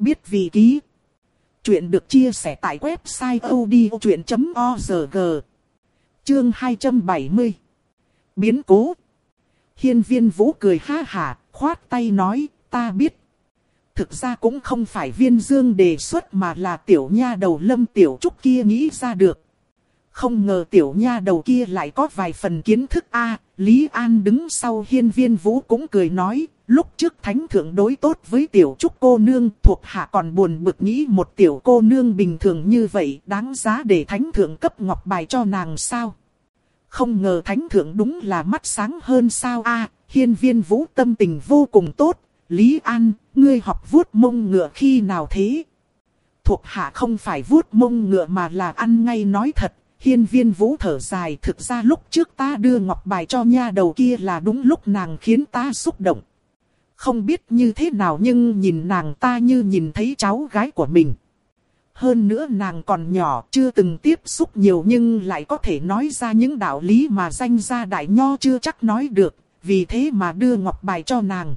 Biết vị ký. Chuyện được chia sẻ tại website odchuyện.org. Chương 270. Biến cố. Hiên viên vũ cười ha hà, khoát tay nói, ta biết. Thực ra cũng không phải viên dương đề xuất mà là tiểu nha đầu lâm tiểu trúc kia nghĩ ra được. Không ngờ tiểu nha đầu kia lại có vài phần kiến thức a Lý An đứng sau hiên viên vũ cũng cười nói, lúc trước thánh thượng đối tốt với tiểu trúc cô nương thuộc hạ còn buồn bực nghĩ một tiểu cô nương bình thường như vậy đáng giá để thánh thượng cấp ngọc bài cho nàng sao. Không ngờ thánh thượng đúng là mắt sáng hơn sao a hiên viên vũ tâm tình vô cùng tốt, Lý An, ngươi học vuốt mông ngựa khi nào thế? Thuộc hạ không phải vuốt mông ngựa mà là ăn ngay nói thật, Hiên viên vũ thở dài thực ra lúc trước ta đưa ngọc bài cho nha đầu kia là đúng lúc nàng khiến ta xúc động. Không biết như thế nào nhưng nhìn nàng ta như nhìn thấy cháu gái của mình. Hơn nữa nàng còn nhỏ chưa từng tiếp xúc nhiều nhưng lại có thể nói ra những đạo lý mà danh gia đại nho chưa chắc nói được. Vì thế mà đưa ngọc bài cho nàng.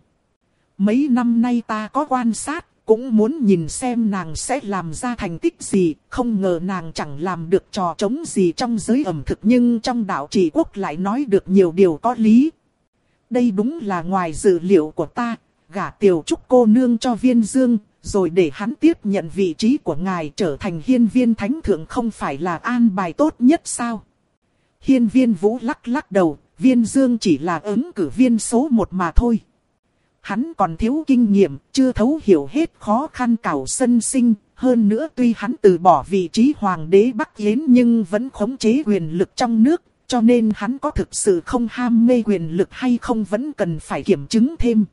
Mấy năm nay ta có quan sát cũng muốn nhìn xem nàng sẽ làm ra thành tích gì, không ngờ nàng chẳng làm được trò chống gì trong giới ẩm thực nhưng trong đạo chỉ quốc lại nói được nhiều điều có lý. Đây đúng là ngoài dự liệu của ta, gả tiểu trúc cô nương cho viên dương, rồi để hắn tiếp nhận vị trí của ngài trở thành hiên viên thánh thượng không phải là an bài tốt nhất sao? Hiên viên vũ lắc lắc đầu, viên dương chỉ là ứng cử viên số một mà thôi hắn còn thiếu kinh nghiệm, chưa thấu hiểu hết khó khăn cảo sân sinh. Hơn nữa tuy hắn từ bỏ vị trí hoàng đế Bắc Yến nhưng vẫn khống chế quyền lực trong nước, cho nên hắn có thực sự không ham mê quyền lực hay không vẫn cần phải kiểm chứng thêm.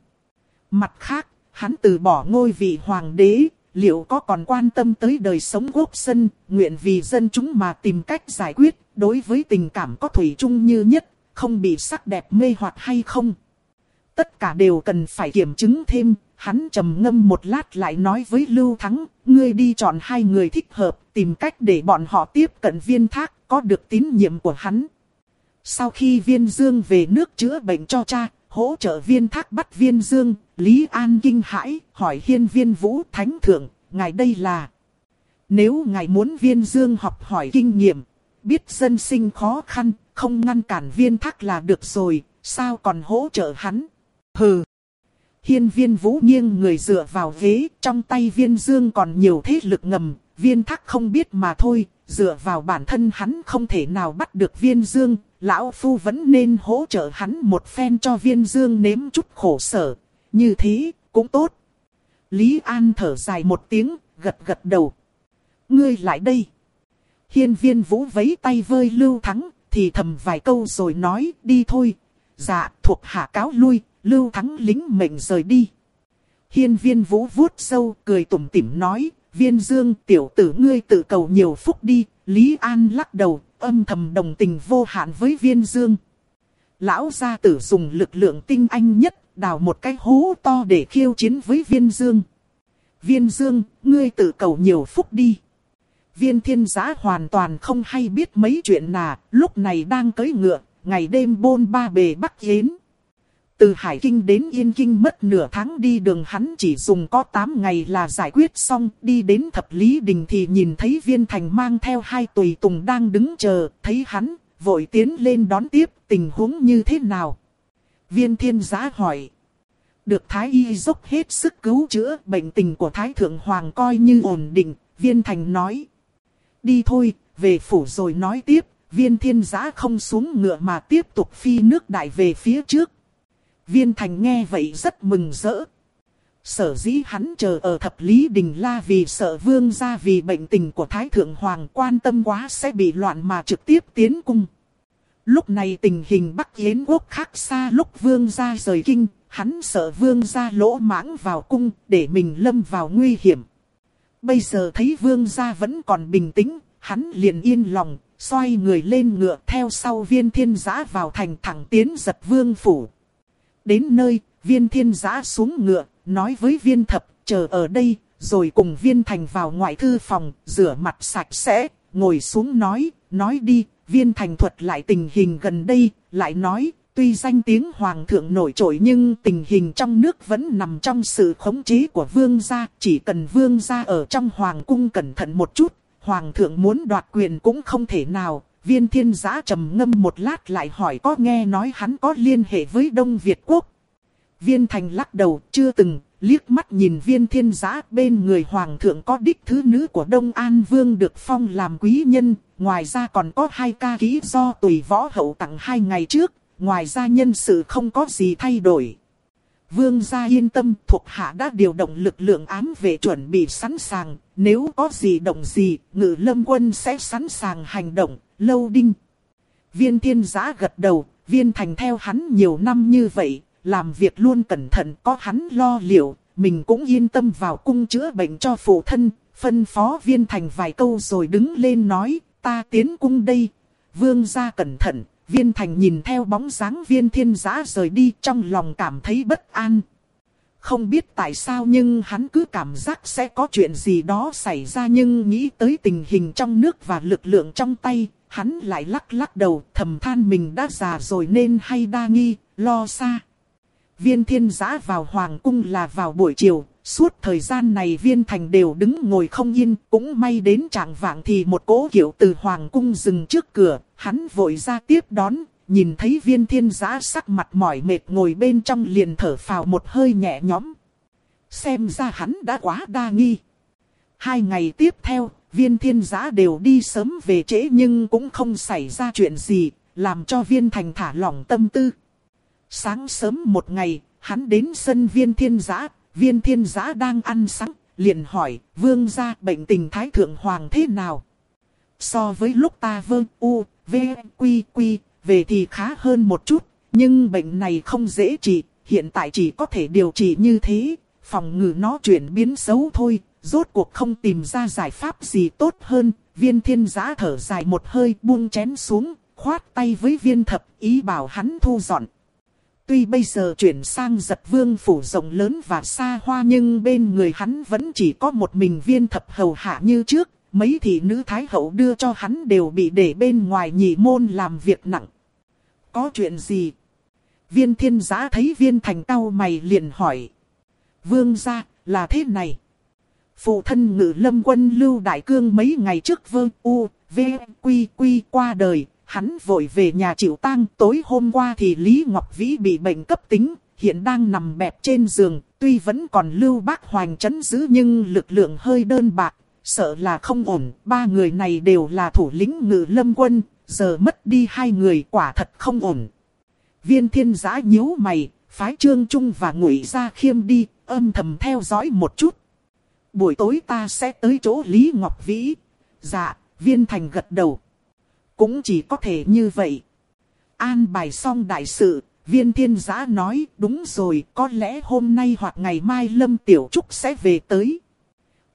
Mặt khác, hắn từ bỏ ngôi vị hoàng đế, liệu có còn quan tâm tới đời sống quốc dân, nguyện vì dân chúng mà tìm cách giải quyết, đối với tình cảm có thủy chung như nhất, không bị sắc đẹp mê hoặc hay không? Tất cả đều cần phải kiểm chứng thêm, hắn trầm ngâm một lát lại nói với Lưu Thắng, ngươi đi chọn hai người thích hợp, tìm cách để bọn họ tiếp cận viên thác, có được tín nhiệm của hắn. Sau khi viên dương về nước chữa bệnh cho cha, hỗ trợ viên thác bắt viên dương, Lý An kinh hãi, hỏi hiên viên vũ thánh thượng, ngài đây là... Nếu ngài muốn viên dương học hỏi kinh nghiệm, biết dân sinh khó khăn, không ngăn cản viên thác là được rồi, sao còn hỗ trợ hắn? Hừ. Hiên viên vũ nghiêng người dựa vào ghế, trong tay viên dương còn nhiều thế lực ngầm, viên thác không biết mà thôi, dựa vào bản thân hắn không thể nào bắt được viên dương, lão phu vẫn nên hỗ trợ hắn một phen cho viên dương nếm chút khổ sở, như thế, cũng tốt. Lý An thở dài một tiếng, gật gật đầu. Ngươi lại đây. Hiên viên vũ vấy tay vơi lưu thắng, thì thầm vài câu rồi nói, đi thôi. Dạ, thuộc hạ cáo lui, Lưu Thắng lính mệnh rời đi. Hiên viên vũ vuốt sâu, cười tủm tỉm nói, viên dương tiểu tử ngươi tự cầu nhiều phúc đi, Lý An lắc đầu, âm thầm đồng tình vô hạn với viên dương. Lão gia tử dùng lực lượng tinh anh nhất, đào một cái hố to để khiêu chiến với viên dương. Viên dương, ngươi tự cầu nhiều phúc đi. Viên thiên giá hoàn toàn không hay biết mấy chuyện nào, lúc này đang cưỡi ngựa, ngày đêm bôn ba bề bắc yến. Từ Hải Kinh đến Yên Kinh mất nửa tháng đi đường hắn chỉ dùng có 8 ngày là giải quyết xong. Đi đến thập lý đình thì nhìn thấy viên thành mang theo hai tùy tùng đang đứng chờ. Thấy hắn, vội tiến lên đón tiếp tình huống như thế nào. Viên thiên giá hỏi. Được Thái Y dốc hết sức cứu chữa bệnh tình của Thái Thượng Hoàng coi như ổn định. Viên thành nói. Đi thôi, về phủ rồi nói tiếp. Viên thiên giá không xuống ngựa mà tiếp tục phi nước đại về phía trước Viên thành nghe vậy rất mừng rỡ. Sở dĩ hắn chờ ở thập lý đình la vì sợ vương gia vì bệnh tình của Thái Thượng Hoàng quan tâm quá sẽ bị loạn mà trực tiếp tiến cung. Lúc này tình hình Bắc Yến quốc khác xa lúc vương gia rời kinh, hắn sợ vương gia lỗ mãng vào cung để mình lâm vào nguy hiểm. Bây giờ thấy vương gia vẫn còn bình tĩnh, hắn liền yên lòng, xoay người lên ngựa theo sau viên thiên giã vào thành thẳng tiến giật vương phủ. Đến nơi, viên thiên giã xuống ngựa, nói với viên thập, chờ ở đây, rồi cùng viên thành vào ngoại thư phòng, rửa mặt sạch sẽ, ngồi xuống nói, nói đi, viên thành thuật lại tình hình gần đây, lại nói, tuy danh tiếng hoàng thượng nổi trội nhưng tình hình trong nước vẫn nằm trong sự khống chế của vương gia. Chỉ cần vương gia ở trong hoàng cung cẩn thận một chút, hoàng thượng muốn đoạt quyền cũng không thể nào. Viên thiên giã trầm ngâm một lát lại hỏi có nghe nói hắn có liên hệ với Đông Việt Quốc. Viên thành lắc đầu chưa từng, liếc mắt nhìn viên thiên giã bên người hoàng thượng có đích thứ nữ của Đông An Vương được phong làm quý nhân, ngoài ra còn có hai ca ký do tùy võ hậu tặng hai ngày trước, ngoài ra nhân sự không có gì thay đổi. Vương gia yên tâm thuộc hạ đã điều động lực lượng ám vệ chuẩn bị sẵn sàng, nếu có gì động gì, ngự lâm quân sẽ sẵn sàng hành động, lâu đinh. Viên thiên giã gật đầu, viên thành theo hắn nhiều năm như vậy, làm việc luôn cẩn thận có hắn lo liệu, mình cũng yên tâm vào cung chữa bệnh cho phụ thân, phân phó viên thành vài câu rồi đứng lên nói, ta tiến cung đây. Vương gia cẩn thận, viên thành nhìn theo bóng dáng viên thiên giã rời đi trong lòng cảm thấy bất an. Không biết tại sao nhưng hắn cứ cảm giác sẽ có chuyện gì đó xảy ra nhưng nghĩ tới tình hình trong nước và lực lượng trong tay, hắn lại lắc lắc đầu thầm than mình đã già rồi nên hay đa nghi, lo xa. Viên thiên giã vào hoàng cung là vào buổi chiều, suốt thời gian này viên thành đều đứng ngồi không yên, cũng may đến trạng vạng thì một cỗ kiệu từ hoàng cung dừng trước cửa, hắn vội ra tiếp đón, nhìn thấy viên thiên giã sắc mặt mỏi mệt ngồi bên trong liền thở phào một hơi nhẹ nhõm. Xem ra hắn đã quá đa nghi. Hai ngày tiếp theo, viên thiên giã đều đi sớm về trễ nhưng cũng không xảy ra chuyện gì, làm cho viên thành thả lỏng tâm tư. Sáng sớm một ngày, hắn đến sân viên thiên giã, viên thiên giã đang ăn sáng, liền hỏi, vương gia bệnh tình thái thượng hoàng thế nào? So với lúc ta vương u, v, quy quy, về thì khá hơn một chút, nhưng bệnh này không dễ trị, hiện tại chỉ có thể điều trị như thế, phòng ngừa nó chuyển biến xấu thôi, rốt cuộc không tìm ra giải pháp gì tốt hơn, viên thiên giã thở dài một hơi buông chén xuống, khoát tay với viên thập ý bảo hắn thu dọn. Tuy bây giờ chuyển sang giật vương phủ rộng lớn và xa hoa nhưng bên người hắn vẫn chỉ có một mình viên thập hầu hạ như trước. Mấy thị nữ thái hậu đưa cho hắn đều bị để bên ngoài nhị môn làm việc nặng. Có chuyện gì? Viên thiên giã thấy viên thành cao mày liền hỏi. Vương gia là thế này. Phụ thân ngự lâm quân lưu đại cương mấy ngày trước vương u, v, quy quy qua đời, Hắn vội về nhà chịu tang tối hôm qua thì Lý Ngọc Vĩ bị bệnh cấp tính, hiện đang nằm bẹp trên giường, tuy vẫn còn lưu bác hoành chấn giữ nhưng lực lượng hơi đơn bạc, sợ là không ổn, ba người này đều là thủ lĩnh ngự lâm quân, giờ mất đi hai người quả thật không ổn. Viên thiên giã nhíu mày, phái trương trung và ngụy ra khiêm đi, âm thầm theo dõi một chút. Buổi tối ta sẽ tới chỗ Lý Ngọc Vĩ. Dạ, viên thành gật đầu. Cũng chỉ có thể như vậy. An bài xong đại sự, viên thiên giã nói đúng rồi có lẽ hôm nay hoặc ngày mai Lâm Tiểu Trúc sẽ về tới.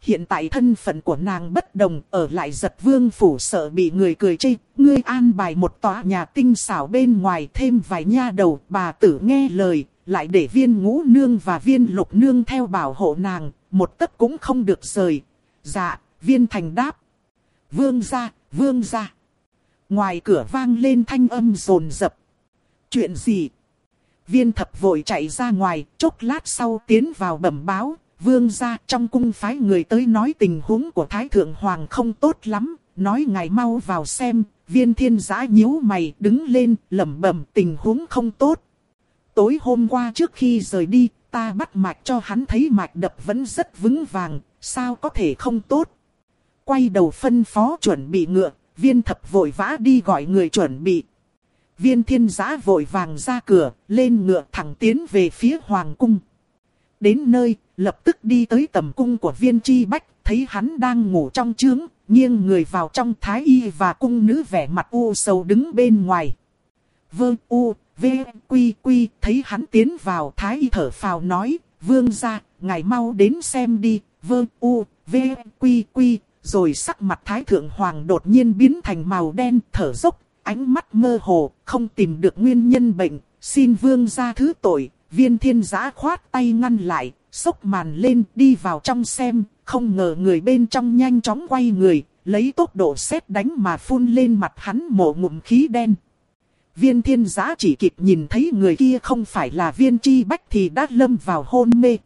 Hiện tại thân phận của nàng bất đồng ở lại giật vương phủ sợ bị người cười chê. Ngươi an bài một tòa nhà tinh xảo bên ngoài thêm vài nha đầu bà tử nghe lời. Lại để viên ngũ nương và viên lục nương theo bảo hộ nàng. Một tấc cũng không được rời. Dạ, viên thành đáp. Vương ra, vương ra. Ngoài cửa vang lên thanh âm rồn rập. Chuyện gì? Viên thập vội chạy ra ngoài, chốc lát sau tiến vào bẩm báo, vương ra trong cung phái người tới nói tình huống của Thái Thượng Hoàng không tốt lắm, nói ngài mau vào xem, viên thiên giã nhíu mày đứng lên, lẩm bẩm tình huống không tốt. Tối hôm qua trước khi rời đi, ta bắt mạch cho hắn thấy mạch đập vẫn rất vững vàng, sao có thể không tốt. Quay đầu phân phó chuẩn bị ngựa, viên thập vội vã đi gọi người chuẩn bị. Viên thiên giã vội vàng ra cửa, lên ngựa thẳng tiến về phía hoàng cung. Đến nơi, lập tức đi tới tầm cung của viên chi bách, thấy hắn đang ngủ trong trướng, nghiêng người vào trong thái y và cung nữ vẻ mặt u sầu đứng bên ngoài. Vương u, v, quy quy, thấy hắn tiến vào thái y thở phào nói, vương ra, ngài mau đến xem đi, vương u, v, quy quy, rồi sắc mặt Thái Thượng Hoàng đột nhiên biến thành màu đen, thở dốc, ánh mắt mơ hồ, không tìm được nguyên nhân bệnh, xin vương ra thứ tội, viên thiên giã khoát tay ngăn lại, sốc màn lên đi vào trong xem, không ngờ người bên trong nhanh chóng quay người, lấy tốc độ xét đánh mà phun lên mặt hắn mổ ngụm khí đen. viên thiên giã chỉ kịp nhìn thấy người kia không phải là viên chi bách thì đã lâm vào hôn mê.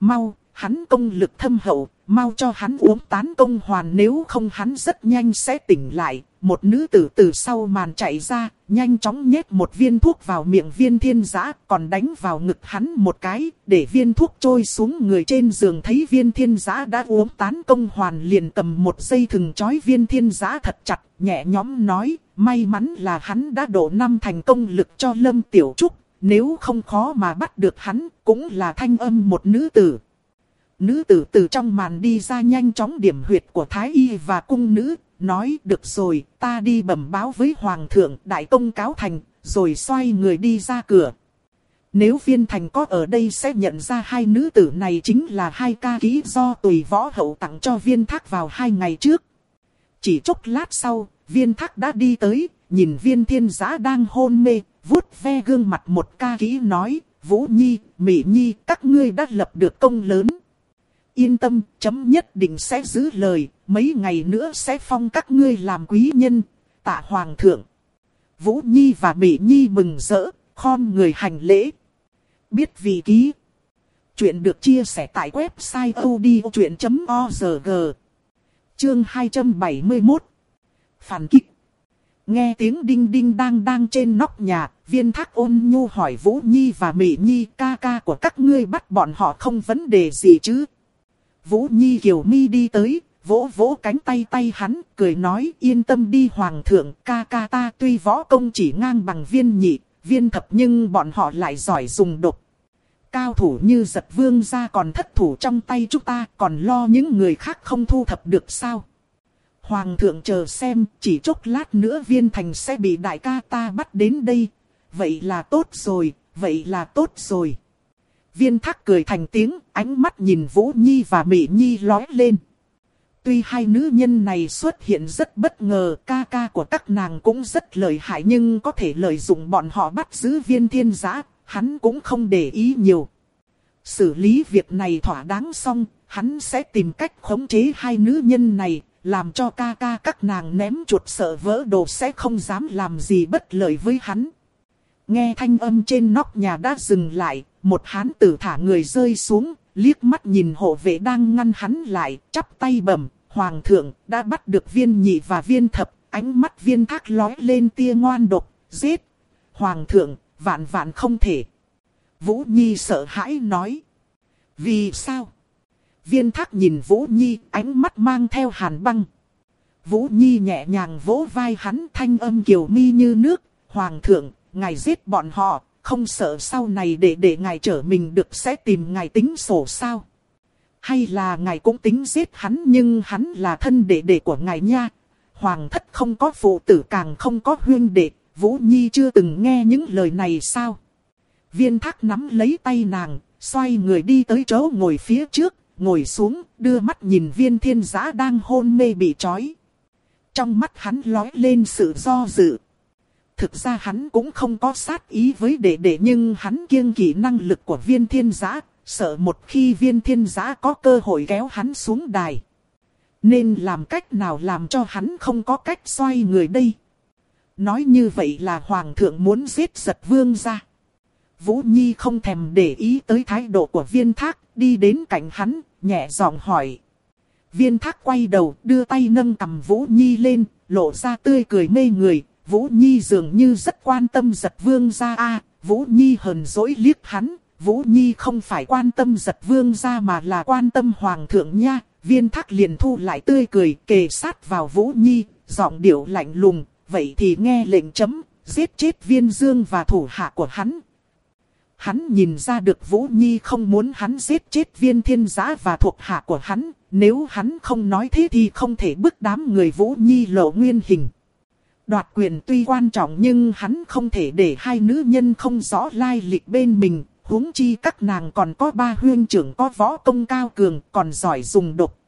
Mau, hắn công lực thâm hậu, mau cho hắn uống tán công hoàn nếu không hắn rất nhanh sẽ tỉnh lại. Một nữ tử từ sau màn chạy ra, nhanh chóng nhét một viên thuốc vào miệng viên thiên giã, còn đánh vào ngực hắn một cái, để viên thuốc trôi xuống người trên giường thấy viên thiên giã đã uống tán công hoàn liền cầm một dây thừng chói viên thiên giã thật chặt, nhẹ nhõm nói, may mắn là hắn đã đổ năm thành công lực cho Lâm Tiểu Trúc, nếu không khó mà bắt được hắn, cũng là thanh âm một nữ tử. Nữ tử từ trong màn đi ra nhanh chóng điểm huyệt của Thái Y và cung nữ, nói được rồi, ta đi bẩm báo với Hoàng thượng đại công cáo thành, rồi xoay người đi ra cửa. Nếu viên thành có ở đây sẽ nhận ra hai nữ tử này chính là hai ca ký do tùy võ hậu tặng cho viên thác vào hai ngày trước. Chỉ chốc lát sau, viên thác đã đi tới, nhìn viên thiên giã đang hôn mê, vuốt ve gương mặt một ca ký nói, Vũ Nhi, Mỹ Nhi, các ngươi đã lập được công lớn. Yên tâm, chấm nhất định sẽ giữ lời, mấy ngày nữa sẽ phong các ngươi làm quý nhân, tạ hoàng thượng. Vũ Nhi và Mỹ Nhi mừng rỡ, khom người hành lễ. Biết vị ký. Chuyện được chia sẻ tại website odchuyện.org. Chương 271. Phản kích. Nghe tiếng đinh đinh đang đang trên nóc nhà, viên thác ôn nhu hỏi Vũ Nhi và Mỹ Nhi ca ca của các ngươi bắt bọn họ không vấn đề gì chứ. Vũ Nhi Kiều Mi đi tới, vỗ vỗ cánh tay tay hắn, cười nói yên tâm đi hoàng thượng, ca ca ta tuy võ công chỉ ngang bằng viên nhị, viên thập nhưng bọn họ lại giỏi dùng độc. Cao thủ như giật vương ra còn thất thủ trong tay chúng ta, còn lo những người khác không thu thập được sao. Hoàng thượng chờ xem, chỉ chốc lát nữa viên thành sẽ bị đại ca ta bắt đến đây. Vậy là tốt rồi, vậy là tốt rồi. Viên thác cười thành tiếng, ánh mắt nhìn Vũ Nhi và Mỹ Nhi lói lên. Tuy hai nữ nhân này xuất hiện rất bất ngờ, ca ca của các nàng cũng rất lợi hại nhưng có thể lợi dụng bọn họ bắt giữ viên thiên giã, hắn cũng không để ý nhiều. Xử lý việc này thỏa đáng xong, hắn sẽ tìm cách khống chế hai nữ nhân này, làm cho ca ca các nàng ném chuột sợ vỡ đồ sẽ không dám làm gì bất lợi với hắn. Nghe thanh âm trên nóc nhà đã dừng lại, một hán tử thả người rơi xuống, liếc mắt nhìn hộ vệ đang ngăn hắn lại, chắp tay bẩm, hoàng thượng đã bắt được viên nhị và viên thập, ánh mắt viên thác lói lên tia ngoan độc, giết. Hoàng thượng, vạn vạn không thể. Vũ Nhi sợ hãi nói. Vì sao? Viên thác nhìn Vũ Nhi, ánh mắt mang theo hàn băng. Vũ Nhi nhẹ nhàng vỗ vai hắn thanh âm kiều mi như nước. Hoàng thượng, ngài giết bọn họ, không sợ sau này để để ngài trở mình được sẽ tìm ngài tính sổ sao? Hay là ngài cũng tính giết hắn nhưng hắn là thân đệ đệ của ngài nha? Hoàng thất không có phụ tử càng không có huyên đệ, Vũ Nhi chưa từng nghe những lời này sao? Viên thác nắm lấy tay nàng, xoay người đi tới chỗ ngồi phía trước, ngồi xuống, đưa mắt nhìn viên thiên giã đang hôn mê bị trói. Trong mắt hắn lói lên sự do dự. Thực ra hắn cũng không có sát ý với đệ đệ nhưng hắn kiêng kỵ năng lực của viên thiên giã, sợ một khi viên thiên giã có cơ hội kéo hắn xuống đài. Nên làm cách nào làm cho hắn không có cách xoay người đây. Nói như vậy là hoàng thượng muốn giết giật vương ra. Vũ Nhi không thèm để ý tới thái độ của viên thác, đi đến cạnh hắn, nhẹ giọng hỏi. Viên thác quay đầu, đưa tay nâng cầm Vũ Nhi lên, lộ ra tươi cười mê người. Vũ Nhi dường như rất quan tâm giật vương ra a Vũ Nhi hờn dỗi liếc hắn. Vũ Nhi không phải quan tâm giật vương ra mà là quan tâm hoàng thượng nha. Viên thác liền thu lại tươi cười kề sát vào Vũ Nhi, giọng điệu lạnh lùng. Vậy thì nghe lệnh chấm, giết chết viên dương và thủ hạ của hắn, Hắn nhìn ra được Vũ Nhi không muốn hắn giết chết viên thiên giã và thuộc hạ của hắn, nếu hắn không nói thế thì không thể bức đám người Vũ Nhi lộ nguyên hình. Đoạt quyền tuy quan trọng nhưng hắn không thể để hai nữ nhân không rõ lai lịch bên mình, huống chi các nàng còn có ba huyên trưởng có võ công cao cường còn giỏi dùng độc.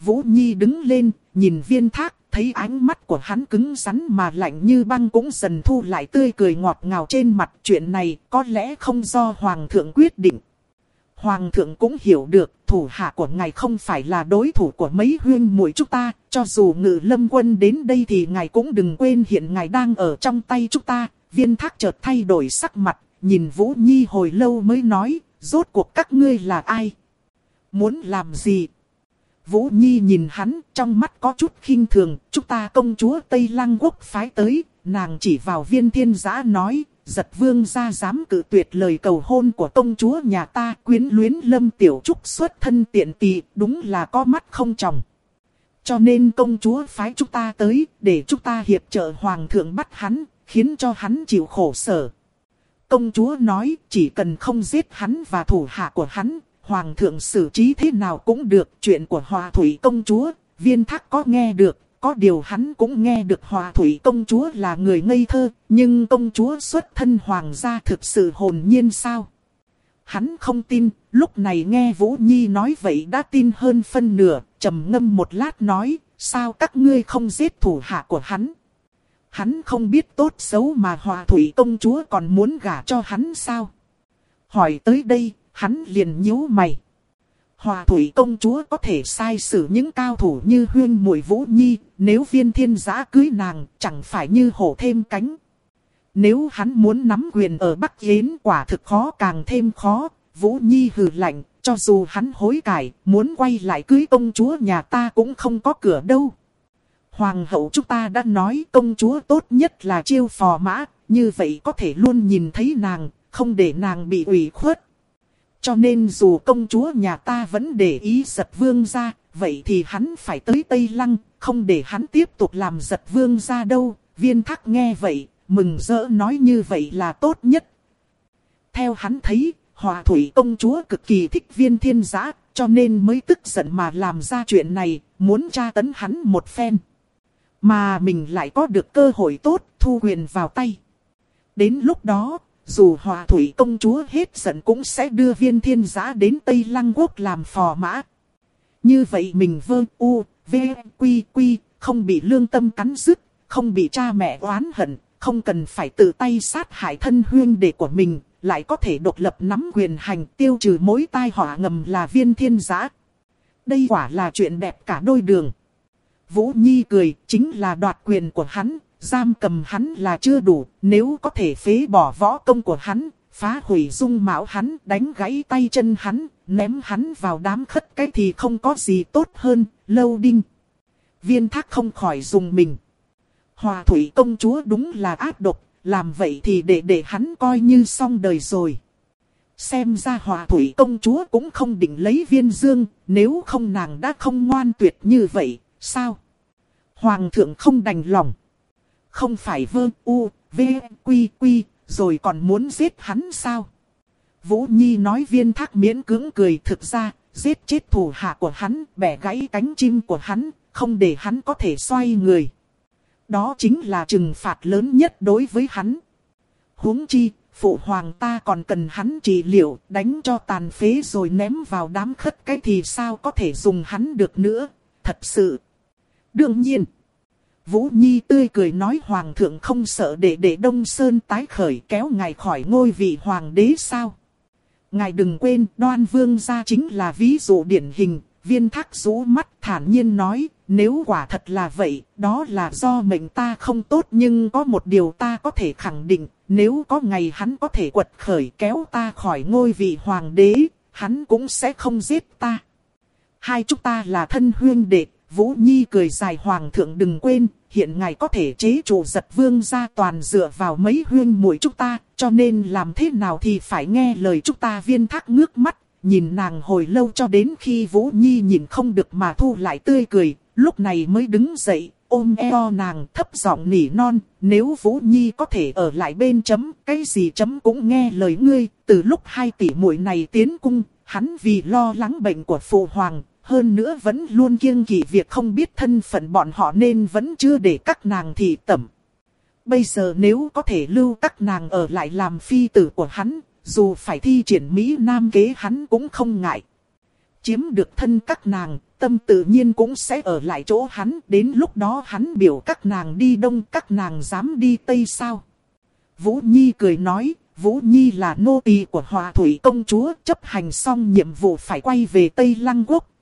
Vũ Nhi đứng lên, nhìn viên thác, thấy ánh mắt của hắn cứng rắn mà lạnh như băng cũng dần thu lại tươi cười ngọt ngào trên mặt. Chuyện này có lẽ không do Hoàng thượng quyết định. Hoàng thượng cũng hiểu được thủ hạ của ngài không phải là đối thủ của mấy huyên muội chúng ta. Cho dù ngự lâm quân đến đây thì ngài cũng đừng quên hiện ngài đang ở trong tay chúng ta. viên thác chợt thay đổi sắc mặt, nhìn Vũ Nhi hồi lâu mới nói, rốt cuộc các ngươi là ai? Muốn làm gì? Vũ Nhi nhìn hắn, trong mắt có chút khinh thường, chúng ta công chúa Tây Lăng Quốc phái tới, nàng chỉ vào viên thiên giã nói, giật vương ra dám cự tuyệt lời cầu hôn của công chúa nhà ta, quyến luyến lâm tiểu trúc xuất thân tiện tỳ đúng là có mắt không tròng. Cho nên công chúa phái chúng ta tới, để chúng ta hiệp trợ hoàng thượng bắt hắn, khiến cho hắn chịu khổ sở. Công chúa nói, chỉ cần không giết hắn và thủ hạ của hắn, hoàng thượng xử trí thế nào cũng được. Chuyện của hòa thủy công chúa, viên thác có nghe được, có điều hắn cũng nghe được hòa thủy công chúa là người ngây thơ, nhưng công chúa xuất thân hoàng gia thực sự hồn nhiên sao? Hắn không tin, lúc này nghe Vũ Nhi nói vậy đã tin hơn phân nửa, trầm ngâm một lát nói, sao các ngươi không giết thủ hạ của hắn? Hắn không biết tốt xấu mà hòa thủy công chúa còn muốn gả cho hắn sao? Hỏi tới đây, hắn liền nhíu mày. Hòa thủy công chúa có thể sai xử những cao thủ như huyên mùi vũ nhi, nếu viên thiên giã cưới nàng, chẳng phải như hổ thêm cánh. Nếu hắn muốn nắm quyền ở Bắc Yến quả thực khó càng thêm khó, Vũ Nhi hừ lạnh, cho dù hắn hối cải, muốn quay lại cưới công chúa nhà ta cũng không có cửa đâu. Hoàng hậu chúng ta đã nói công chúa tốt nhất là chiêu phò mã, như vậy có thể luôn nhìn thấy nàng, không để nàng bị ủy khuất. Cho nên dù công chúa nhà ta vẫn để ý giật vương ra, vậy thì hắn phải tới Tây Lăng, không để hắn tiếp tục làm giật vương ra đâu. Viên thắc nghe vậy, mừng rỡ nói như vậy là tốt nhất. Theo hắn thấy, hòa thủy công chúa cực kỳ thích viên thiên giã, cho nên mới tức giận mà làm ra chuyện này, muốn tra tấn hắn một phen. Mà mình lại có được cơ hội tốt, thu quyền vào tay. Đến lúc đó, dù hòa thủy công chúa hết giận cũng sẽ đưa viên thiên giã đến Tây Lăng Quốc làm phò mã. Như vậy mình vơ u, v, quy quy, không bị lương tâm cắn rứt, không bị cha mẹ oán hận, không cần phải tự tay sát hại thân huyên đệ của mình, lại có thể độc lập nắm quyền hành tiêu trừ mối tai họa ngầm là viên thiên giã. Đây quả là chuyện đẹp cả đôi đường. Vũ Nhi cười, chính là đoạt quyền của hắn, giam cầm hắn là chưa đủ, nếu có thể phế bỏ võ công của hắn, phá hủy dung mạo hắn, đánh gãy tay chân hắn, ném hắn vào đám khất cái thì không có gì tốt hơn, lâu đinh. Viên thác không khỏi dùng mình. Hòa thủy công chúa đúng là ác độc, làm vậy thì để để hắn coi như xong đời rồi. Xem ra hòa thủy công chúa cũng không định lấy viên dương, nếu không nàng đã không ngoan tuyệt như vậy, sao? Hoàng thượng không đành lòng. Không phải vơ u, v, quy quy, rồi còn muốn giết hắn sao? Vũ Nhi nói viên thác miễn cưỡng cười thực ra, giết chết thủ hạ của hắn, bẻ gãy cánh chim của hắn, không để hắn có thể xoay người. Đó chính là trừng phạt lớn nhất đối với hắn. huống chi, phụ hoàng ta còn cần hắn trị liệu, đánh cho tàn phế rồi ném vào đám khất cái thì sao có thể dùng hắn được nữa, thật sự. Đương nhiên, Vũ Nhi tươi cười nói hoàng thượng không sợ để để Đông Sơn tái khởi kéo ngài khỏi ngôi vị hoàng đế sao. Ngài đừng quên đoan vương gia chính là ví dụ điển hình, viên thác rũ mắt thản nhiên nói, nếu quả thật là vậy, đó là do mệnh ta không tốt nhưng có một điều ta có thể khẳng định, nếu có ngày hắn có thể quật khởi kéo ta khỏi ngôi vị hoàng đế, hắn cũng sẽ không giết ta. Hai chúng ta là thân huyên đệ, Vũ Nhi cười dài hoàng thượng đừng quên, hiện ngài có thể chế chủ giật vương gia toàn dựa vào mấy huyên muội chúng ta, cho nên làm thế nào thì phải nghe lời chúng ta viên thác ngước mắt, nhìn nàng hồi lâu cho đến khi Vũ Nhi nhìn không được mà thu lại tươi cười, lúc này mới đứng dậy, ôm eo nàng thấp giọng nỉ non, nếu Vũ Nhi có thể ở lại bên chấm, cái gì chấm cũng nghe lời ngươi, từ lúc hai tỷ muội này tiến cung, hắn vì lo lắng bệnh của phụ hoàng, hơn nữa vẫn luôn kiêng kỵ việc không biết thân phận bọn họ nên vẫn chưa để các nàng thị tẩm. Bây giờ nếu có thể lưu các nàng ở lại làm phi tử của hắn, dù phải thi triển Mỹ Nam kế hắn cũng không ngại. Chiếm được thân các nàng, tâm tự nhiên cũng sẽ ở lại chỗ hắn, đến lúc đó hắn biểu các nàng đi đông các nàng dám đi tây sao. Vũ Nhi cười nói, Vũ Nhi là nô tỳ của Hòa Thủy Công Chúa, chấp hành xong nhiệm vụ phải quay về Tây Lăng Quốc.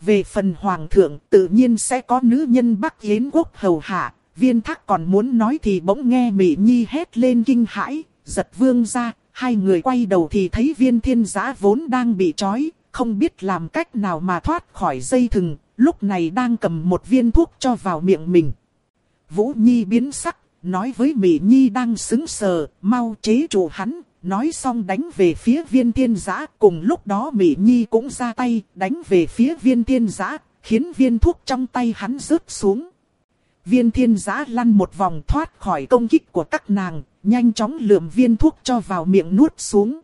Về phần Hoàng thượng tự nhiên sẽ có nữ nhân Bắc Yến Quốc hầu hạ, viên thác còn muốn nói thì bỗng nghe Mỹ Nhi hét lên kinh hãi, giật vương ra, hai người quay đầu thì thấy viên thiên giã vốn đang bị trói, không biết làm cách nào mà thoát khỏi dây thừng, lúc này đang cầm một viên thuốc cho vào miệng mình. Vũ Nhi biến sắc, nói với Mỹ Nhi đang xứng sờ, mau chế trụ hắn, nói xong đánh về phía viên thiên giã. Cùng lúc đó Mỹ Nhi cũng ra tay, đánh về phía viên thiên giã, khiến viên thuốc trong tay hắn rớt xuống. Viên thiên giã lăn một vòng thoát khỏi công kích của các nàng, nhanh chóng lượm viên thuốc cho vào miệng nuốt xuống.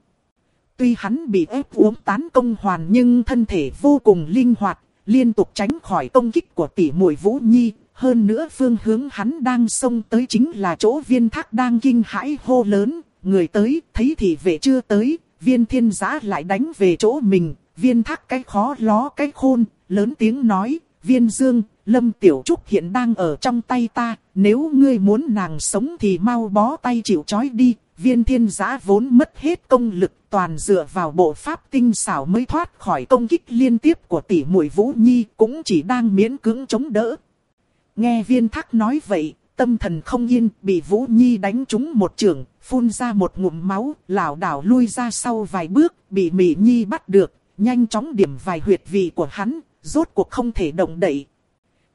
Tuy hắn bị ép uống tán công hoàn nhưng thân thể vô cùng linh hoạt, liên tục tránh khỏi công kích của tỷ muội Vũ Nhi. Hơn nữa phương hướng hắn đang xông tới chính là chỗ viên thác đang kinh hãi hô lớn. Người tới, thấy thì vệ chưa tới, viên thiên giã lại đánh về chỗ mình. Viên thác cái khó ló cái khôn, lớn tiếng nói, viên dương, Lâm Tiểu Trúc hiện đang ở trong tay ta, nếu ngươi muốn nàng sống thì mau bó tay chịu chói đi. Viên thiên giã vốn mất hết công lực toàn dựa vào bộ pháp tinh xảo mới thoát khỏi công kích liên tiếp của tỷ muội Vũ Nhi cũng chỉ đang miễn cưỡng chống đỡ. Nghe viên thác nói vậy, tâm thần không yên, bị Vũ Nhi đánh trúng một trường, phun ra một ngụm máu, lảo đảo lui ra sau vài bước, bị Mỹ Nhi bắt được, nhanh chóng điểm vài huyệt vị của hắn, rốt cuộc không thể động đậy.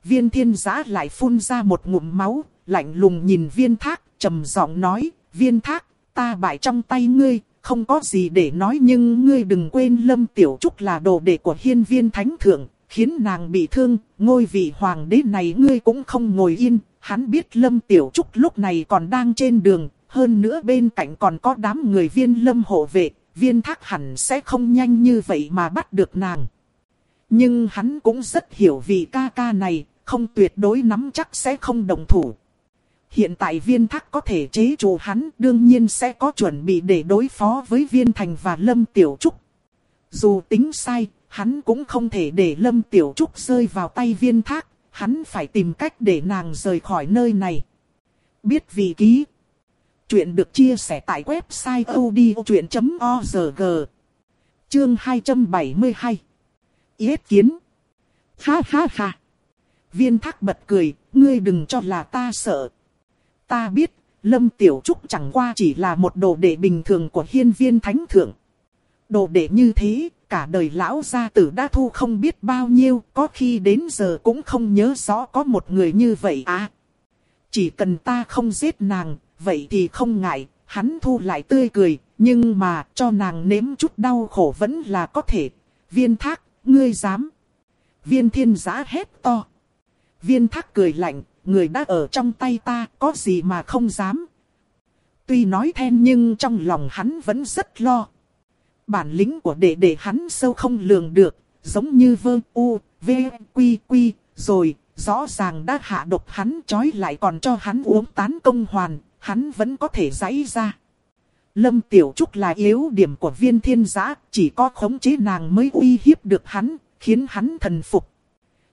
Viên thiên giã lại phun ra một ngụm máu, lạnh lùng nhìn viên thác, trầm giọng nói, viên thác, ta bại trong tay ngươi, không có gì để nói nhưng ngươi đừng quên Lâm Tiểu Trúc là đồ đệ của hiên viên thánh thượng, khiến nàng bị thương, ngôi vị hoàng đế này ngươi cũng không ngồi yên, hắn biết Lâm Tiểu Trúc lúc này còn đang trên đường, hơn nữa bên cạnh còn có đám người viên Lâm hộ vệ, viên thác hẳn sẽ không nhanh như vậy mà bắt được nàng. Nhưng hắn cũng rất hiểu vì ca ca này, không tuyệt đối nắm chắc sẽ không đồng thủ. Hiện tại viên thác có thể chế trụ hắn đương nhiên sẽ có chuẩn bị để đối phó với viên thành và lâm tiểu trúc. Dù tính sai, hắn cũng không thể để lâm tiểu trúc rơi vào tay viên thác, hắn phải tìm cách để nàng rời khỏi nơi này. Biết vì ký. Chuyện được chia sẻ tại website odchuyện.org. Chương 272. Yết kiến. Ha ha ha. Viên thác bật cười, ngươi đừng cho là ta sợ. Ta biết, Lâm Tiểu Trúc chẳng qua chỉ là một đồ đệ bình thường của hiên viên thánh thượng. Đồ đệ như thế, cả đời lão gia tử đã thu không biết bao nhiêu, có khi đến giờ cũng không nhớ rõ có một người như vậy à. Chỉ cần ta không giết nàng, vậy thì không ngại, hắn thu lại tươi cười, nhưng mà cho nàng nếm chút đau khổ vẫn là có thể. Viên thác, ngươi dám. Viên thiên giã hét to. Viên thác cười lạnh, người đã ở trong tay ta, có gì mà không dám. Tuy nói then nhưng trong lòng hắn vẫn rất lo. Bản lĩnh của đệ đệ hắn sâu không lường được, giống như vương u, v, quy quy, rồi, rõ ràng đã hạ độc hắn trói lại còn cho hắn uống tán công hoàn, hắn vẫn có thể giãy ra. Lâm Tiểu Trúc là yếu điểm của viên thiên giã, chỉ có khống chế nàng mới uy hiếp được hắn, khiến hắn thần phục.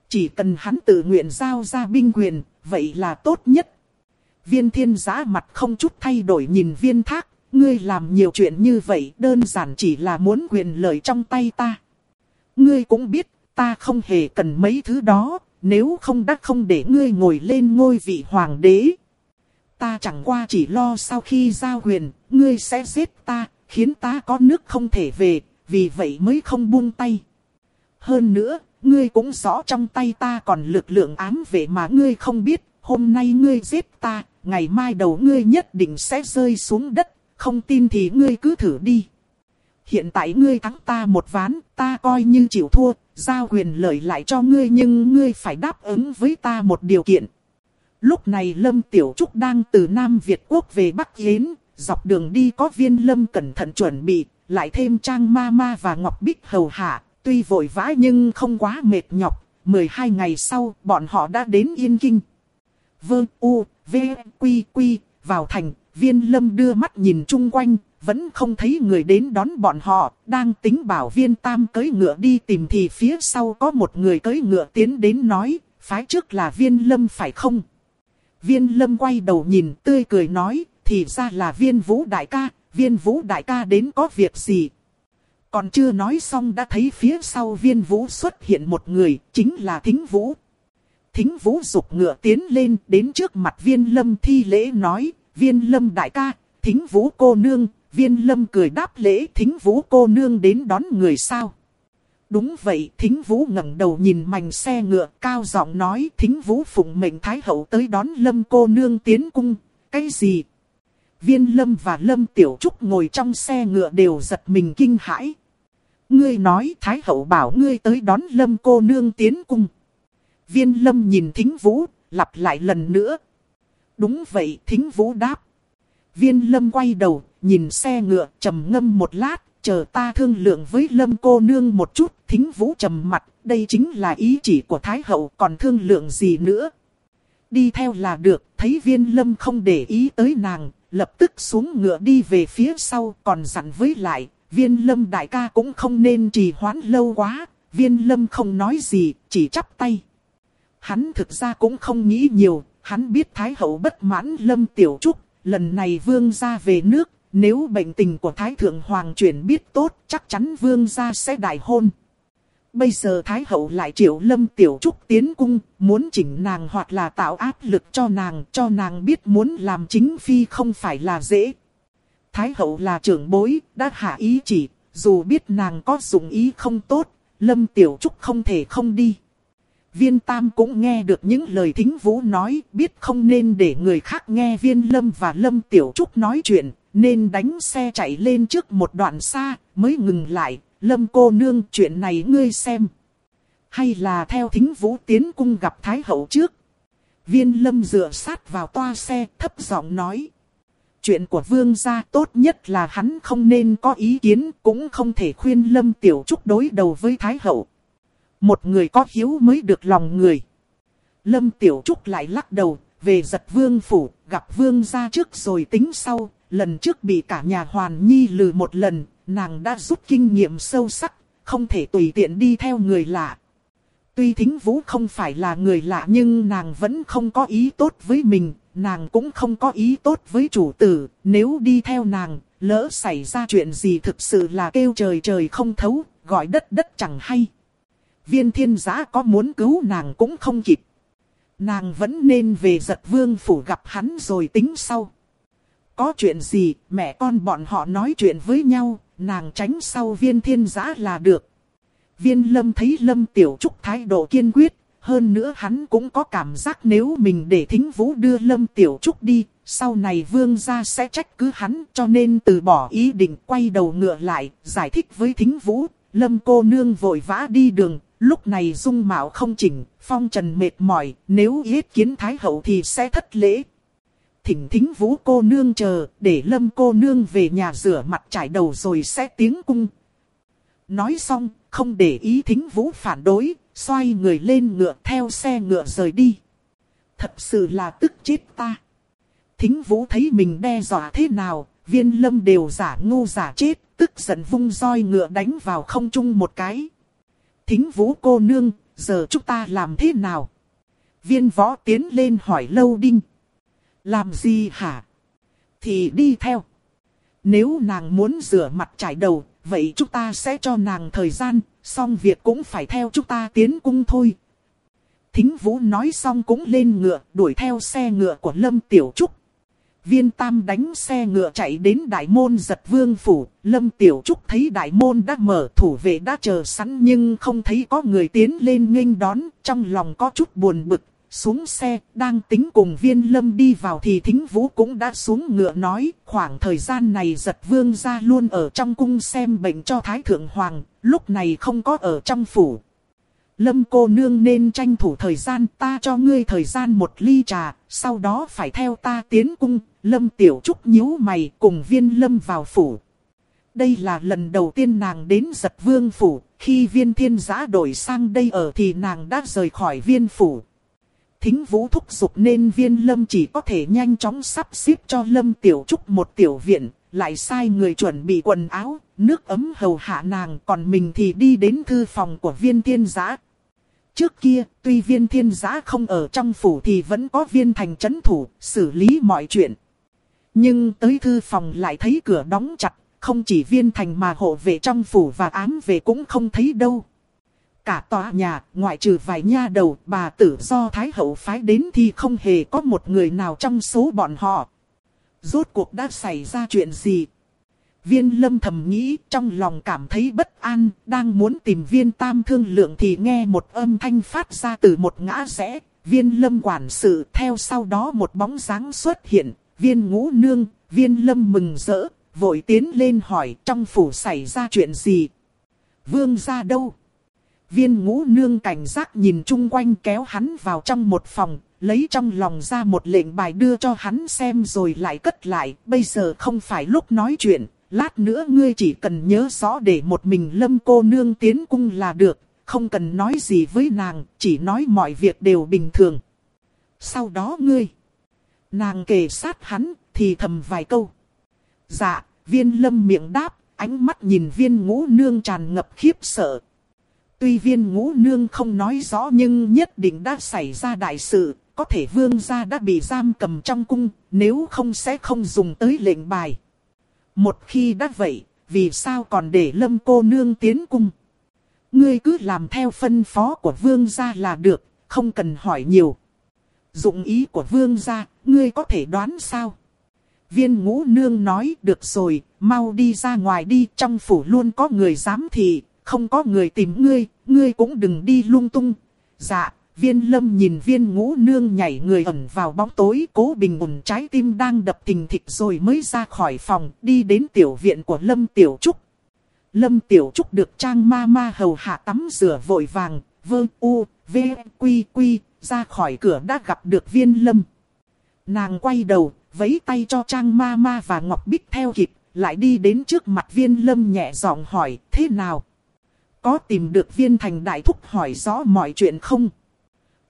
Chỉ cần hắn tự nguyện giao ra binh quyền, vậy là tốt nhất. Viên thiên giã mặt không chút thay đổi nhìn viên thác, ngươi làm nhiều chuyện như vậy đơn giản chỉ là muốn quyền lợi trong tay ta. Ngươi cũng biết, ta không hề cần mấy thứ đó, nếu không đã không để ngươi ngồi lên ngôi vị hoàng đế. Ta chẳng qua chỉ lo sau khi giao quyền, ngươi sẽ giết ta, khiến ta có nước không thể về, vì vậy mới không buông tay. Hơn nữa, ngươi cũng rõ trong tay ta còn lực lượng ám vệ mà ngươi không biết, hôm nay ngươi giết ta, ngày mai đầu ngươi nhất định sẽ rơi xuống đất, không tin thì ngươi cứ thử đi. Hiện tại ngươi thắng ta một ván, ta coi như chịu thua, giao quyền lợi lại cho ngươi nhưng ngươi phải đáp ứng với ta một điều kiện. Lúc này Lâm Tiểu Trúc đang từ Nam Việt Quốc về Bắc Yến, dọc đường đi có viên Lâm cẩn thận chuẩn bị, lại thêm Trang Ma Ma và Ngọc Bích hầu hạ, Tuy vội vã nhưng không quá mệt nhọc, 12 ngày sau bọn họ đã đến Yên Kinh. Vương U, V, Quy, Quy, vào thành, viên lâm đưa mắt nhìn chung quanh, vẫn không thấy người đến đón bọn họ, đang tính bảo viên tam cưới ngựa đi tìm thì phía sau có một người cưới ngựa tiến đến nói, phái trước là viên lâm phải không? Viên lâm quay đầu nhìn tươi cười nói, thì ra là viên vũ đại ca, viên vũ đại ca đến có việc gì, còn chưa nói xong đã thấy phía sau viên vũ xuất hiện một người, chính là thính vũ. thính vũ dục ngựa tiến lên đến trước mặt viên lâm thi lễ nói, viên lâm đại ca, thính vũ cô nương, viên lâm cười đáp lễ thính vũ cô nương đến đón người sao. Đúng vậy, thính vũ ngẩng đầu nhìn mảnh xe ngựa cao giọng nói thính vũ phụng mệnh thái hậu tới đón lâm cô nương tiến cung. Cái gì? Viên lâm và lâm tiểu trúc ngồi trong xe ngựa đều giật mình kinh hãi. Ngươi nói thái hậu bảo ngươi tới đón lâm cô nương tiến cung. Viên lâm nhìn thính vũ, lặp lại lần nữa. Đúng vậy, thính vũ đáp. Viên lâm quay đầu, nhìn xe ngựa, trầm ngâm một lát, chờ ta thương lượng với lâm cô nương một chút, thính vũ trầm mặt, đây chính là ý chỉ của Thái Hậu, còn thương lượng gì nữa. Đi theo là được, thấy viên lâm không để ý tới nàng, lập tức xuống ngựa đi về phía sau, còn dặn với lại, viên lâm đại ca cũng không nên trì hoãn lâu quá, viên lâm không nói gì, chỉ chắp tay. Hắn thực ra cũng không nghĩ nhiều, hắn biết Thái Hậu bất mãn lâm tiểu trúc, lần này vương gia về nước, nếu bệnh tình của Thái Thượng Hoàng chuyển biết tốt, chắc chắn vương gia sẽ đại hôn. Bây giờ Thái Hậu lại triệu lâm tiểu trúc tiến cung, muốn chỉnh nàng hoặc là tạo áp lực cho nàng, cho nàng biết muốn làm chính phi không phải là dễ. Thái Hậu là trưởng bối, đã hạ ý chỉ, dù biết nàng có dụng ý không tốt, lâm tiểu trúc không thể không đi. Viên Tam cũng nghe được những lời thính vũ nói, biết không nên để người khác nghe Viên Lâm và Lâm Tiểu Trúc nói chuyện, nên đánh xe chạy lên trước một đoạn xa, mới ngừng lại, Lâm cô nương chuyện này ngươi xem. Hay là theo thính vũ tiến cung gặp Thái Hậu trước. Viên Lâm dựa sát vào toa xe, thấp giọng nói. Chuyện của vương gia tốt nhất là hắn không nên có ý kiến, cũng không thể khuyên Lâm Tiểu Trúc đối đầu với Thái Hậu. Một người có hiếu mới được lòng người. Lâm Tiểu Trúc lại lắc đầu, về giật vương phủ, gặp vương ra trước rồi tính sau. Lần trước bị cả nhà hoàn nhi lừa một lần, nàng đã rút kinh nghiệm sâu sắc, không thể tùy tiện đi theo người lạ. Tuy thính vũ không phải là người lạ nhưng nàng vẫn không có ý tốt với mình, nàng cũng không có ý tốt với chủ tử, nếu đi theo nàng, lỡ xảy ra chuyện gì thực sự là kêu trời trời không thấu, gọi đất đất chẳng hay viên thiên giã có muốn cứu nàng cũng không kịp. Nàng vẫn nên về giật vương phủ gặp hắn rồi tính sau. Có chuyện gì, mẹ con bọn họ nói chuyện với nhau, nàng tránh sau viên thiên giã là được. Viên lâm thấy lâm tiểu trúc thái độ kiên quyết, hơn nữa hắn cũng có cảm giác nếu mình để thính vũ đưa lâm tiểu trúc đi, sau này vương gia sẽ trách cứ hắn cho nên từ bỏ ý định quay đầu ngựa lại, giải thích với thính vũ, lâm cô nương vội vã đi đường, Lúc này dung mạo không chỉnh, phong trần mệt mỏi, nếu yết kiến thái hậu thì sẽ thất lễ. Thỉnh thính vũ cô nương chờ, để lâm cô nương về nhà rửa mặt trải đầu rồi sẽ tiếng cung. Nói xong, không để ý thính vũ phản đối, xoay người lên ngựa theo xe ngựa rời đi. Thật sự là tức chết ta. Thính vũ thấy mình đe dọa thế nào, viên lâm đều giả ngu giả chết, tức giận vung roi ngựa đánh vào không trung một cái. Thính vũ cô nương, giờ chúng ta làm thế nào? Viên võ tiến lên hỏi lâu đinh. Làm gì hả? Thì đi theo. Nếu nàng muốn rửa mặt trải đầu, vậy chúng ta sẽ cho nàng thời gian, xong việc cũng phải theo chúng ta tiến cung thôi. Thính vũ nói xong cũng lên ngựa, đuổi theo xe ngựa của Lâm Tiểu Trúc. Viên Tam đánh xe ngựa chạy đến đại môn giật vương phủ, Lâm Tiểu Trúc thấy đại môn đã mở thủ vệ đã chờ sẵn nhưng không thấy có người tiến lên nghênh đón, trong lòng có chút buồn bực, xuống xe, đang tính cùng viên lâm đi vào thì thính vũ cũng đã xuống ngựa nói, khoảng thời gian này giật vương ra luôn ở trong cung xem bệnh cho Thái Thượng Hoàng, lúc này không có ở trong phủ. Lâm cô nương nên tranh thủ thời gian ta cho ngươi thời gian một ly trà, sau đó phải theo ta tiến cung, Lâm Tiểu Trúc nhíu mày cùng viên Lâm vào phủ. Đây là lần đầu tiên nàng đến giật vương phủ, khi viên thiên giã đổi sang đây ở thì nàng đã rời khỏi viên phủ. Thính vũ thúc giục nên viên Lâm chỉ có thể nhanh chóng sắp xếp cho Lâm Tiểu Trúc một tiểu viện, lại sai người chuẩn bị quần áo, nước ấm hầu hạ nàng còn mình thì đi đến thư phòng của viên thiên giã. Trước kia, tuy viên thiên giã không ở trong phủ thì vẫn có viên thành chấn thủ, xử lý mọi chuyện. Nhưng tới thư phòng lại thấy cửa đóng chặt, không chỉ viên thành mà hộ vệ trong phủ và ám vệ cũng không thấy đâu. cả tòa nhà, ngoại trừ vài nha đầu, bà tử do Thái Hậu phái đến thì không hề có một người nào trong số bọn họ. Rốt cuộc đã xảy ra chuyện gì? Viên lâm thầm nghĩ trong lòng cảm thấy bất an, đang muốn tìm viên tam thương lượng thì nghe một âm thanh phát ra từ một ngã rẽ. Viên lâm quản sự theo sau đó một bóng dáng xuất hiện, viên ngũ nương, viên lâm mừng rỡ, vội tiến lên hỏi trong phủ xảy ra chuyện gì. Vương ra đâu? Viên ngũ nương cảnh giác nhìn chung quanh kéo hắn vào trong một phòng, lấy trong lòng ra một lệnh bài đưa cho hắn xem rồi lại cất lại. Bây giờ không phải lúc nói chuyện, lát nữa ngươi chỉ cần nhớ rõ để một mình lâm cô nương tiến cung là được, không cần nói gì với nàng, chỉ nói mọi việc đều bình thường. Sau đó ngươi, nàng kề sát hắn, thì thầm vài câu. Dạ, viên lâm miệng đáp, ánh mắt nhìn viên ngũ nương tràn ngập khiếp sợ. Tuy viên ngũ nương không nói rõ nhưng nhất định đã xảy ra đại sự, có thể vương gia đã bị giam cầm trong cung, nếu không sẽ không dùng tới lệnh bài. Một khi đã vậy, vì sao còn để lâm cô nương tiến cung? Ngươi cứ làm theo phân phó của vương gia là được, không cần hỏi nhiều. Dụng ý của vương gia, ngươi có thể đoán sao? Viên ngũ nương nói được rồi, mau đi ra ngoài đi, trong phủ luôn có người giám thị, không có người tìm ngươi, ngươi cũng đừng đi lung tung. Dạ, viên lâm nhìn viên ngũ nương nhảy người ẩn vào bóng tối, cố bình ổn trái tim đang đập thình thịch rồi mới ra khỏi phòng, đi đến tiểu viện của lâm tiểu trúc. Lâm tiểu trúc được trang ma ma hầu hạ tắm rửa vội vàng, vơ u, v, quy quy, ra khỏi cửa đã gặp được viên lâm. Nàng quay đầu, vẫy tay cho trang ma ma và ngọc bích theo kịp, lại đi đến trước mặt viên lâm nhẹ giọng hỏi, thế nào? Có tìm được viên thành đại thúc hỏi rõ mọi chuyện không?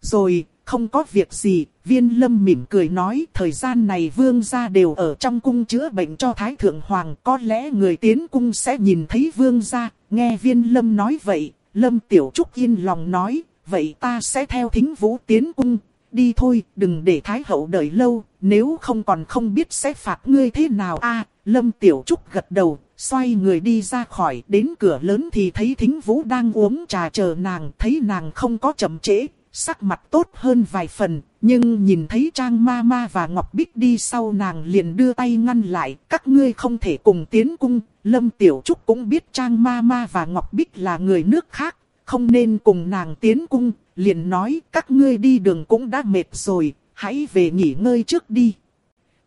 Rồi, không có việc gì, viên lâm mỉm cười nói thời gian này vương gia đều ở trong cung chữa bệnh cho Thái Thượng Hoàng. Có lẽ người tiến cung sẽ nhìn thấy vương gia, nghe viên lâm nói vậy, lâm tiểu trúc yên lòng nói, vậy ta sẽ theo thính vũ tiến cung, đi thôi, đừng để Thái Hậu đợi lâu, nếu không còn không biết sẽ phạt ngươi thế nào. a Lâm Tiểu Trúc gật đầu, xoay người đi ra khỏi, đến cửa lớn thì thấy Thính Vũ đang uống trà chờ nàng, thấy nàng không có chậm trễ, sắc mặt tốt hơn vài phần, nhưng nhìn thấy Trang Ma Ma và Ngọc Bích đi sau nàng liền đưa tay ngăn lại, các ngươi không thể cùng tiến cung, Lâm Tiểu Trúc cũng biết Trang Ma Ma và Ngọc Bích là người nước khác, không nên cùng nàng tiến cung, liền nói các ngươi đi đường cũng đã mệt rồi, hãy về nghỉ ngơi trước đi.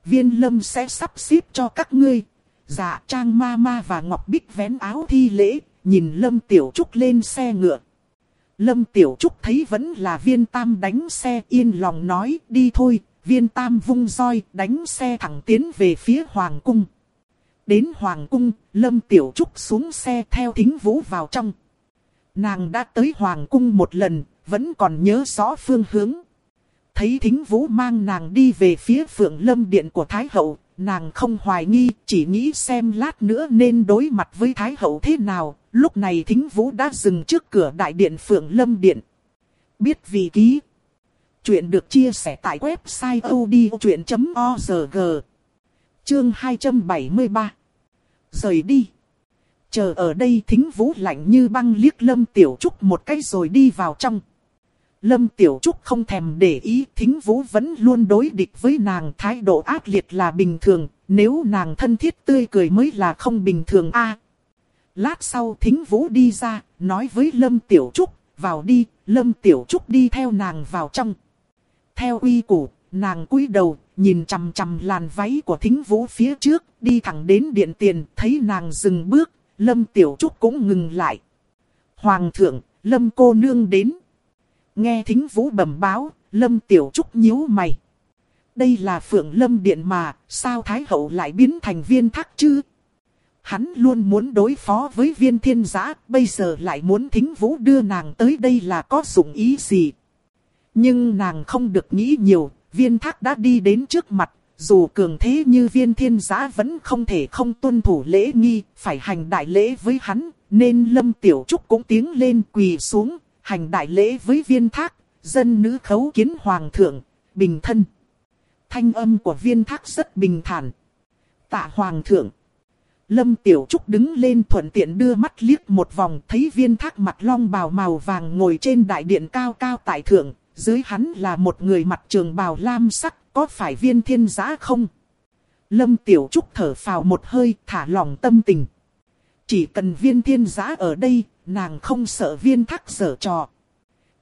Viên lâm sẽ sắp xếp cho các ngươi. Dạ trang ma ma và ngọc bích vén áo thi lễ, nhìn lâm tiểu trúc lên xe ngựa. Lâm tiểu trúc thấy vẫn là viên tam đánh xe yên lòng nói đi thôi, viên tam vung roi đánh xe thẳng tiến về phía hoàng cung. Đến hoàng cung, lâm tiểu trúc xuống xe theo thính vũ vào trong. Nàng đã tới hoàng cung một lần, vẫn còn nhớ rõ phương hướng. Thấy thính vũ mang nàng đi về phía phượng lâm điện của Thái Hậu, nàng không hoài nghi, chỉ nghĩ xem lát nữa nên đối mặt với Thái Hậu thế nào. Lúc này thính vũ đã dừng trước cửa đại điện phượng lâm điện. Biết vị ký. Chuyện được chia sẻ tại website odchuyện.org. Chương 273. Rời đi. Chờ ở đây thính vũ lạnh như băng liếc lâm tiểu trúc một cái rồi đi vào trong. Lâm Tiểu Trúc không thèm để ý, thính vũ vẫn luôn đối địch với nàng thái độ ác liệt là bình thường, nếu nàng thân thiết tươi cười mới là không bình thường a lát sau thính vũ đi ra, nói với Lâm Tiểu Trúc, vào đi, Lâm Tiểu Trúc đi theo nàng vào trong. Theo uy củ, nàng cúi đầu, nhìn chằm chằm làn váy của thính vũ phía trước, đi thẳng đến điện tiền, thấy nàng dừng bước, Lâm Tiểu Trúc cũng ngừng lại. Hoàng thượng, Lâm cô nương đến. Nghe thính vũ bẩm báo, Lâm Tiểu Trúc nhíu mày. Đây là Phượng Lâm Điện mà, sao Thái Hậu lại biến thành viên thác chứ? Hắn luôn muốn đối phó với viên thiên giã, bây giờ lại muốn thính vũ đưa nàng tới đây là có dụng ý gì? Nhưng nàng không được nghĩ nhiều, viên thác đã đi đến trước mặt, dù cường thế như viên thiên giã vẫn không thể không tuân thủ lễ nghi, phải hành đại lễ với hắn, nên Lâm Tiểu Trúc cũng tiếng lên quỳ xuống, hành đại lễ với viên thác, dân nữ khấu kiến hoàng thượng, bình thân. Thanh âm của viên thác rất bình thản. Tạ hoàng thượng. Lâm Tiểu Trúc đứng lên thuận tiện đưa mắt liếc một vòng thấy viên thác mặt long bào màu vàng ngồi trên đại điện cao cao tại thượng, dưới hắn là một người mặt trường bào lam sắc, có phải viên thiên giã không? Lâm Tiểu Trúc thở phào một hơi thả lòng tâm tình. Chỉ cần viên thiên giã ở đây, nàng không sợ viên thác dở trò.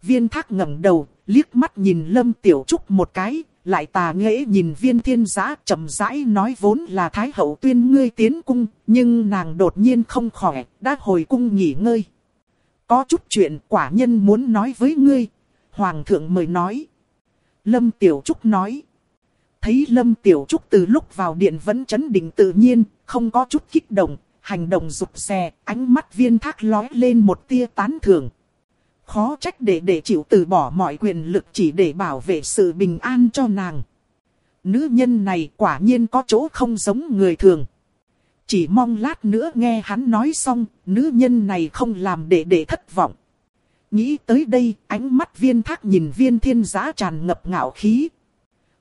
Viên thác ngẩng đầu, liếc mắt nhìn Lâm Tiểu Trúc một cái, lại tà nghễ nhìn viên thiên giã chậm rãi nói vốn là Thái hậu tuyên ngươi tiến cung, nhưng nàng đột nhiên không khỏe, đã hồi cung nghỉ ngơi. Có chút chuyện quả nhân muốn nói với ngươi, Hoàng thượng mời nói. Lâm Tiểu Trúc nói. Thấy Lâm Tiểu Trúc từ lúc vào điện vẫn chấn định tự nhiên, không có chút kích động, hành động rụt rè, ánh mắt viên thác lói lên một tia tán thưởng. Khó trách để để chịu từ bỏ mọi quyền lực chỉ để bảo vệ sự bình an cho nàng. Nữ nhân này quả nhiên có chỗ không giống người thường. Chỉ mong lát nữa nghe hắn nói xong, nữ nhân này không làm để để thất vọng. Nghĩ tới đây, ánh mắt viên thác nhìn viên thiên giá tràn ngập ngạo khí.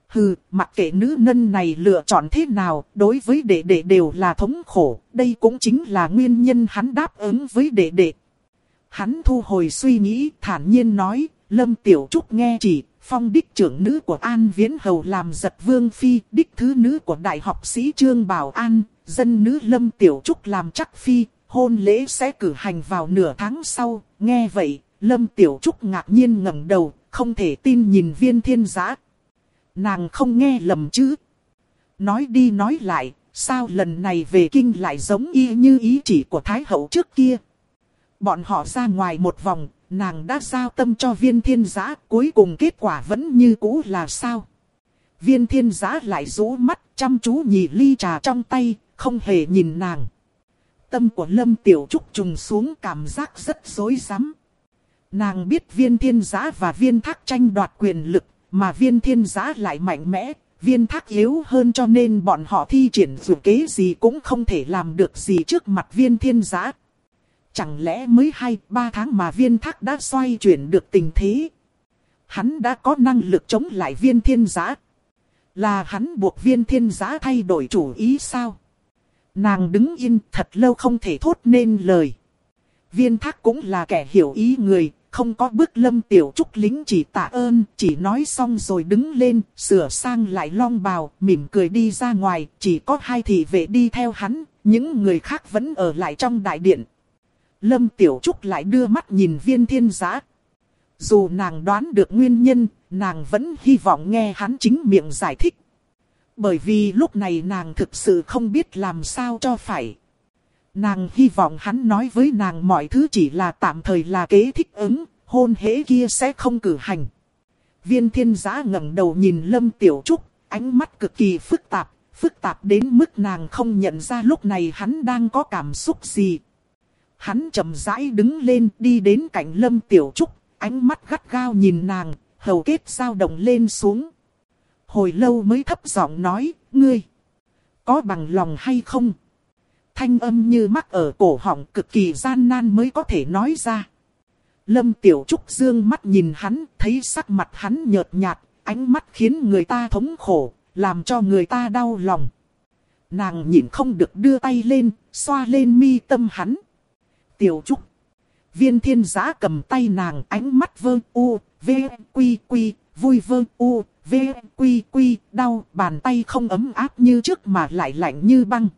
Hừ, mặc kệ nữ nhân này lựa chọn thế nào, đối với đệ đệ đều là thống khổ, đây cũng chính là nguyên nhân hắn đáp ứng với đệ đệ. Hắn thu hồi suy nghĩ, thản nhiên nói, Lâm Tiểu Trúc nghe chỉ, phong đích trưởng nữ của An Viễn Hầu làm giật vương phi, đích thứ nữ của đại học sĩ Trương Bảo An, dân nữ Lâm Tiểu Trúc làm chắc phi, hôn lễ sẽ cử hành vào nửa tháng sau, nghe vậy, Lâm Tiểu Trúc ngạc nhiên ngẩng đầu, không thể tin nhìn viên thiên giã. Nàng không nghe lầm chứ. Nói đi nói lại, sao lần này về kinh lại giống y như ý chỉ của Thái Hậu trước kia. Bọn họ ra ngoài một vòng, nàng đã giao tâm cho viên thiên giã, cuối cùng kết quả vẫn như cũ là sao. Viên thiên giã lại rũ mắt, chăm chú nhì ly trà trong tay, không hề nhìn nàng. Tâm của Lâm Tiểu Trúc trùng xuống cảm giác rất dối rắm Nàng biết viên thiên giã và viên thác tranh đoạt quyền lực, mà viên thiên giã lại mạnh mẽ, viên thác yếu hơn cho nên bọn họ thi triển dù kế gì cũng không thể làm được gì trước mặt viên thiên giã. Chẳng lẽ mới 2-3 tháng mà viên thác đã xoay chuyển được tình thế? Hắn đã có năng lực chống lại viên thiên giã. Là hắn buộc viên thiên giã thay đổi chủ ý sao? Nàng đứng yên thật lâu không thể thốt nên lời. Viên thác cũng là kẻ hiểu ý người, không có bước lâm tiểu trúc lính chỉ tạ ơn, chỉ nói xong rồi đứng lên, sửa sang lại long bào, mỉm cười đi ra ngoài, chỉ có hai thị vệ đi theo hắn, những người khác vẫn ở lại trong đại điện. Lâm tiểu trúc lại đưa mắt nhìn viên thiên giã. Dù nàng đoán được nguyên nhân, nàng vẫn hy vọng nghe hắn chính miệng giải thích. Bởi vì lúc này nàng thực sự không biết làm sao cho phải. Nàng hy vọng hắn nói với nàng mọi thứ chỉ là tạm thời là kế thích ứng, hôn hễ kia sẽ không cử hành. Viên thiên giã ngẩng đầu nhìn Lâm Tiểu Trúc, ánh mắt cực kỳ phức tạp, phức tạp đến mức nàng không nhận ra lúc này hắn đang có cảm xúc gì. Hắn chậm rãi đứng lên đi đến cạnh Lâm Tiểu Trúc, ánh mắt gắt gao nhìn nàng, hầu kết dao động lên xuống. Hồi lâu mới thấp giọng nói, ngươi, có bằng lòng hay không? thanh âm như mắc ở cổ họng cực kỳ gian nan mới có thể nói ra. Lâm Tiểu Trúc dương mắt nhìn hắn, thấy sắc mặt hắn nhợt nhạt, ánh mắt khiến người ta thống khổ, làm cho người ta đau lòng. Nàng nhịn không được đưa tay lên, xoa lên mi tâm hắn. Tiểu Trúc. Viên thiên giã cầm tay nàng ánh mắt vơ u, v, quy quy, vui vơ u, v, quy quy, đau, bàn tay không ấm áp như trước mà lại lạnh như băng.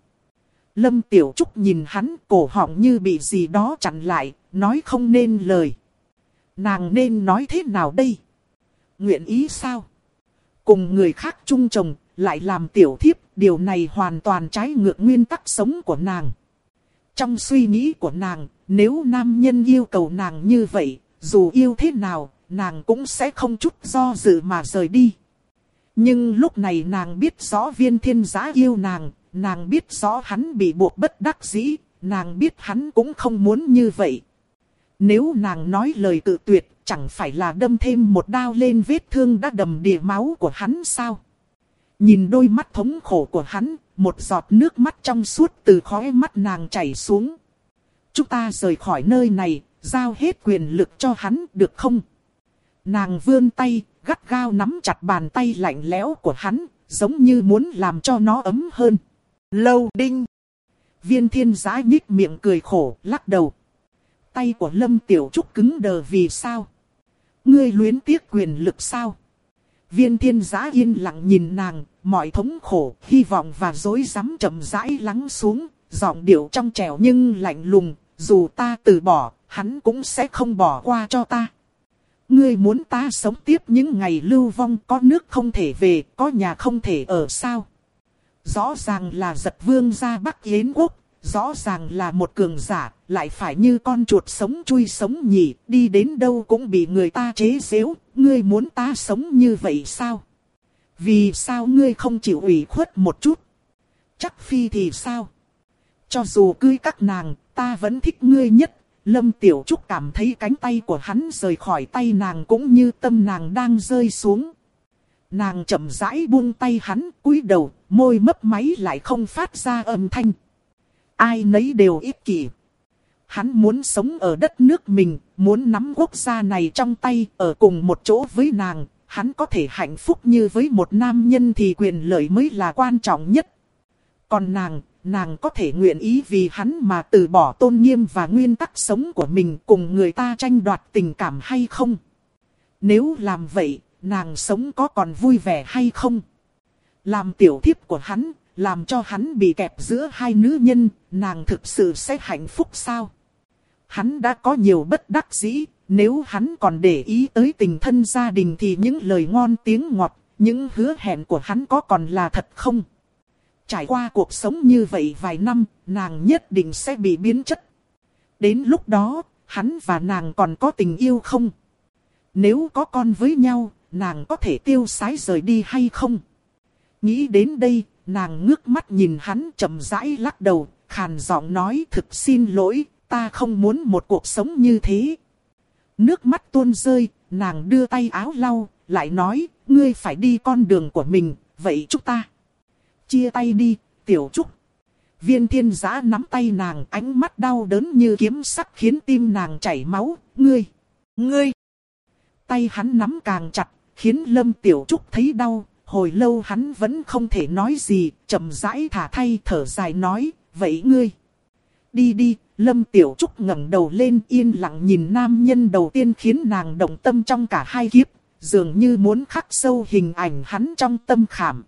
Lâm Tiểu Trúc nhìn hắn cổ họng như bị gì đó chặn lại, nói không nên lời. Nàng nên nói thế nào đây? Nguyện ý sao? Cùng người khác chung chồng, lại làm tiểu thiếp, điều này hoàn toàn trái ngược nguyên tắc sống của nàng. Trong suy nghĩ của nàng, nếu nam nhân yêu cầu nàng như vậy, dù yêu thế nào, nàng cũng sẽ không chút do dự mà rời đi. Nhưng lúc này nàng biết rõ viên thiên giá yêu nàng, Nàng biết rõ hắn bị buộc bất đắc dĩ, nàng biết hắn cũng không muốn như vậy. Nếu nàng nói lời tự tuyệt, chẳng phải là đâm thêm một đao lên vết thương đã đầm đìa máu của hắn sao? Nhìn đôi mắt thống khổ của hắn, một giọt nước mắt trong suốt từ khóe mắt nàng chảy xuống. Chúng ta rời khỏi nơi này, giao hết quyền lực cho hắn được không? Nàng vươn tay, gắt gao nắm chặt bàn tay lạnh lẽo của hắn, giống như muốn làm cho nó ấm hơn. Lâu đinh. viên thiên giã nhích miệng cười khổ, lắc đầu. Tay của Lâm Tiểu Trúc cứng đờ vì sao? Ngươi luyến tiếc quyền lực sao? Viên thiên giã yên lặng nhìn nàng, mọi thống khổ, hy vọng và dối rắm chậm rãi lắng xuống, giọng điệu trong trẻo nhưng lạnh lùng, dù ta từ bỏ, hắn cũng sẽ không bỏ qua cho ta. Ngươi muốn ta sống tiếp những ngày lưu vong có nước không thể về, có nhà không thể ở sao? Rõ ràng là giật vương ra Bắc Yến Quốc, rõ ràng là một cường giả, lại phải như con chuột sống chui sống nhỉ, đi đến đâu cũng bị người ta chế giễu, ngươi muốn ta sống như vậy sao? Vì sao ngươi không chịu ủy khuất một chút? Chắc phi thì sao? Cho dù cưới các nàng, ta vẫn thích ngươi nhất. Lâm Tiểu Trúc cảm thấy cánh tay của hắn rời khỏi tay nàng cũng như tâm nàng đang rơi xuống. Nàng chậm rãi buông tay hắn, cúi đầu, môi mấp máy lại không phát ra âm thanh. Ai nấy đều ích kỷ. Hắn muốn sống ở đất nước mình, muốn nắm quốc gia này trong tay, ở cùng một chỗ với nàng. Hắn có thể hạnh phúc như với một nam nhân thì quyền lợi mới là quan trọng nhất. Còn nàng, nàng có thể nguyện ý vì hắn mà từ bỏ tôn nghiêm và nguyên tắc sống của mình cùng người ta tranh đoạt tình cảm hay không? Nếu làm vậy, nàng sống có còn vui vẻ hay không? Làm tiểu thiếp của hắn, làm cho hắn bị kẹp giữa hai nữ nhân, nàng thực sự sẽ hạnh phúc sao? Hắn đã có nhiều bất đắc dĩ, nếu hắn còn để ý tới tình thân gia đình thì những lời ngon tiếng ngọt, những hứa hẹn của hắn có còn là thật không? Trải qua cuộc sống như vậy vài năm, nàng nhất định sẽ bị biến chất. Đến lúc đó, hắn và nàng còn có tình yêu không? Nếu có con với nhau, nàng có thể tiêu sái rời đi hay không? Nghĩ đến đây, nàng ngước mắt nhìn hắn chậm rãi lắc đầu, khàn giọng nói thực xin lỗi, ta không muốn một cuộc sống như thế. Nước mắt tuôn rơi, nàng đưa tay áo lau, lại nói, ngươi phải đi con đường của mình, vậy chúng ta. Chia tay đi, tiểu trúc. Viên thiên giã nắm tay nàng ánh mắt đau đớn như kiếm sắc khiến tim nàng chảy máu, ngươi, ngươi. Tay hắn nắm càng chặt, khiến lâm tiểu trúc thấy đau, hồi lâu hắn vẫn không thể nói gì, chậm rãi thả thay thở dài nói, vậy ngươi. Đi đi, lâm tiểu trúc ngẩng đầu lên yên lặng nhìn nam nhân đầu tiên khiến nàng động tâm trong cả hai kiếp, dường như muốn khắc sâu hình ảnh hắn trong tâm khảm.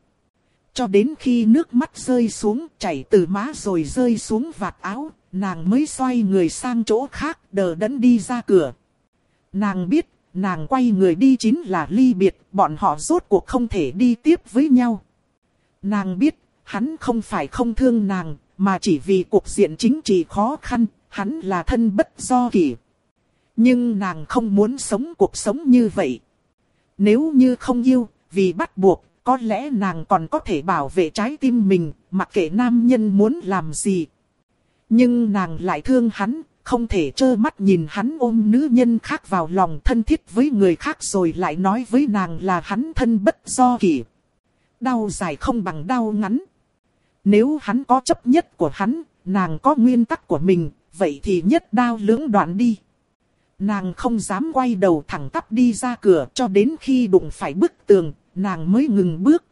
Cho đến khi nước mắt rơi xuống chảy từ má rồi rơi xuống vạt áo, nàng mới xoay người sang chỗ khác đờ đẫn đi ra cửa. Nàng biết, nàng quay người đi chính là ly biệt, bọn họ rốt cuộc không thể đi tiếp với nhau. Nàng biết, hắn không phải không thương nàng, mà chỉ vì cuộc diện chính trị khó khăn, hắn là thân bất do kỷ. Nhưng nàng không muốn sống cuộc sống như vậy. Nếu như không yêu, vì bắt buộc, có lẽ nàng còn có thể bảo vệ trái tim mình, mặc kệ nam nhân muốn làm gì. Nhưng nàng lại thương hắn, không thể trơ mắt nhìn hắn ôm nữ nhân khác vào lòng thân thiết với người khác rồi lại nói với nàng là hắn thân bất do kỷ. Đau dài không bằng đau ngắn. Nếu hắn có chấp nhất của hắn, nàng có nguyên tắc của mình, vậy thì nhất đao lưỡng đoạn đi. Nàng không dám quay đầu thẳng tắp đi ra cửa cho đến khi đụng phải bức tường, nàng mới ngừng bước.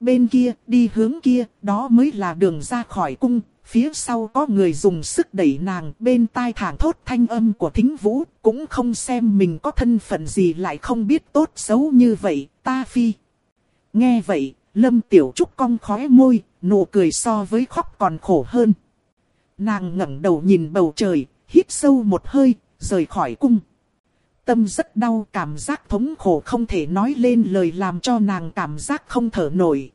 Bên kia, đi hướng kia, đó mới là đường ra khỏi cung, phía sau có người dùng sức đẩy nàng, bên tai thảng thốt thanh âm của thính vũ, cũng không xem mình có thân phận gì lại không biết tốt xấu như vậy, ta phi. Nghe vậy, Lâm Tiểu Trúc cong khóe môi, nụ cười so với khóc còn khổ hơn. Nàng ngẩng đầu nhìn bầu trời, hít sâu một hơi, rời khỏi cung. Tâm rất đau, cảm giác thống khổ không thể nói lên lời làm cho nàng cảm giác không thở nổi.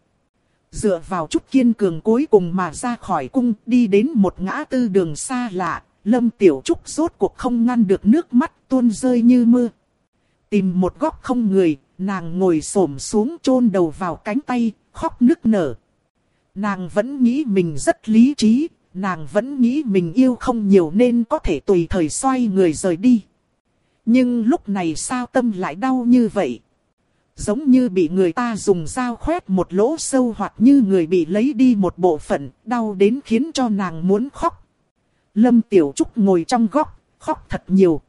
Dựa vào chút kiên cường cuối cùng mà ra khỏi cung, đi đến một ngã tư đường xa lạ, Lâm Tiểu Trúc rốt cuộc không ngăn được nước mắt tuôn rơi như mưa. Tìm một góc không người, nàng ngồi xổm xuống chôn đầu vào cánh tay, khóc nức nở. Nàng vẫn nghĩ mình rất lý trí, nàng vẫn nghĩ mình yêu không nhiều nên có thể tùy thời xoay người rời đi. Nhưng lúc này sao tâm lại đau như vậy? Giống như bị người ta dùng dao khoét một lỗ sâu hoặc như người bị lấy đi một bộ phận, đau đến khiến cho nàng muốn khóc. Lâm Tiểu Trúc ngồi trong góc, khóc thật nhiều.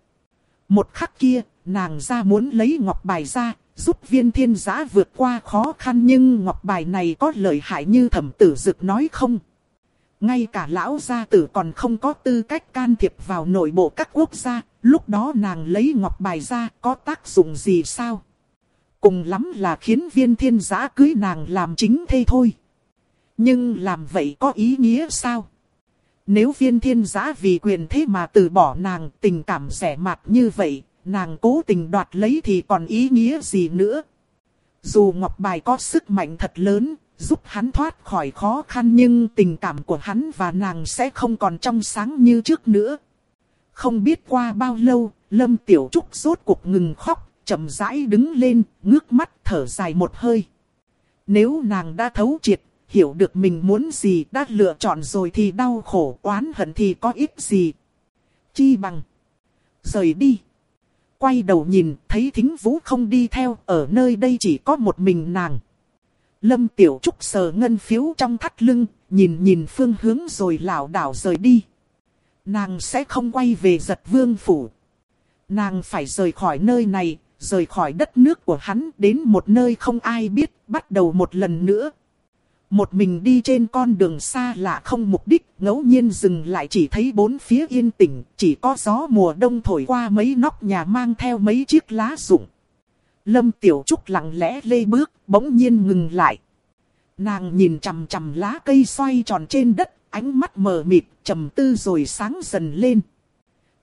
Một khắc kia, nàng ra muốn lấy ngọc bài ra, giúp viên thiên giã vượt qua khó khăn nhưng ngọc bài này có lợi hại như thẩm tử dực nói không. ngay cả lão gia tử còn không có tư cách can thiệp vào nội bộ các quốc gia, lúc đó nàng lấy ngọc bài ra có tác dụng gì sao? Cùng lắm là khiến viên thiên giã cưới nàng làm chính thê thôi. Nhưng làm vậy có ý nghĩa sao? Nếu viên thiên giã vì quyền thế mà từ bỏ nàng tình cảm rẻ mạt như vậy, nàng cố tình đoạt lấy thì còn ý nghĩa gì nữa? Dù Ngọc Bài có sức mạnh thật lớn, giúp hắn thoát khỏi khó khăn nhưng tình cảm của hắn và nàng sẽ không còn trong sáng như trước nữa. Không biết qua bao lâu, Lâm Tiểu Trúc rốt cuộc ngừng khóc, chậm rãi đứng lên, ngước mắt thở dài một hơi. Nếu nàng đã thấu triệt, hiểu được mình muốn gì đã lựa chọn rồi thì đau khổ oán hận thì có ích gì. Chi bằng. Rời đi. Quay đầu nhìn thấy thính vũ không đi theo ở nơi đây chỉ có một mình nàng. Lâm Tiểu Trúc sờ ngân phiếu trong thắt lưng, nhìn nhìn phương hướng rồi lảo đảo rời đi. Nàng sẽ không quay về giật vương phủ. Nàng phải rời khỏi nơi này, rời khỏi đất nước của hắn đến một nơi không ai biết, bắt đầu một lần nữa. Một mình đi trên con đường xa lạ không mục đích, ngẫu nhiên dừng lại chỉ thấy bốn phía yên tĩnh, chỉ có gió mùa đông thổi qua mấy nóc nhà mang theo mấy chiếc lá rụng. Lâm Tiểu Trúc lặng lẽ lê bước, bỗng nhiên ngừng lại. Nàng nhìn chằm chằm lá cây xoay tròn trên đất, ánh mắt mờ mịt, trầm tư rồi sáng dần lên.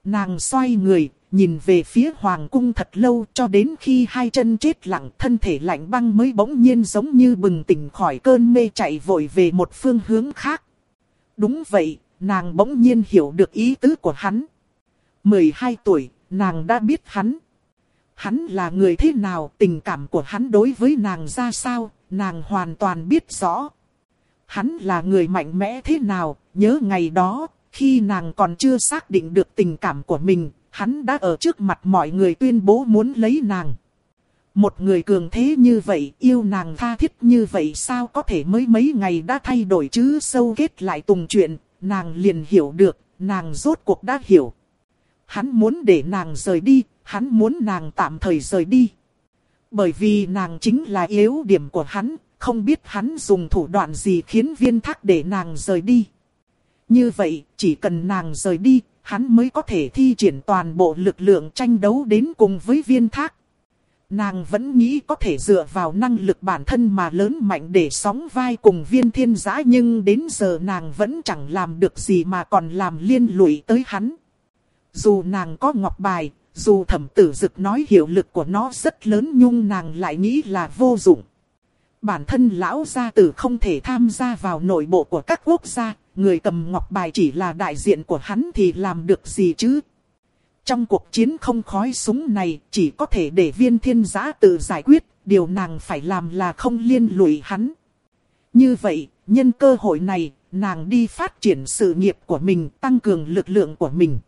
Nàng xoay người, nhìn về phía hoàng cung thật lâu cho đến khi hai chân chết lặng thân thể lạnh băng mới bỗng nhiên giống như bừng tỉnh khỏi cơn mê chạy vội về một phương hướng khác. Đúng vậy, nàng bỗng nhiên hiểu được ý tứ của hắn. 12 tuổi, nàng đã biết hắn. Hắn là người thế nào, tình cảm của hắn đối với nàng ra sao, nàng hoàn toàn biết rõ. Hắn là người mạnh mẽ thế nào, nhớ ngày đó, khi nàng còn chưa xác định được tình cảm của mình, hắn đã ở trước mặt mọi người tuyên bố muốn lấy nàng. Một người cường thế như vậy, yêu nàng tha thiết như vậy sao có thể mới mấy ngày đã thay đổi chứ sâu kết lại tùng chuyện, nàng liền hiểu được, nàng rốt cuộc đã hiểu. Hắn muốn để nàng rời đi, hắn muốn nàng tạm thời rời đi. Bởi vì nàng chính là yếu điểm của hắn, không biết hắn dùng thủ đoạn gì khiến viên thác để nàng rời đi. Như vậy, chỉ cần nàng rời đi, hắn mới có thể thi triển toàn bộ lực lượng tranh đấu đến cùng với viên thác. Nàng vẫn nghĩ có thể dựa vào năng lực bản thân mà lớn mạnh để sóng vai cùng viên thiên giã nhưng đến giờ nàng vẫn chẳng làm được gì mà còn làm liên lụy tới hắn. Dù nàng có ngọc bài, dù thẩm tử dực nói hiệu lực của nó rất lớn nhưng nàng lại nghĩ là vô dụng. Bản thân lão gia tử không thể tham gia vào nội bộ của các quốc gia, người cầm ngọc bài chỉ là đại diện của hắn thì làm được gì chứ? Trong cuộc chiến không khói súng này chỉ có thể để viên thiên giã tự giải quyết, điều nàng phải làm là không liên lụy hắn. Như vậy, nhân cơ hội này, nàng đi phát triển sự nghiệp của mình, tăng cường lực lượng của mình.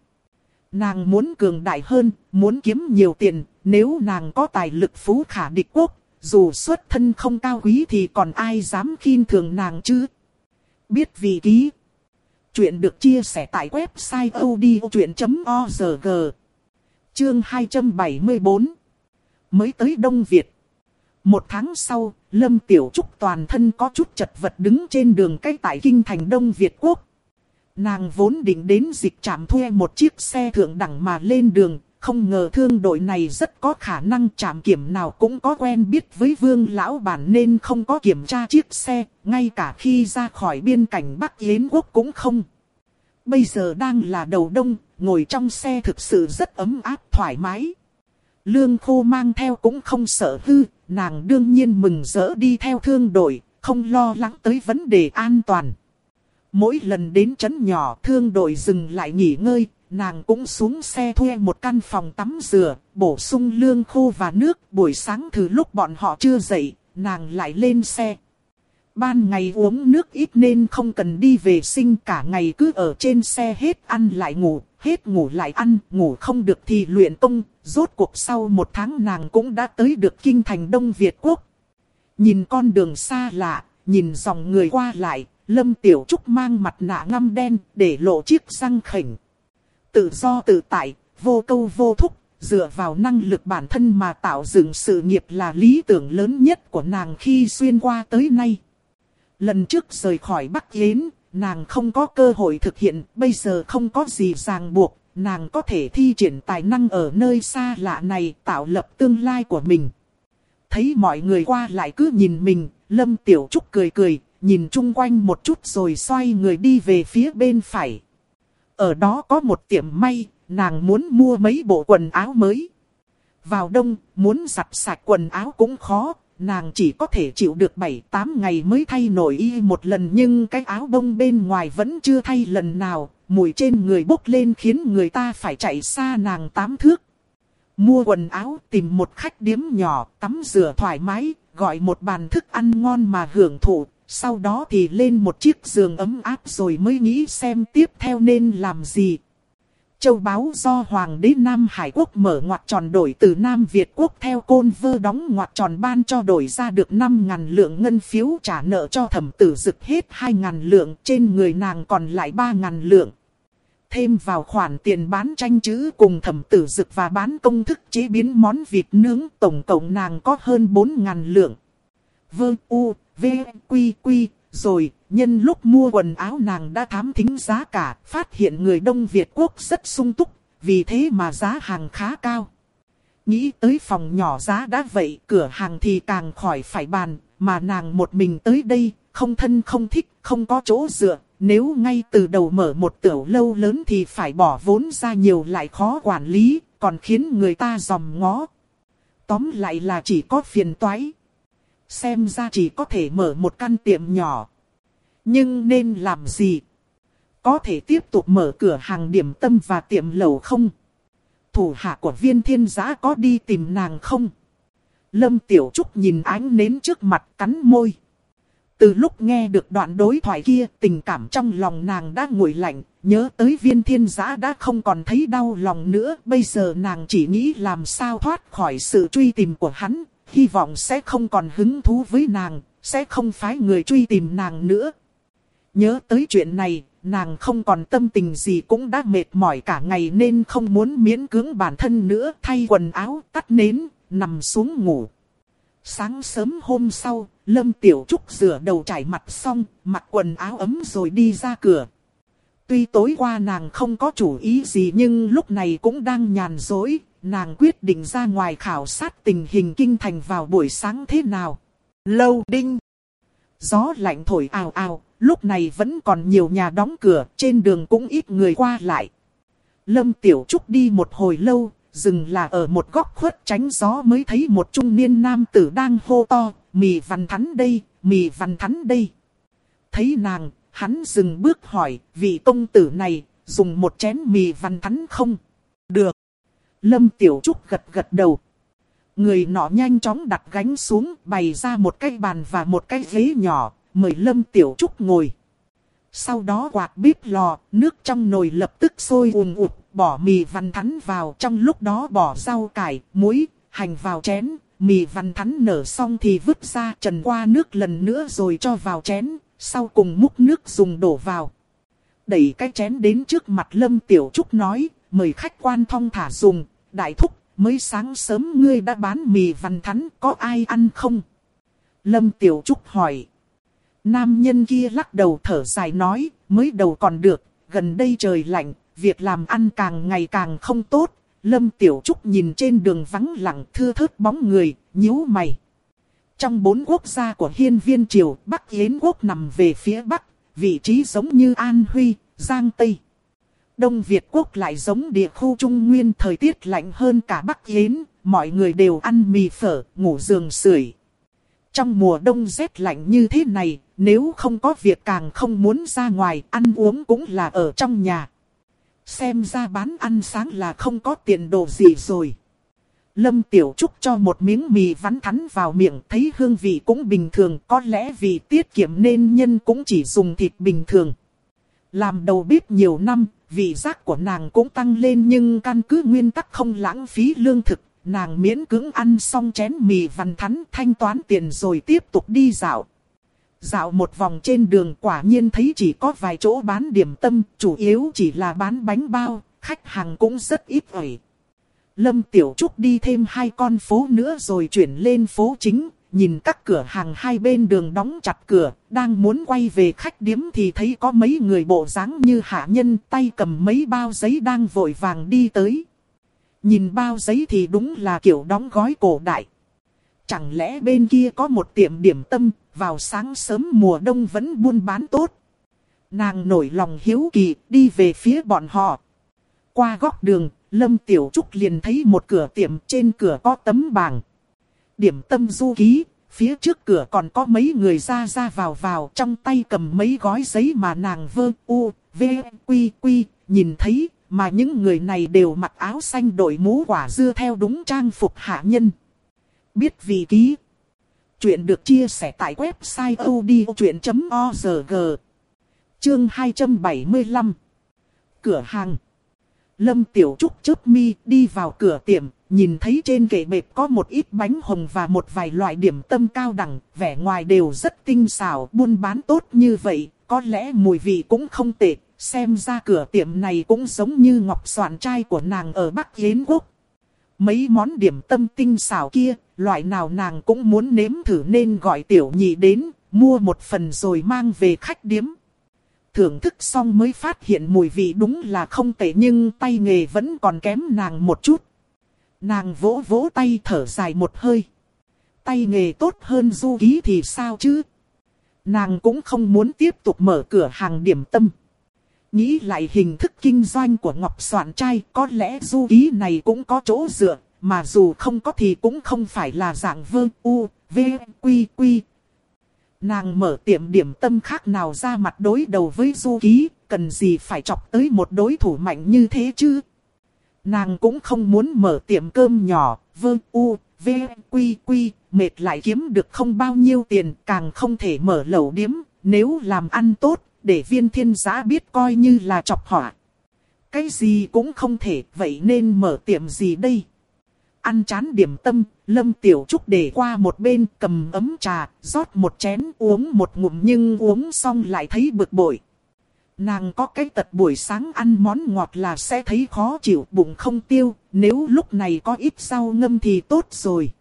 Nàng muốn cường đại hơn, muốn kiếm nhiều tiền, nếu nàng có tài lực phú khả địch quốc, dù xuất thân không cao quý thì còn ai dám khinh thường nàng chứ? Biết vị ký. Chuyện được chia sẻ tại website odchuyện.org. Chương 274. Mới tới Đông Việt. Một tháng sau, Lâm Tiểu Trúc toàn thân có chút chật vật đứng trên đường cách tại kinh thành Đông Việt Quốc. Nàng vốn định đến dịch trạm thuê một chiếc xe thượng đẳng mà lên đường, không ngờ thương đội này rất có khả năng chạm kiểm nào cũng có quen biết với vương lão bản nên không có kiểm tra chiếc xe, ngay cả khi ra khỏi biên cảnh Bắc Yến quốc cũng không. Bây giờ đang là đầu đông, ngồi trong xe thực sự rất ấm áp thoải mái. Lương khô mang theo cũng không sợ hư, nàng đương nhiên mừng rỡ đi theo thương đội, không lo lắng tới vấn đề an toàn. Mỗi lần đến trấn nhỏ thương đội dừng lại nghỉ ngơi, nàng cũng xuống xe thuê một căn phòng tắm rửa, bổ sung lương khô và nước. Buổi sáng thử lúc bọn họ chưa dậy, nàng lại lên xe. Ban ngày uống nước ít nên không cần đi vệ sinh cả ngày cứ ở trên xe hết ăn lại ngủ, hết ngủ lại ăn, ngủ không được thì luyện công. Rốt cuộc sau một tháng nàng cũng đã tới được kinh thành Đông Việt Quốc. Nhìn con đường xa lạ, nhìn dòng người qua lại, Lâm Tiểu Trúc mang mặt nạ ngăm đen để lộ chiếc răng khỉnh tự do tự tại, vô câu vô thúc, dựa vào năng lực bản thân mà tạo dựng sự nghiệp là lý tưởng lớn nhất của nàng khi xuyên qua tới nay. Lần trước rời khỏi Bắc Yến, nàng không có cơ hội thực hiện, bây giờ không có gì ràng buộc, nàng có thể thi triển tài năng ở nơi xa lạ này tạo lập tương lai của mình. Thấy mọi người qua lại cứ nhìn mình, Lâm Tiểu Trúc cười cười, nhìn chung quanh một chút rồi xoay người đi về phía bên phải. Ở đó có một tiệm may, nàng muốn mua mấy bộ quần áo mới. Vào đông, muốn giặt sạch quần áo cũng khó, nàng chỉ có thể chịu được 7-8 ngày mới thay nổi y một lần nhưng cái áo bông bên ngoài vẫn chưa thay lần nào, mùi trên người bốc lên khiến người ta phải chạy xa nàng tám thước. Mua quần áo, tìm một khách điếm nhỏ, tắm rửa thoải mái, gọi một bàn thức ăn ngon mà hưởng thụ, sau đó thì lên một chiếc giường ấm áp rồi mới nghĩ xem tiếp theo nên làm gì. Châu báo do Hoàng đế Nam Hải Quốc mở ngoặt tròn đổi từ Nam Việt Quốc theo côn vơ đóng ngoặt tròn ban cho đổi ra được 5.000 lượng ngân phiếu trả nợ cho thẩm tử dực hết 2.000 lượng trên người nàng còn lại 3.000 lượng. Thêm vào khoản tiền bán tranh chữ cùng thẩm tử dực và bán công thức chế biến món vịt nướng tổng cộng nàng có hơn 4.000 lượng. Vơ u, v, quy quy, rồi, nhân lúc mua quần áo nàng đã thám thính giá cả, phát hiện người Đông Việt Quốc rất sung túc, vì thế mà giá hàng khá cao. Nghĩ tới phòng nhỏ giá đã vậy, cửa hàng thì càng khỏi phải bàn, mà nàng một mình tới đây, không thân không thích, không có chỗ dựa. Nếu ngay từ đầu mở một tiểu lâu lớn thì phải bỏ vốn ra nhiều lại khó quản lý, còn khiến người ta dòm ngó. Tóm lại là chỉ có phiền toái. Xem ra chỉ có thể mở một căn tiệm nhỏ. Nhưng nên làm gì? Có thể tiếp tục mở cửa hàng điểm tâm và tiệm lẩu không? Thủ hạ của viên thiên giã có đi tìm nàng không? Lâm Tiểu Trúc nhìn ánh nến trước mặt cắn môi. Từ lúc nghe được đoạn đối thoại kia, tình cảm trong lòng nàng đã nguội lạnh, nhớ tới viên thiên giã đã không còn thấy đau lòng nữa. Bây giờ nàng chỉ nghĩ làm sao thoát khỏi sự truy tìm của hắn, hy vọng sẽ không còn hứng thú với nàng, sẽ không phái người truy tìm nàng nữa. Nhớ tới chuyện này, nàng không còn tâm tình gì cũng đã mệt mỏi cả ngày nên không muốn miễn cưỡng bản thân nữa, thay quần áo, tắt nến, nằm xuống ngủ. Sáng sớm hôm sau, Lâm Tiểu Trúc rửa đầu chải mặt xong, mặc quần áo ấm rồi đi ra cửa. Tuy tối qua nàng không có chủ ý gì nhưng lúc này cũng đang nhàn dối, nàng quyết định ra ngoài khảo sát tình hình kinh thành vào buổi sáng thế nào. Lâu đinh. Gió lạnh thổi ào ào, lúc này vẫn còn nhiều nhà đóng cửa, trên đường cũng ít người qua lại. Lâm Tiểu Trúc đi một hồi lâu, dừng là ở một góc khuất tránh gió mới thấy một trung niên nam tử đang hô to, mì văn thắn đây, mì văn thắn đây. Thấy nàng, hắn dừng bước hỏi, vị công tử này, dùng một chén mì văn thắn không? Được. Lâm Tiểu Trúc gật gật đầu. Người nọ nhanh chóng đặt gánh xuống, bày ra một cái bàn và một cái ghế nhỏ, mời Lâm Tiểu Trúc ngồi. Sau đó quạt bếp lò, nước trong nồi lập tức sôi ùn ụt, bỏ mì văn thắn vào, trong lúc đó bỏ rau cải, muối, hành vào chén, mì văn thắn nở xong thì vứt ra trần qua nước lần nữa rồi cho vào chén, sau cùng múc nước dùng đổ vào. Đẩy cái chén đến trước mặt Lâm Tiểu Trúc nói, mời khách quan thong thả dùng, đại thúc, mới sáng sớm ngươi đã bán mì vằn thắn, có ai ăn không? Lâm Tiểu Trúc hỏi. Nam nhân kia lắc đầu thở dài nói, mới đầu còn được, gần đây trời lạnh, việc làm ăn càng ngày càng không tốt. Lâm Tiểu Trúc nhìn trên đường vắng lặng thưa thớt bóng người, nhíu mày. Trong bốn quốc gia của hiên viên triều, Bắc Yến quốc nằm về phía Bắc, vị trí giống như An Huy, Giang Tây. Đông Việt quốc lại giống địa khu Trung Nguyên thời tiết lạnh hơn cả Bắc Yến, mọi người đều ăn mì phở, ngủ giường sưởi. Trong mùa đông rét lạnh như thế này, nếu không có việc càng không muốn ra ngoài, ăn uống cũng là ở trong nhà. Xem ra bán ăn sáng là không có tiền đồ gì rồi. Lâm Tiểu Trúc cho một miếng mì vắn thắn vào miệng thấy hương vị cũng bình thường, có lẽ vì tiết kiệm nên nhân cũng chỉ dùng thịt bình thường. Làm đầu bếp nhiều năm, vị giác của nàng cũng tăng lên nhưng căn cứ nguyên tắc không lãng phí lương thực, nàng miễn cưỡng ăn xong chén mì vằn thắn thanh toán tiền rồi tiếp tục đi dạo. Dạo một vòng trên đường quả nhiên thấy chỉ có vài chỗ bán điểm tâm, chủ yếu chỉ là bán bánh bao, khách hàng cũng rất ít ỏi. Lâm Tiểu Trúc đi thêm hai con phố nữa rồi chuyển lên phố chính, nhìn các cửa hàng hai bên đường đóng chặt cửa, đang muốn quay về khách điếm thì thấy có mấy người bộ dáng như hạ nhân tay cầm mấy bao giấy đang vội vàng đi tới. Nhìn bao giấy thì đúng là kiểu đóng gói cổ đại. Chẳng lẽ bên kia có một tiệm điểm tâm, vào sáng sớm mùa đông vẫn buôn bán tốt. Nàng nổi lòng hiếu kỳ, đi về phía bọn họ. Qua góc đường, Lâm Tiểu Trúc liền thấy một cửa tiệm trên cửa có tấm bảng. Điểm tâm du ký, phía trước cửa còn có mấy người ra ra vào vào trong tay cầm mấy gói giấy mà nàng vơ u, v, quy quy, nhìn thấy, mà những người này đều mặc áo xanh đội mũ quả dưa theo đúng trang phục hạ nhân. Biết vì ký. Chuyện được chia sẻ tại website odchuyện.org. Chương 275. Cửa hàng. Lâm Tiểu Trúc chớp mi đi vào cửa tiệm, nhìn thấy trên kệ bếp có một ít bánh hồng và một vài loại điểm tâm cao đẳng, vẻ ngoài đều rất tinh xảo, buôn bán tốt như vậy, có lẽ mùi vị cũng không tệ, xem ra cửa tiệm này cũng giống như ngọc soạn trai của nàng ở Bắc Yến Quốc. Mấy món điểm tâm tinh xảo kia, loại nào nàng cũng muốn nếm thử nên gọi tiểu nhị đến, mua một phần rồi mang về khách điếm. Thưởng thức xong mới phát hiện mùi vị đúng là không tệ nhưng tay nghề vẫn còn kém nàng một chút. Nàng vỗ vỗ tay thở dài một hơi. Tay nghề tốt hơn du ký thì sao chứ? Nàng cũng không muốn tiếp tục mở cửa hàng điểm tâm. Nghĩ lại hình thức kinh doanh của Ngọc Soạn Trai có lẽ du ký này cũng có chỗ dựa, mà dù không có thì cũng không phải là dạng vơ u, v, quy quy. Nàng mở tiệm điểm tâm khác nào ra mặt đối đầu với du ký, cần gì phải chọc tới một đối thủ mạnh như thế chứ? Nàng cũng không muốn mở tiệm cơm nhỏ, vơ u, v, quy quy, mệt lại kiếm được không bao nhiêu tiền, càng không thể mở lẩu điếm, nếu làm ăn tốt, để viên thiên giã biết coi như là chọc họa. Cái gì cũng không thể, vậy nên mở tiệm gì đây? Ăn chán điểm tâm, Lâm Tiểu Trúc để qua một bên cầm ấm trà, rót một chén uống một ngụm nhưng uống xong lại thấy bực bội. Nàng có cái tật buổi sáng ăn món ngọt là sẽ thấy khó chịu bụng không tiêu, nếu lúc này có ít rau ngâm thì tốt rồi.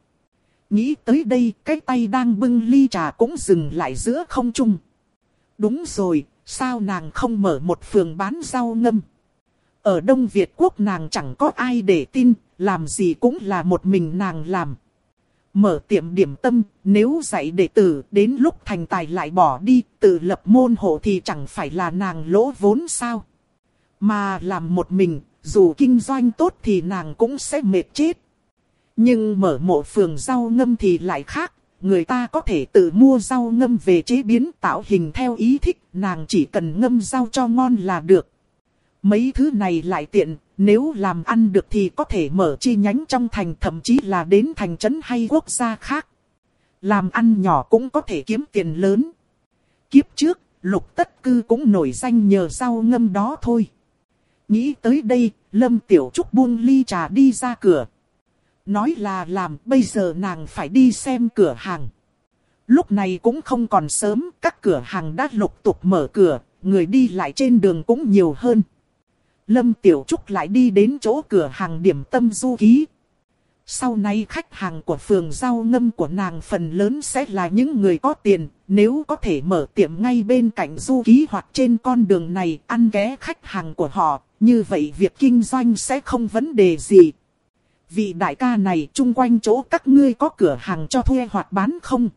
Nghĩ tới đây, cái tay đang bưng ly trà cũng dừng lại giữa không trung. Đúng rồi, sao nàng không mở một phường bán rau ngâm? Ở Đông Việt quốc nàng chẳng có ai để tin, làm gì cũng là một mình nàng làm. Mở tiệm điểm tâm, nếu dạy đệ tử đến lúc thành tài lại bỏ đi, tự lập môn hộ thì chẳng phải là nàng lỗ vốn sao. Mà làm một mình, dù kinh doanh tốt thì nàng cũng sẽ mệt chết. Nhưng mở mộ phường rau ngâm thì lại khác, người ta có thể tự mua rau ngâm về chế biến tạo hình theo ý thích, nàng chỉ cần ngâm rau cho ngon là được. Mấy thứ này lại tiện, nếu làm ăn được thì có thể mở chi nhánh trong thành thậm chí là đến thành trấn hay quốc gia khác. Làm ăn nhỏ cũng có thể kiếm tiền lớn. Kiếp trước, lục tất cư cũng nổi danh nhờ rau ngâm đó thôi. Nghĩ tới đây, Lâm Tiểu Trúc buông ly trà đi ra cửa. Nói là làm, bây giờ nàng phải đi xem cửa hàng. Lúc này cũng không còn sớm, các cửa hàng đã lục tục mở cửa, người đi lại trên đường cũng nhiều hơn. Lâm Tiểu Trúc lại đi đến chỗ cửa hàng điểm tâm du ký. Sau này khách hàng của phường giao ngâm của nàng phần lớn sẽ là những người có tiền, nếu có thể mở tiệm ngay bên cạnh du ký hoặc trên con đường này ăn ghé khách hàng của họ, như vậy việc kinh doanh sẽ không vấn đề gì. Vị đại ca này chung quanh chỗ các ngươi có cửa hàng cho thuê hoặc bán không?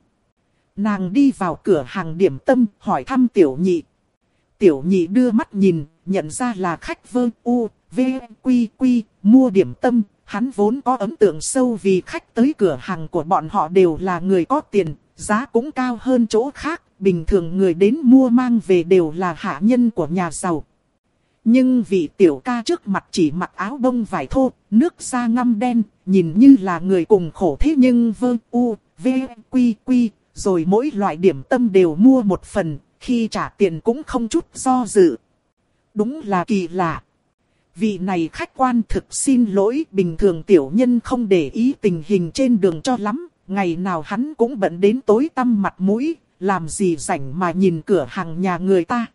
Nàng đi vào cửa hàng điểm tâm hỏi thăm tiểu nhị. Tiểu nhị đưa mắt nhìn, nhận ra là khách vơ u, v, quy quy, mua điểm tâm. Hắn vốn có ấn tượng sâu vì khách tới cửa hàng của bọn họ đều là người có tiền, giá cũng cao hơn chỗ khác. Bình thường người đến mua mang về đều là hạ nhân của nhà giàu. Nhưng vị tiểu ca trước mặt chỉ mặc áo bông vải thô, nước da ngăm đen, nhìn như là người cùng khổ thế nhưng vơ u, v, quy quy, rồi mỗi loại điểm tâm đều mua một phần, khi trả tiền cũng không chút do dự. Đúng là kỳ lạ. Vị này khách quan thực xin lỗi bình thường tiểu nhân không để ý tình hình trên đường cho lắm. Ngày nào hắn cũng bận đến tối tăm mặt mũi, làm gì rảnh mà nhìn cửa hàng nhà người ta.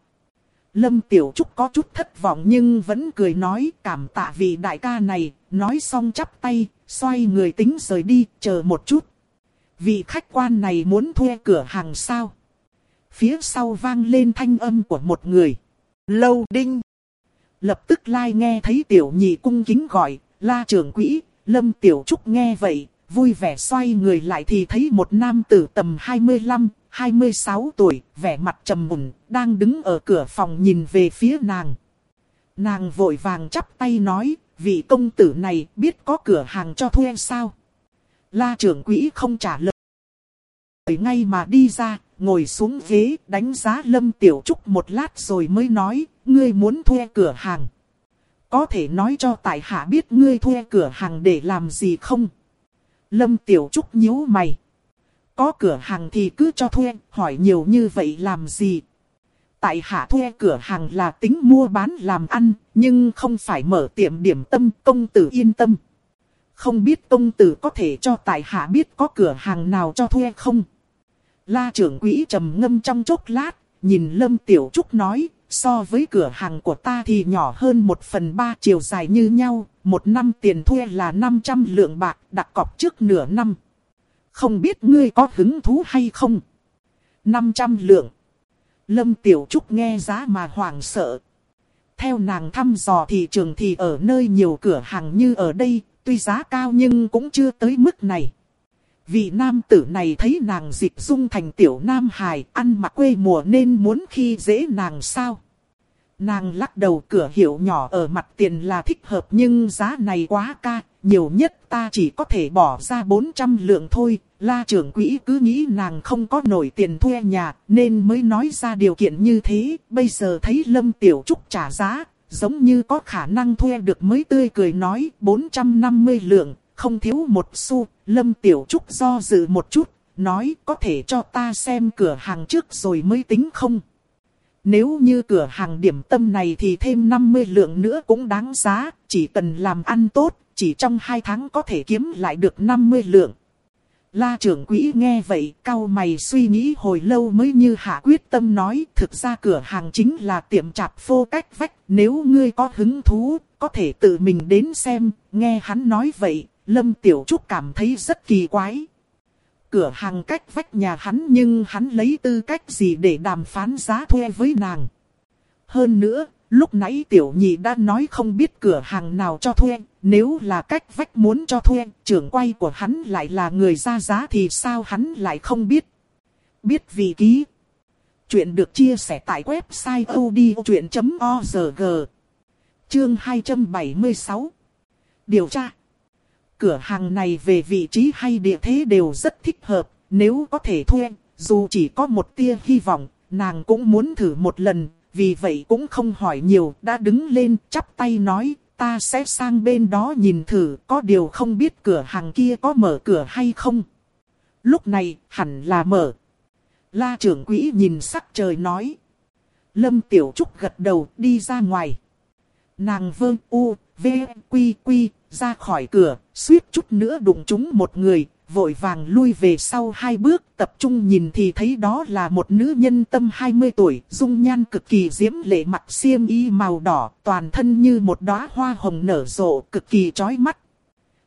Lâm Tiểu Trúc có chút thất vọng nhưng vẫn cười nói cảm tạ vị đại ca này, nói xong chắp tay, xoay người tính rời đi, chờ một chút. Vị khách quan này muốn thuê cửa hàng sao? Phía sau vang lên thanh âm của một người. Lâu đinh. Lập tức lai nghe thấy tiểu nhị cung kính gọi, la trưởng quỹ, lâm tiểu trúc nghe vậy, vui vẻ xoay người lại thì thấy một nam tử tầm 25, 26 tuổi, vẻ mặt trầm mùng, đang đứng ở cửa phòng nhìn về phía nàng. Nàng vội vàng chắp tay nói, vị công tử này biết có cửa hàng cho thuê sao? La trưởng quỹ không trả lời. Ngay mà đi ra, ngồi xuống ghế, đánh giá Lâm Tiểu Trúc một lát rồi mới nói, ngươi muốn thuê cửa hàng. Có thể nói cho tại hạ biết ngươi thuê cửa hàng để làm gì không? Lâm Tiểu Trúc nhíu mày. Có cửa hàng thì cứ cho thuê, hỏi nhiều như vậy làm gì? Tại hạ thuê cửa hàng là tính mua bán làm ăn, nhưng không phải mở tiệm điểm tâm, công tử yên tâm. Không biết công tử có thể cho tại hạ biết có cửa hàng nào cho thuê không? La trưởng quỹ trầm ngâm trong chốc lát, nhìn Lâm Tiểu Trúc nói, so với cửa hàng của ta thì nhỏ hơn một phần ba chiều dài như nhau, một năm tiền thuê là 500 lượng bạc đặt cọc trước nửa năm. Không biết ngươi có hứng thú hay không? 500 lượng. Lâm Tiểu Trúc nghe giá mà hoảng sợ. Theo nàng thăm dò thị trường thì ở nơi nhiều cửa hàng như ở đây, tuy giá cao nhưng cũng chưa tới mức này. Vị nam tử này thấy nàng dịch dung thành tiểu nam hài, ăn mặc quê mùa nên muốn khi dễ nàng sao. Nàng lắc đầu cửa hiệu nhỏ ở mặt tiền là thích hợp nhưng giá này quá ca, nhiều nhất ta chỉ có thể bỏ ra 400 lượng thôi. La trưởng quỹ cứ nghĩ nàng không có nổi tiền thuê nhà nên mới nói ra điều kiện như thế. Bây giờ thấy Lâm Tiểu Trúc trả giá, giống như có khả năng thuê được mới tươi cười nói 450 lượng, không thiếu một xu. Lâm Tiểu Trúc do dự một chút, nói có thể cho ta xem cửa hàng trước rồi mới tính không. Nếu như cửa hàng điểm tâm này thì thêm 50 lượng nữa cũng đáng giá, chỉ cần làm ăn tốt, chỉ trong 2 tháng có thể kiếm lại được 50 lượng. La trưởng quỹ nghe vậy, cao mày suy nghĩ hồi lâu mới như hạ quyết tâm nói, thực ra cửa hàng chính là tiệm chạp phô cách vách, nếu ngươi có hứng thú, có thể tự mình đến xem, nghe hắn nói vậy, Lâm Tiểu Trúc cảm thấy rất kỳ quái. Cửa hàng cách vách nhà hắn nhưng hắn lấy tư cách gì để đàm phán giá thuê với nàng. Hơn nữa, lúc nãy Tiểu Nhị đã nói không biết cửa hàng nào cho thuê, nếu là cách vách muốn cho thuê, trưởng quay của hắn lại là người ra giá thì sao hắn lại không biết. Biết vì ký. Chuyện được chia sẻ tại website odchuyện.org. Chương 276. Điều tra cửa hàng này về vị trí hay địa thế đều rất thích hợp, nếu có thể thuê, dù chỉ có một tia hy vọng, nàng cũng muốn thử một lần, vì vậy cũng không hỏi nhiều, đã đứng lên chắp tay nói, ta sẽ sang bên đó nhìn thử, có điều không biết cửa hàng kia có mở cửa hay không. Lúc này, hẳn là mở. La trưởng quỹ nhìn sắc trời nói. Lâm Tiểu Trúc gật đầu đi ra ngoài. Nàng vương u, v, quy quy, ra khỏi cửa, suýt chút nữa đụng trúng một người, vội vàng lui về sau hai bước, tập trung nhìn thì thấy đó là một nữ nhân tâm 20 tuổi, dung nhan cực kỳ diễm lệ mặt xiêm y màu đỏ, toàn thân như một đóa hoa hồng nở rộ, cực kỳ chói mắt.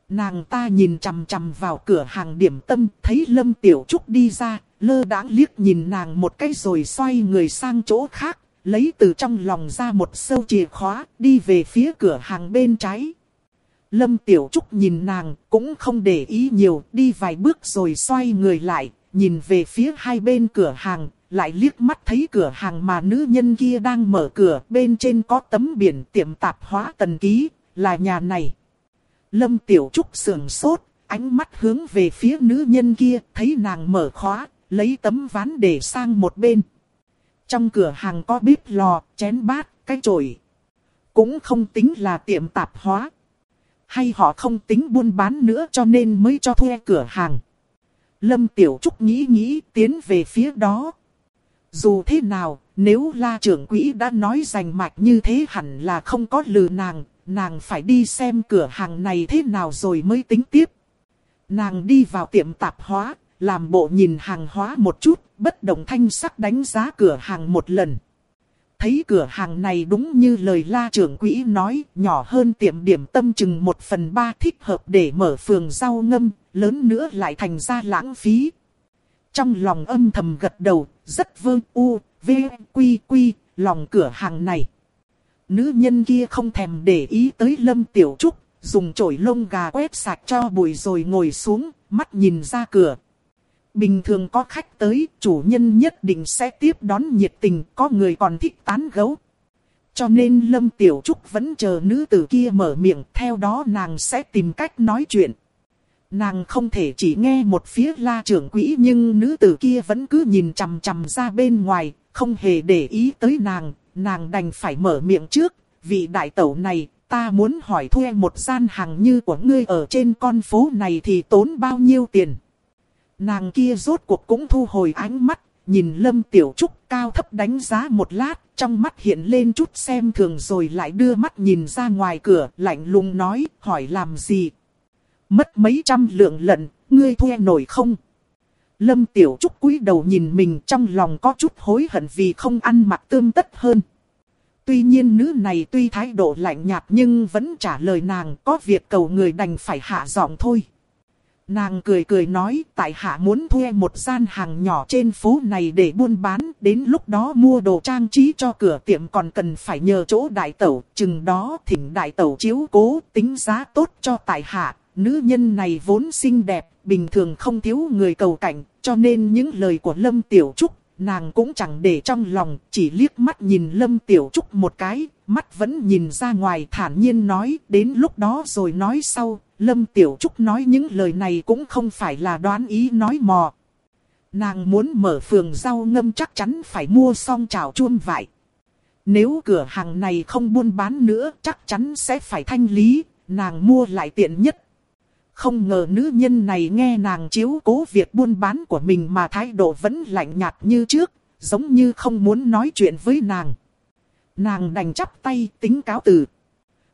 Nàng ta nhìn chằm chằm vào cửa hàng điểm tâm, thấy Lâm Tiểu Trúc đi ra, lơ đãng liếc nhìn nàng một cái rồi xoay người sang chỗ khác, lấy từ trong lòng ra một sâu chìa khóa, đi về phía cửa hàng bên trái. Lâm Tiểu Trúc nhìn nàng, cũng không để ý nhiều, đi vài bước rồi xoay người lại, nhìn về phía hai bên cửa hàng, lại liếc mắt thấy cửa hàng mà nữ nhân kia đang mở cửa, bên trên có tấm biển tiệm tạp hóa tần ký, là nhà này. Lâm Tiểu Trúc sườn sốt, ánh mắt hướng về phía nữ nhân kia, thấy nàng mở khóa, lấy tấm ván để sang một bên. Trong cửa hàng có bếp lò, chén bát, cái chổi. Cũng không tính là tiệm tạp hóa. Hay họ không tính buôn bán nữa cho nên mới cho thuê cửa hàng. Lâm Tiểu Trúc nghĩ nghĩ tiến về phía đó. Dù thế nào, nếu la trưởng quỹ đã nói rành mạch như thế hẳn là không có lừa nàng, nàng phải đi xem cửa hàng này thế nào rồi mới tính tiếp. Nàng đi vào tiệm tạp hóa, làm bộ nhìn hàng hóa một chút, bất động thanh sắc đánh giá cửa hàng một lần. Thấy cửa hàng này đúng như lời la trưởng quỹ nói, nhỏ hơn tiệm điểm tâm chừng một phần ba thích hợp để mở phường rau ngâm, lớn nữa lại thành ra lãng phí. Trong lòng âm thầm gật đầu, rất vương u, v, quy quy, lòng cửa hàng này. Nữ nhân kia không thèm để ý tới Lâm Tiểu Trúc, dùng chổi lông gà quét sạch cho bụi rồi ngồi xuống, mắt nhìn ra cửa. Bình thường có khách tới, chủ nhân nhất định sẽ tiếp đón nhiệt tình, có người còn thích tán gấu. Cho nên Lâm Tiểu Trúc vẫn chờ nữ tử kia mở miệng, theo đó nàng sẽ tìm cách nói chuyện. Nàng không thể chỉ nghe một phía la trưởng quỹ nhưng nữ tử kia vẫn cứ nhìn chằm chằm ra bên ngoài, không hề để ý tới nàng, nàng đành phải mở miệng trước, vị đại tẩu này, ta muốn hỏi thuê một gian hàng như của ngươi ở trên con phố này thì tốn bao nhiêu tiền. Nàng kia rốt cuộc cũng thu hồi ánh mắt, nhìn Lâm Tiểu Trúc cao thấp đánh giá một lát, trong mắt hiện lên chút xem thường rồi lại đưa mắt nhìn ra ngoài cửa, lạnh lùng nói, hỏi làm gì. Mất mấy trăm lượng lận, ngươi thuê nổi không? Lâm Tiểu Trúc cúi đầu nhìn mình trong lòng có chút hối hận vì không ăn mặc tươm tất hơn. Tuy nhiên nữ này tuy thái độ lạnh nhạt nhưng vẫn trả lời nàng có việc cầu người đành phải hạ giọng thôi. Nàng cười cười nói tại hạ muốn thuê một gian hàng nhỏ trên phố này để buôn bán, đến lúc đó mua đồ trang trí cho cửa tiệm còn cần phải nhờ chỗ đại tẩu, chừng đó thỉnh đại tẩu chiếu cố, tính giá tốt cho tại hạ. Nữ nhân này vốn xinh đẹp, bình thường không thiếu người cầu cảnh, cho nên những lời của Lâm Tiểu Trúc, nàng cũng chẳng để trong lòng, chỉ liếc mắt nhìn Lâm Tiểu Trúc một cái, mắt vẫn nhìn ra ngoài thản nhiên nói, đến lúc đó rồi nói sau, Lâm Tiểu Trúc nói những lời này cũng không phải là đoán ý nói mò. Nàng muốn mở phường rau ngâm chắc chắn phải mua xong chảo chuông vải. Nếu cửa hàng này không buôn bán nữa chắc chắn sẽ phải thanh lý, nàng mua lại tiện nhất. Không ngờ nữ nhân này nghe nàng chiếu cố việc buôn bán của mình mà thái độ vẫn lạnh nhạt như trước, giống như không muốn nói chuyện với nàng. Nàng đành chắp tay tính cáo từ.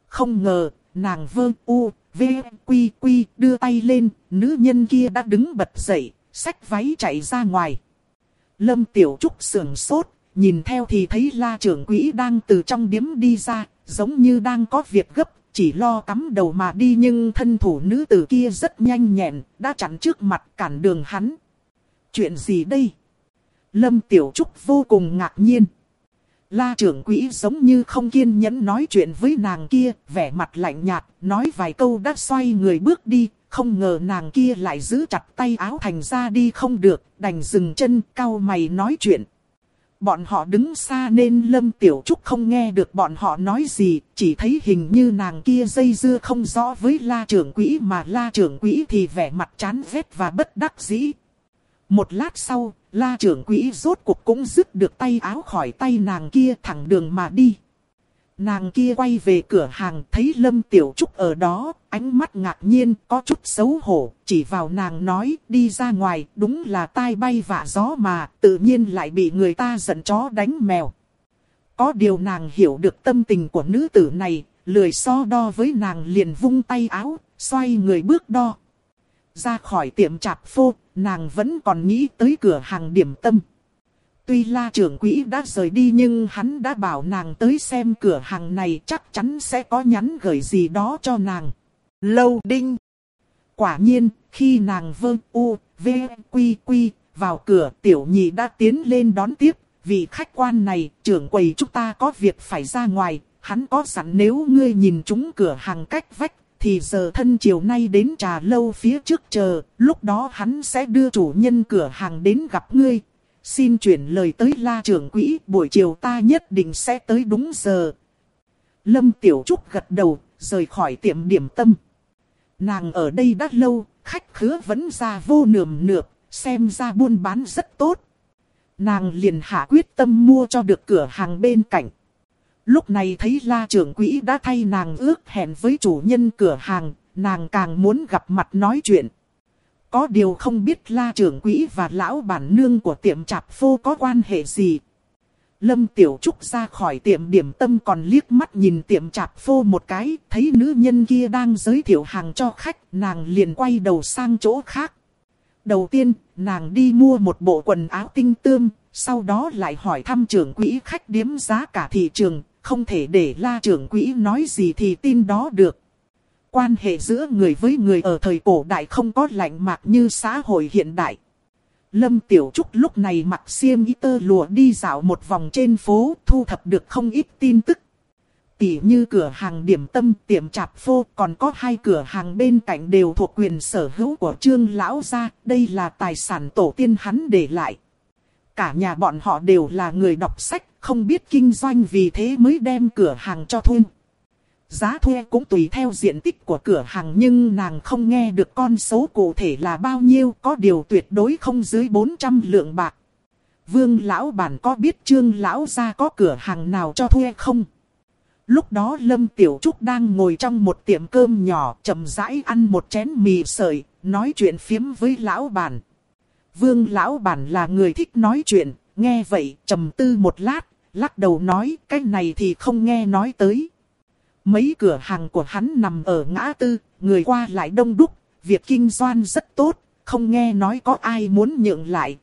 Không ngờ, nàng vơ u, v, quy quy đưa tay lên, nữ nhân kia đã đứng bật dậy, xách váy chạy ra ngoài. Lâm Tiểu Trúc sườn sốt, nhìn theo thì thấy la trưởng quỹ đang từ trong điếm đi ra, giống như đang có việc gấp, chỉ lo cắm đầu mà đi nhưng thân thủ nữ tử kia rất nhanh nhẹn, đã chặn trước mặt cản đường hắn. Chuyện gì đây? Lâm Tiểu Trúc vô cùng ngạc nhiên. La trưởng quỹ giống như không kiên nhẫn nói chuyện với nàng kia, vẻ mặt lạnh nhạt, nói vài câu đã xoay người bước đi, không ngờ nàng kia lại giữ chặt tay áo thành ra đi không được, đành dừng chân, cau mày nói chuyện. Bọn họ đứng xa nên Lâm Tiểu Trúc không nghe được bọn họ nói gì, chỉ thấy hình như nàng kia dây dưa không rõ với la trưởng quỹ mà la trưởng quỹ thì vẻ mặt chán ghét và bất đắc dĩ. Một lát sau, la trưởng quỹ rốt cuộc cũng dứt được tay áo khỏi tay nàng kia thẳng đường mà đi. Nàng kia quay về cửa hàng thấy Lâm Tiểu Trúc ở đó, ánh mắt ngạc nhiên, có chút xấu hổ, chỉ vào nàng nói, đi ra ngoài, đúng là tai bay vạ gió mà, tự nhiên lại bị người ta giận chó đánh mèo. Có điều nàng hiểu được tâm tình của nữ tử này, lười so đo với nàng liền vung tay áo, xoay người bước đo. Ra khỏi tiệm chạp phô, nàng vẫn còn nghĩ tới cửa hàng điểm tâm. Tuy la trưởng quỹ đã rời đi nhưng hắn đã bảo nàng tới xem cửa hàng này chắc chắn sẽ có nhắn gửi gì đó cho nàng. Lâu đinh. Quả nhiên, khi nàng vơ u, v, quy quy, vào cửa tiểu nhị đã tiến lên đón tiếp. Vị khách quan này, trưởng quầy chúng ta có việc phải ra ngoài, hắn có sẵn nếu ngươi nhìn chúng cửa hàng cách vách, thì giờ thân chiều nay đến trà lâu phía trước chờ, lúc đó hắn sẽ đưa chủ nhân cửa hàng đến gặp ngươi, Xin chuyển lời tới la trưởng quỹ, buổi chiều ta nhất định sẽ tới đúng giờ. Lâm Tiểu Trúc gật đầu, rời khỏi tiệm điểm tâm. Nàng ở đây đã lâu, khách khứa vẫn ra vô nườm nượp, xem ra buôn bán rất tốt. Nàng liền hạ quyết tâm mua cho được cửa hàng bên cạnh. Lúc này thấy la trưởng quỹ đã thay nàng ước hẹn với chủ nhân cửa hàng, nàng càng muốn gặp mặt nói chuyện. Có điều không biết la trưởng quỹ và lão bản nương của tiệm chạp phô có quan hệ gì. Lâm Tiểu Trúc ra khỏi tiệm điểm tâm còn liếc mắt nhìn tiệm chạp phô một cái, thấy nữ nhân kia đang giới thiệu hàng cho khách, nàng liền quay đầu sang chỗ khác. Đầu tiên, nàng đi mua một bộ quần áo tinh tươm, sau đó lại hỏi thăm trưởng quỹ khách điếm giá cả thị trường, không thể để la trưởng quỹ nói gì thì tin đó được. Quan hệ giữa người với người ở thời cổ đại không có lạnh mạc như xã hội hiện đại. Lâm Tiểu Trúc lúc này mặc xiêm y tơ lụa đi dạo một vòng trên phố thu thập được không ít tin tức. Tỉ như cửa hàng điểm tâm, tiệm chạp phô, còn có hai cửa hàng bên cạnh đều thuộc quyền sở hữu của trương lão gia, đây là tài sản tổ tiên hắn để lại. Cả nhà bọn họ đều là người đọc sách, không biết kinh doanh vì thế mới đem cửa hàng cho thuê. Giá thuê cũng tùy theo diện tích của cửa hàng nhưng nàng không nghe được con số cụ thể là bao nhiêu, có điều tuyệt đối không dưới 400 lượng bạc. Vương lão bản có biết trương lão gia có cửa hàng nào cho thuê không? Lúc đó Lâm Tiểu Trúc đang ngồi trong một tiệm cơm nhỏ, chậm rãi ăn một chén mì sợi, nói chuyện phiếm với lão bản. Vương lão bản là người thích nói chuyện, nghe vậy trầm tư một lát, lắc đầu nói cái này thì không nghe nói tới. Mấy cửa hàng của hắn nằm ở ngã tư, người qua lại đông đúc, việc kinh doanh rất tốt, không nghe nói có ai muốn nhượng lại.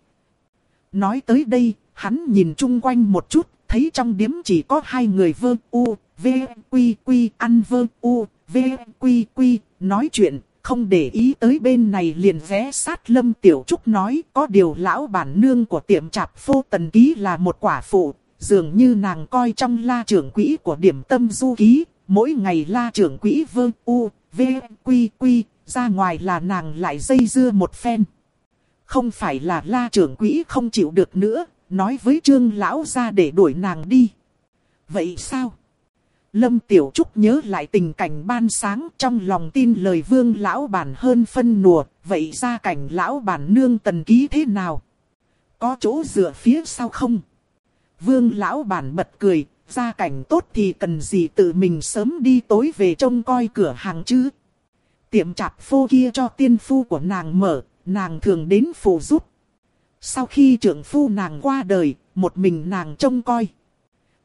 Nói tới đây, hắn nhìn chung quanh một chút, thấy trong điếm chỉ có hai người vơ u, v, quy quy, ăn vơ u, v, quy quy, nói chuyện, không để ý tới bên này liền vé sát Lâm Tiểu Trúc nói có điều lão bản nương của tiệm chạp phô tần ký là một quả phụ, dường như nàng coi trong la trưởng quỹ của điểm tâm du ký, mỗi ngày la trưởng quỹ vơ u, v, quy quy, ra ngoài là nàng lại dây dưa một phen. Không phải là la trưởng quỹ không chịu được nữa, nói với trương lão ra để đuổi nàng đi. Vậy sao? Lâm Tiểu Trúc nhớ lại tình cảnh ban sáng trong lòng tin lời vương lão bản hơn phân nùa, vậy ra cảnh lão bản nương tần ký thế nào? Có chỗ dựa phía sau không? Vương lão bản bật cười, gia cảnh tốt thì cần gì tự mình sớm đi tối về trông coi cửa hàng chứ? Tiệm chạp phô kia cho tiên phu của nàng mở, nàng thường đến phụ giúp. Sau khi trưởng phu nàng qua đời, một mình nàng trông coi.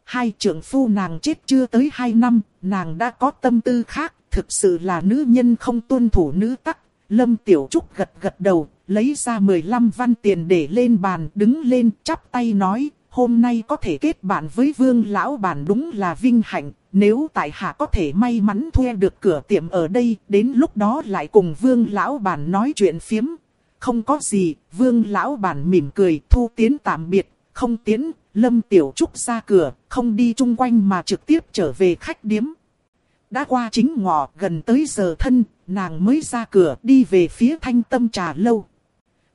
Hai trưởng phu nàng chết chưa tới hai năm, nàng đã có tâm tư khác, thực sự là nữ nhân không tuân thủ nữ tắc. Lâm Tiểu Trúc gật gật đầu, lấy ra 15 văn tiền để lên bàn, đứng lên, chắp tay nói, hôm nay có thể kết bạn với vương lão bản đúng là vinh hạnh, nếu tại hạ có thể may mắn thuê được cửa tiệm ở đây, đến lúc đó lại cùng vương lão bản nói chuyện phiếm. Không có gì, vương lão bản mỉm cười, thu tiến tạm biệt, không tiến, Lâm Tiểu Trúc ra cửa, không đi chung quanh mà trực tiếp trở về khách điếm. Đã qua chính ngọ, gần tới giờ thân, nàng mới ra cửa đi về phía thanh tâm trà lâu.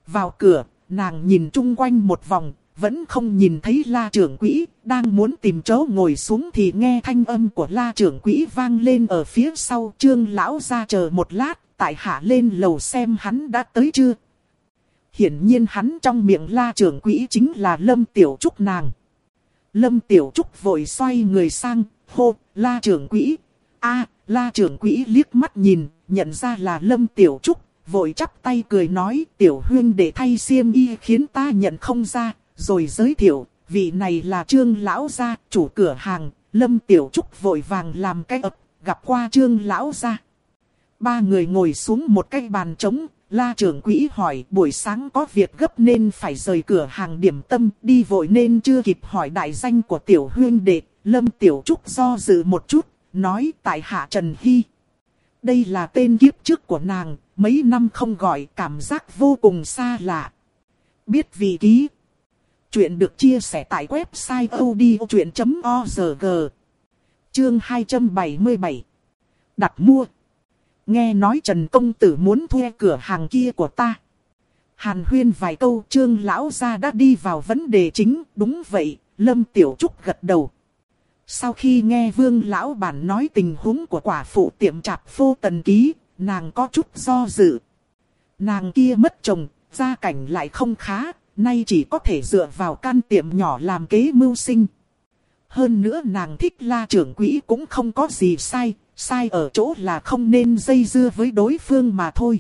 Vào cửa, nàng nhìn chung quanh một vòng, vẫn không nhìn thấy la trưởng quỹ, đang muốn tìm chỗ ngồi xuống thì nghe thanh âm của la trưởng quỹ vang lên ở phía sau. Trương lão ra chờ một lát, tại hạ lên lầu xem hắn đã tới chưa, Hiển nhiên hắn trong miệng la trưởng quỹ chính là Lâm Tiểu Trúc nàng. Lâm Tiểu Trúc vội xoay người sang, hô, la trưởng quỹ. a la trưởng quỹ liếc mắt nhìn, nhận ra là Lâm Tiểu Trúc, vội chắp tay cười nói, Tiểu Huyên để thay xiêm y khiến ta nhận không ra, rồi giới thiệu, vị này là Trương Lão Gia, chủ cửa hàng, Lâm Tiểu Trúc vội vàng làm cái ập, gặp qua Trương Lão Gia. Ba người ngồi xuống một cái bàn trống, La trưởng quỹ hỏi buổi sáng có việc gấp nên phải rời cửa hàng điểm tâm đi vội nên chưa kịp hỏi đại danh của tiểu huyên đệ. Lâm Tiểu Trúc do dự một chút, nói tại hạ Trần Hy. Đây là tên kiếp trước của nàng, mấy năm không gọi cảm giác vô cùng xa lạ. Biết vị ký. Chuyện được chia sẻ tại website odchuyện.org. Chương 277. Đặt mua. Nghe nói Trần Công Tử muốn thuê cửa hàng kia của ta. Hàn huyên vài câu trương lão gia đã đi vào vấn đề chính. Đúng vậy, Lâm Tiểu Trúc gật đầu. Sau khi nghe vương lão bản nói tình huống của quả phụ tiệm chạp phô tần ký, nàng có chút do dự. Nàng kia mất chồng, gia cảnh lại không khá, nay chỉ có thể dựa vào can tiệm nhỏ làm kế mưu sinh. Hơn nữa nàng thích la trưởng quỹ cũng không có gì sai, sai ở chỗ là không nên dây dưa với đối phương mà thôi.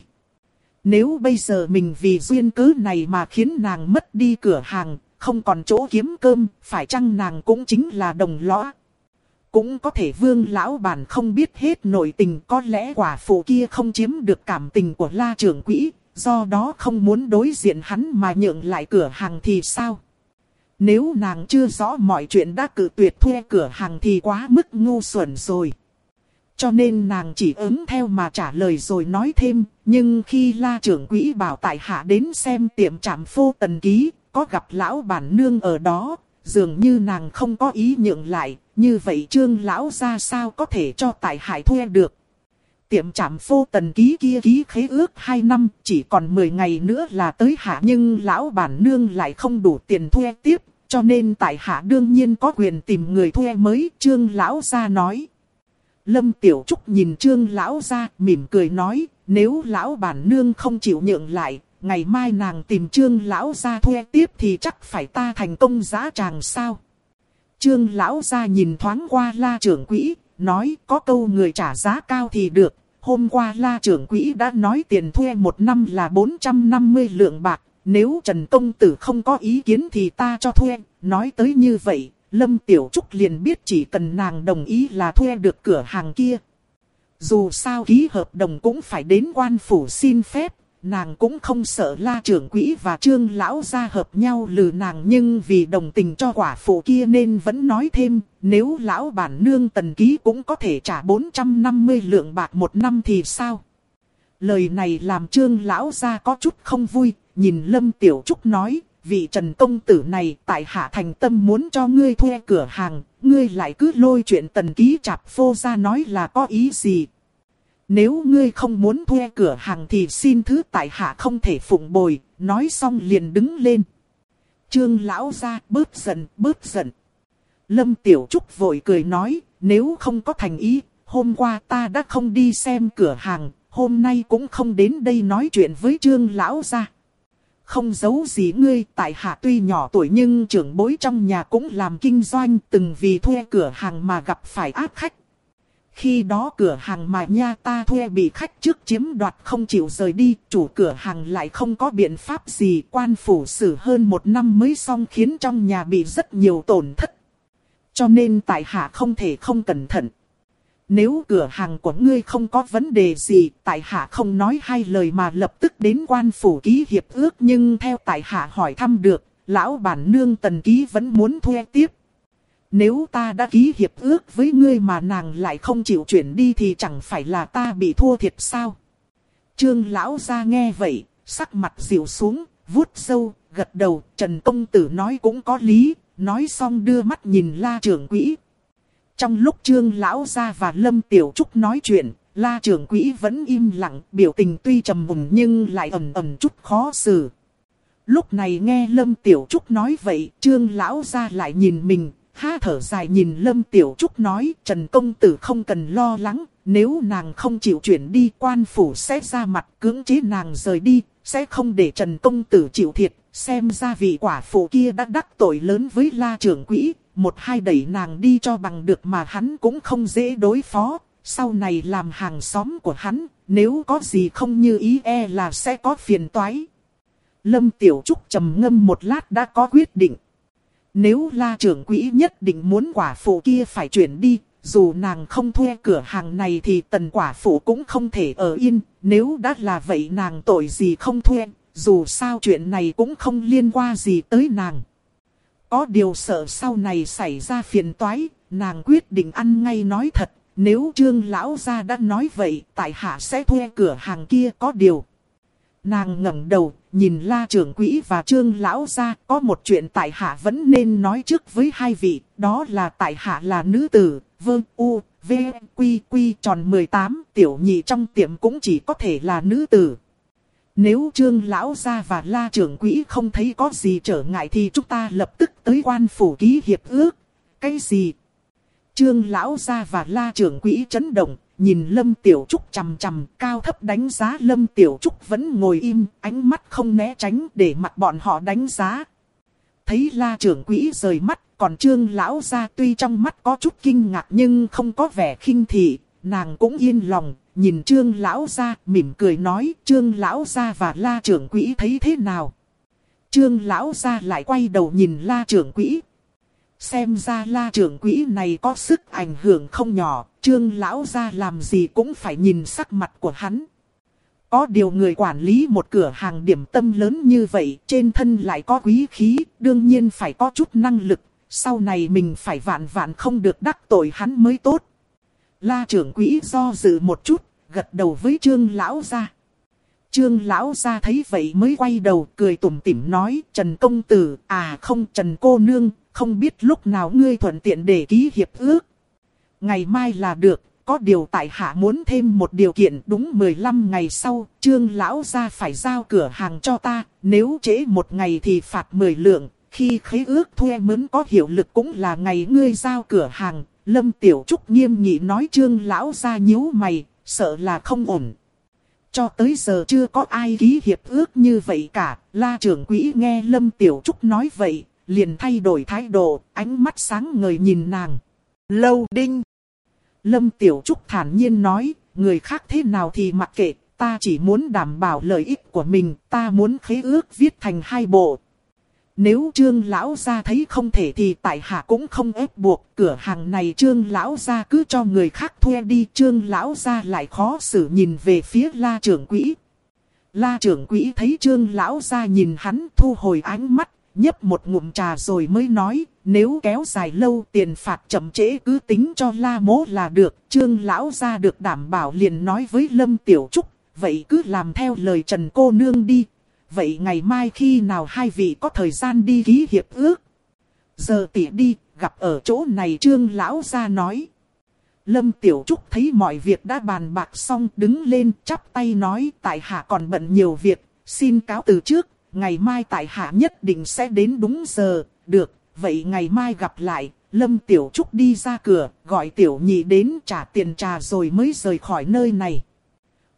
Nếu bây giờ mình vì duyên cớ này mà khiến nàng mất đi cửa hàng, không còn chỗ kiếm cơm, phải chăng nàng cũng chính là đồng lõa. Cũng có thể vương lão bản không biết hết nội tình có lẽ quả phụ kia không chiếm được cảm tình của la trưởng quỹ, do đó không muốn đối diện hắn mà nhượng lại cửa hàng thì sao? Nếu nàng chưa rõ mọi chuyện đã cự tuyệt thuê cửa hàng thì quá mức ngu xuẩn rồi. cho nên nàng chỉ ứng theo mà trả lời rồi nói thêm. Nhưng khi la trưởng quỹ bảo tại hạ đến xem tiệm trạm phô tần ký, có gặp lão bản nương ở đó, dường như nàng không có ý nhượng lại, như vậy trương lão ra sao có thể cho tại hạ thuê được. Tiệm trạm vô tần ký kia ký khế ước 2 năm, chỉ còn 10 ngày nữa là tới hạ nhưng lão bản nương lại không đủ tiền thuê tiếp, cho nên tại hạ đương nhiên có quyền tìm người thuê mới, trương lão gia nói. Lâm Tiểu Trúc nhìn trương lão gia mỉm cười nói, nếu lão bản nương không chịu nhượng lại, ngày mai nàng tìm trương lão gia thuê tiếp thì chắc phải ta thành công giá tràng sao. Trương lão gia nhìn thoáng qua la trưởng quỹ, nói có câu người trả giá cao thì được. Hôm qua la trưởng quỹ đã nói tiền thuê một năm là 450 lượng bạc, nếu Trần Công Tử không có ý kiến thì ta cho thuê. Nói tới như vậy, Lâm Tiểu Trúc liền biết chỉ cần nàng đồng ý là thuê được cửa hàng kia. Dù sao ký hợp đồng cũng phải đến quan phủ xin phép, nàng cũng không sợ la trưởng quỹ và trương lão gia hợp nhau lừa nàng nhưng vì đồng tình cho quả phụ kia nên vẫn nói thêm, nếu lão bản nương tần ký cũng có thể trả 450 lượng bạc một năm thì sao? Lời này làm trương lão gia có chút không vui, nhìn Lâm Tiểu Trúc nói, vị trần công tử này tại hạ thành tâm muốn cho ngươi thuê cửa hàng, ngươi lại cứ lôi chuyện tần ký chạp phô ra nói là có ý gì. Nếu ngươi không muốn thuê cửa hàng thì xin thứ tại hạ không thể phụng bồi, nói xong liền đứng lên. Trương lão ra bớt giận, bớt giận. Lâm Tiểu Trúc vội cười nói, nếu không có thành ý, hôm qua ta đã không đi xem cửa hàng, hôm nay cũng không đến đây nói chuyện với trương lão ra. Không giấu gì ngươi, tại hạ tuy nhỏ tuổi nhưng trưởng bối trong nhà cũng làm kinh doanh từng vì thuê cửa hàng mà gặp phải ác khách. Khi đó cửa hàng mà nha ta thuê bị khách trước chiếm đoạt không chịu rời đi, chủ cửa hàng lại không có biện pháp gì, quan phủ xử hơn một năm mới xong khiến trong nhà bị rất nhiều tổn thất. Cho nên tại hạ không thể không cẩn thận. Nếu cửa hàng của ngươi không có vấn đề gì, tại hạ không nói hai lời mà lập tức đến quan phủ ký hiệp ước nhưng theo tại hạ hỏi thăm được, lão bản nương tần ký vẫn muốn thuê tiếp. Nếu ta đã ký hiệp ước với ngươi mà nàng lại không chịu chuyển đi thì chẳng phải là ta bị thua thiệt sao? Trương lão ra nghe vậy, sắc mặt dịu xuống, vuốt sâu, gật đầu, Trần Công Tử nói cũng có lý, nói xong đưa mắt nhìn la trưởng quỹ. Trong lúc trương lão ra và lâm tiểu trúc nói chuyện, la trưởng quỹ vẫn im lặng, biểu tình tuy trầm mùng nhưng lại ẩm ẩm chút khó xử. Lúc này nghe lâm tiểu trúc nói vậy, trương lão ra lại nhìn mình, Ha thở dài nhìn Lâm Tiểu Trúc nói, Trần Công Tử không cần lo lắng, nếu nàng không chịu chuyển đi quan phủ sẽ ra mặt cưỡng chế nàng rời đi, sẽ không để Trần Công Tử chịu thiệt, xem ra vị quả phụ kia đã đắc tội lớn với la trưởng quỹ, một hai đẩy nàng đi cho bằng được mà hắn cũng không dễ đối phó, sau này làm hàng xóm của hắn, nếu có gì không như ý e là sẽ có phiền toái. Lâm Tiểu Trúc trầm ngâm một lát đã có quyết định. Nếu la trưởng quỹ nhất định muốn quả phụ kia phải chuyển đi, dù nàng không thuê cửa hàng này thì tần quả phụ cũng không thể ở yên, nếu đã là vậy nàng tội gì không thuê, dù sao chuyện này cũng không liên quan gì tới nàng. Có điều sợ sau này xảy ra phiền toái, nàng quyết định ăn ngay nói thật, nếu trương lão gia đã nói vậy, tại hạ sẽ thuê cửa hàng kia có điều. Nàng ngẩng đầu, nhìn la trưởng quỹ và trương lão ra, có một chuyện tại hạ vẫn nên nói trước với hai vị, đó là tại hạ là nữ tử, vương u, v, quy quy tròn 18, tiểu nhị trong tiệm cũng chỉ có thể là nữ tử. Nếu trương lão gia và la trưởng quỹ không thấy có gì trở ngại thì chúng ta lập tức tới quan phủ ký hiệp ước. Cái gì? Trương lão gia và la trưởng quỹ chấn động, nhìn Lâm Tiểu Trúc chằm chằm, cao thấp đánh giá Lâm Tiểu Trúc vẫn ngồi im, ánh mắt không né tránh để mặt bọn họ đánh giá. Thấy la trưởng quỹ rời mắt, còn trương lão ra tuy trong mắt có chút kinh ngạc nhưng không có vẻ khinh thị, nàng cũng yên lòng, nhìn trương lão ra, mỉm cười nói, trương lão ra và la trưởng quỹ thấy thế nào. Trương lão ra lại quay đầu nhìn la trưởng quỹ, Xem ra la trưởng quỹ này có sức ảnh hưởng không nhỏ, trương lão ra làm gì cũng phải nhìn sắc mặt của hắn. Có điều người quản lý một cửa hàng điểm tâm lớn như vậy, trên thân lại có quý khí, đương nhiên phải có chút năng lực, sau này mình phải vạn vạn không được đắc tội hắn mới tốt. La trưởng quỹ do dự một chút, gật đầu với trương lão gia. Trương lão gia thấy vậy mới quay đầu cười tủm tỉm nói Trần công tử, à không Trần cô nương, không biết lúc nào ngươi thuận tiện để ký hiệp ước. Ngày mai là được, có điều tại hạ muốn thêm một điều kiện đúng 15 ngày sau, trương lão gia phải giao cửa hàng cho ta, nếu trễ một ngày thì phạt 10 lượng, khi khế ước thuê mướn có hiệu lực cũng là ngày ngươi giao cửa hàng. Lâm Tiểu Trúc nghiêm nghị nói trương lão gia nhíu mày, sợ là không ổn. Cho tới giờ chưa có ai ký hiệp ước như vậy cả, la trưởng quỹ nghe Lâm Tiểu Trúc nói vậy, liền thay đổi thái độ, ánh mắt sáng ngời nhìn nàng. Lâu đinh. Lâm Tiểu Trúc thản nhiên nói, người khác thế nào thì mặc kệ, ta chỉ muốn đảm bảo lợi ích của mình, ta muốn khế ước viết thành hai bộ. Nếu trương lão gia thấy không thể thì tại hạ cũng không ép buộc, cửa hàng này trương lão gia cứ cho người khác thuê đi, trương lão gia lại khó xử nhìn về phía la trưởng quỹ. La trưởng quỹ thấy trương lão gia nhìn hắn thu hồi ánh mắt, nhấp một ngụm trà rồi mới nói, nếu kéo dài lâu tiền phạt chậm trễ cứ tính cho la mố là được, trương lão gia được đảm bảo liền nói với Lâm Tiểu Trúc, vậy cứ làm theo lời Trần cô nương đi, vậy ngày mai khi nào hai vị có thời gian đi ký hiệp ước? Giờ tỉ đi, gặp ở chỗ này trương lão gia nói. Lâm Tiểu Trúc thấy mọi việc đã bàn bạc xong đứng lên chắp tay nói tại hạ còn bận nhiều việc, xin cáo từ trước, ngày mai tại hạ nhất định sẽ đến đúng giờ, được, vậy ngày mai gặp lại, Lâm Tiểu Trúc đi ra cửa, gọi Tiểu Nhị đến trả tiền trà rồi mới rời khỏi nơi này.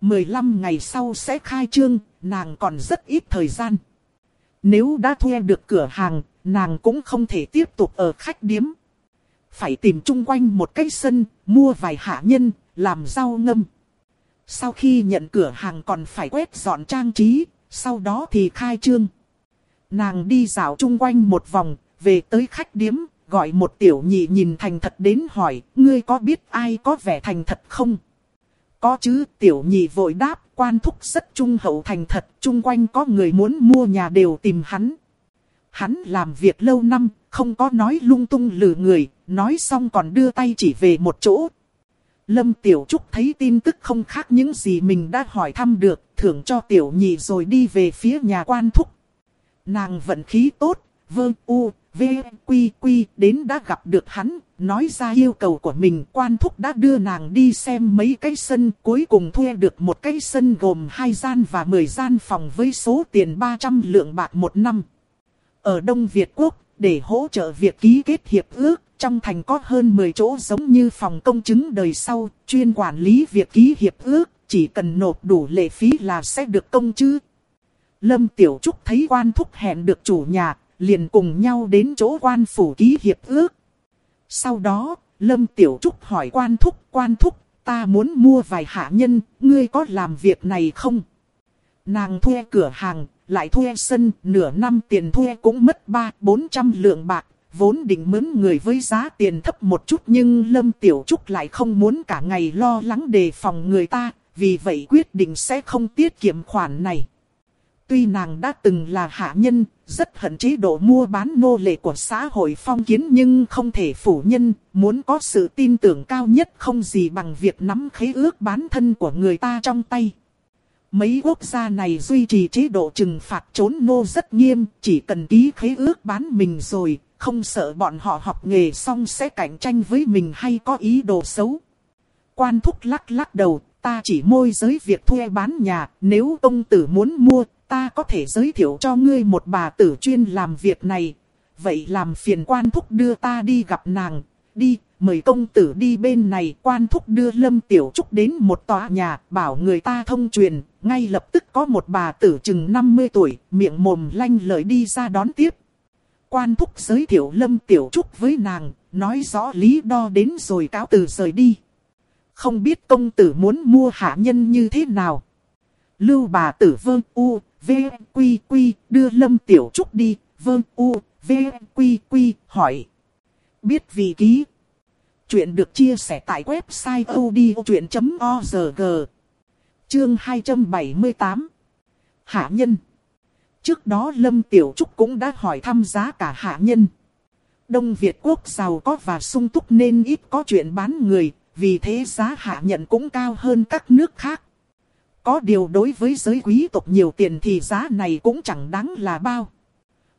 15 ngày sau sẽ khai trương, nàng còn rất ít thời gian. Nếu đã thuê được cửa hàng, nàng cũng không thể tiếp tục ở khách điếm. Phải tìm chung quanh một cái sân, mua vài hạ nhân, làm rau ngâm. Sau khi nhận cửa hàng còn phải quét dọn trang trí, sau đó thì khai trương. Nàng đi dạo chung quanh một vòng, về tới khách điếm, gọi một tiểu nhị nhìn thành thật đến hỏi, ngươi có biết ai có vẻ thành thật không? Có chứ, tiểu nhị vội đáp, quan thúc rất trung hậu thành thật, chung quanh có người muốn mua nhà đều tìm hắn. Hắn làm việc lâu năm, không có nói lung tung lừa người, nói xong còn đưa tay chỉ về một chỗ. Lâm Tiểu Trúc thấy tin tức không khác những gì mình đã hỏi thăm được, thưởng cho tiểu nhị rồi đi về phía nhà quan thúc. Nàng vận khí tốt, Vương u, v, quy quy đến đã gặp được hắn, nói ra yêu cầu của mình. Quan thúc đã đưa nàng đi xem mấy cái sân, cuối cùng thuê được một cái sân gồm hai gian và 10 gian phòng với số tiền 300 lượng bạc một năm. Ở Đông Việt Quốc, để hỗ trợ việc ký kết hiệp ước, trong thành có hơn 10 chỗ giống như phòng công chứng đời sau, chuyên quản lý việc ký hiệp ước, chỉ cần nộp đủ lệ phí là sẽ được công chứ. Lâm Tiểu Trúc thấy quan thúc hẹn được chủ nhà, liền cùng nhau đến chỗ quan phủ ký hiệp ước. Sau đó, Lâm Tiểu Trúc hỏi quan thúc, quan thúc, ta muốn mua vài hạ nhân, ngươi có làm việc này không? Nàng thuê cửa hàng, lại thuê sân, nửa năm tiền thuê cũng mất ba bốn trăm lượng bạc, vốn định mướn người với giá tiền thấp một chút nhưng Lâm Tiểu Trúc lại không muốn cả ngày lo lắng đề phòng người ta, vì vậy quyết định sẽ không tiết kiệm khoản này. Tuy nàng đã từng là hạ nhân, rất hận chế độ mua bán nô lệ của xã hội phong kiến nhưng không thể phủ nhân, muốn có sự tin tưởng cao nhất không gì bằng việc nắm khế ước bán thân của người ta trong tay. Mấy quốc gia này duy trì chế độ trừng phạt trốn nô rất nghiêm, chỉ cần ký khế ước bán mình rồi, không sợ bọn họ học nghề xong sẽ cạnh tranh với mình hay có ý đồ xấu. Quan thúc lắc lắc đầu, ta chỉ môi giới việc thuê bán nhà, nếu ông tử muốn mua, ta có thể giới thiệu cho ngươi một bà tử chuyên làm việc này. Vậy làm phiền quan thúc đưa ta đi gặp nàng, đi, mời công tử đi bên này. Quan thúc đưa Lâm Tiểu Trúc đến một tòa nhà, bảo người ta thông truyền, ngay lập tức có một bà tử chừng 50 tuổi, miệng mồm lanh lợi đi ra đón tiếp. Quan thúc giới thiệu Lâm Tiểu Trúc với nàng, nói rõ lý đo đến rồi cáo từ rời đi. Không biết công tử muốn mua hạ nhân như thế nào. Lưu bà tử vương u, v, quy quy, đưa Lâm Tiểu Trúc đi, vương u, v, quy quy, hỏi. Biết vị ký. Chuyện được chia sẻ tại website odchuyện.org. Chương 278. Hạ nhân. Trước đó Lâm Tiểu Trúc cũng đã hỏi thăm giá cả hạ nhân. Đông Việt quốc giàu có và sung túc nên ít có chuyện bán người, vì thế giá hạ nhận cũng cao hơn các nước khác. Có điều đối với giới quý tộc nhiều tiền thì giá này cũng chẳng đáng là bao.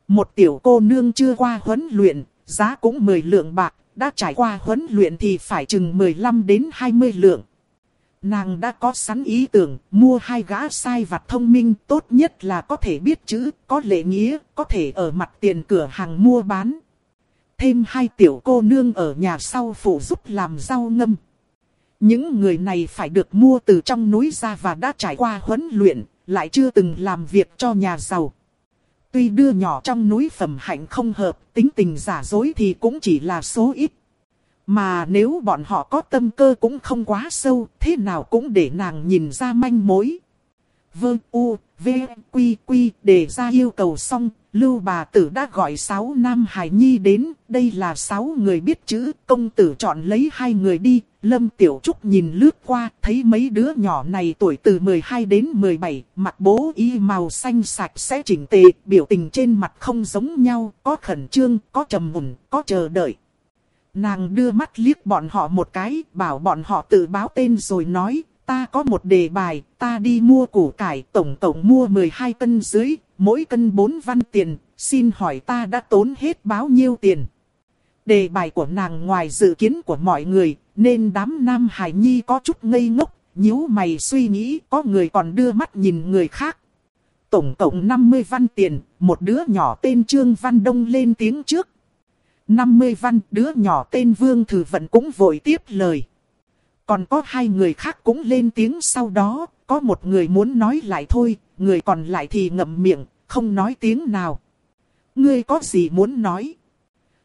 Một tiểu cô nương chưa qua huấn luyện, giá cũng 10 lượng bạc, đã trải qua huấn luyện thì phải chừng 15 đến 20 lượng. Nàng đã có sẵn ý tưởng mua hai gã sai vặt thông minh tốt nhất là có thể biết chữ, có lệ nghĩa, có thể ở mặt tiền cửa hàng mua bán. Thêm hai tiểu cô nương ở nhà sau phụ giúp làm rau ngâm. Những người này phải được mua từ trong núi ra và đã trải qua huấn luyện, lại chưa từng làm việc cho nhà giàu. Tuy đưa nhỏ trong núi phẩm hạnh không hợp, tính tình giả dối thì cũng chỉ là số ít. Mà nếu bọn họ có tâm cơ cũng không quá sâu, thế nào cũng để nàng nhìn ra manh mối. Vương U, V, Quy, Quy để ra yêu cầu xong, Lưu bà tử đã gọi sáu nam hải nhi đến, đây là sáu người biết chữ, công tử chọn lấy hai người đi, Lâm Tiểu Trúc nhìn lướt qua, thấy mấy đứa nhỏ này tuổi từ 12 đến 17, mặt bố y màu xanh sạch sẽ chỉnh tề, biểu tình trên mặt không giống nhau, có khẩn trương, có trầm mùn, có chờ đợi. Nàng đưa mắt liếc bọn họ một cái, bảo bọn họ tự báo tên rồi nói, ta có một đề bài, ta đi mua củ cải, tổng tổng mua 12 cân dưới, mỗi cân 4 văn tiền, xin hỏi ta đã tốn hết bao nhiêu tiền. Đề bài của nàng ngoài dự kiến của mọi người, nên đám nam hải nhi có chút ngây ngốc, nhíu mày suy nghĩ có người còn đưa mắt nhìn người khác. Tổng cộng 50 văn tiền, một đứa nhỏ tên Trương Văn Đông lên tiếng trước. 50 văn, đứa nhỏ tên Vương Thử Vận cũng vội tiếp lời. Còn có hai người khác cũng lên tiếng sau đó, có một người muốn nói lại thôi, người còn lại thì ngậm miệng, không nói tiếng nào. Ngươi có gì muốn nói?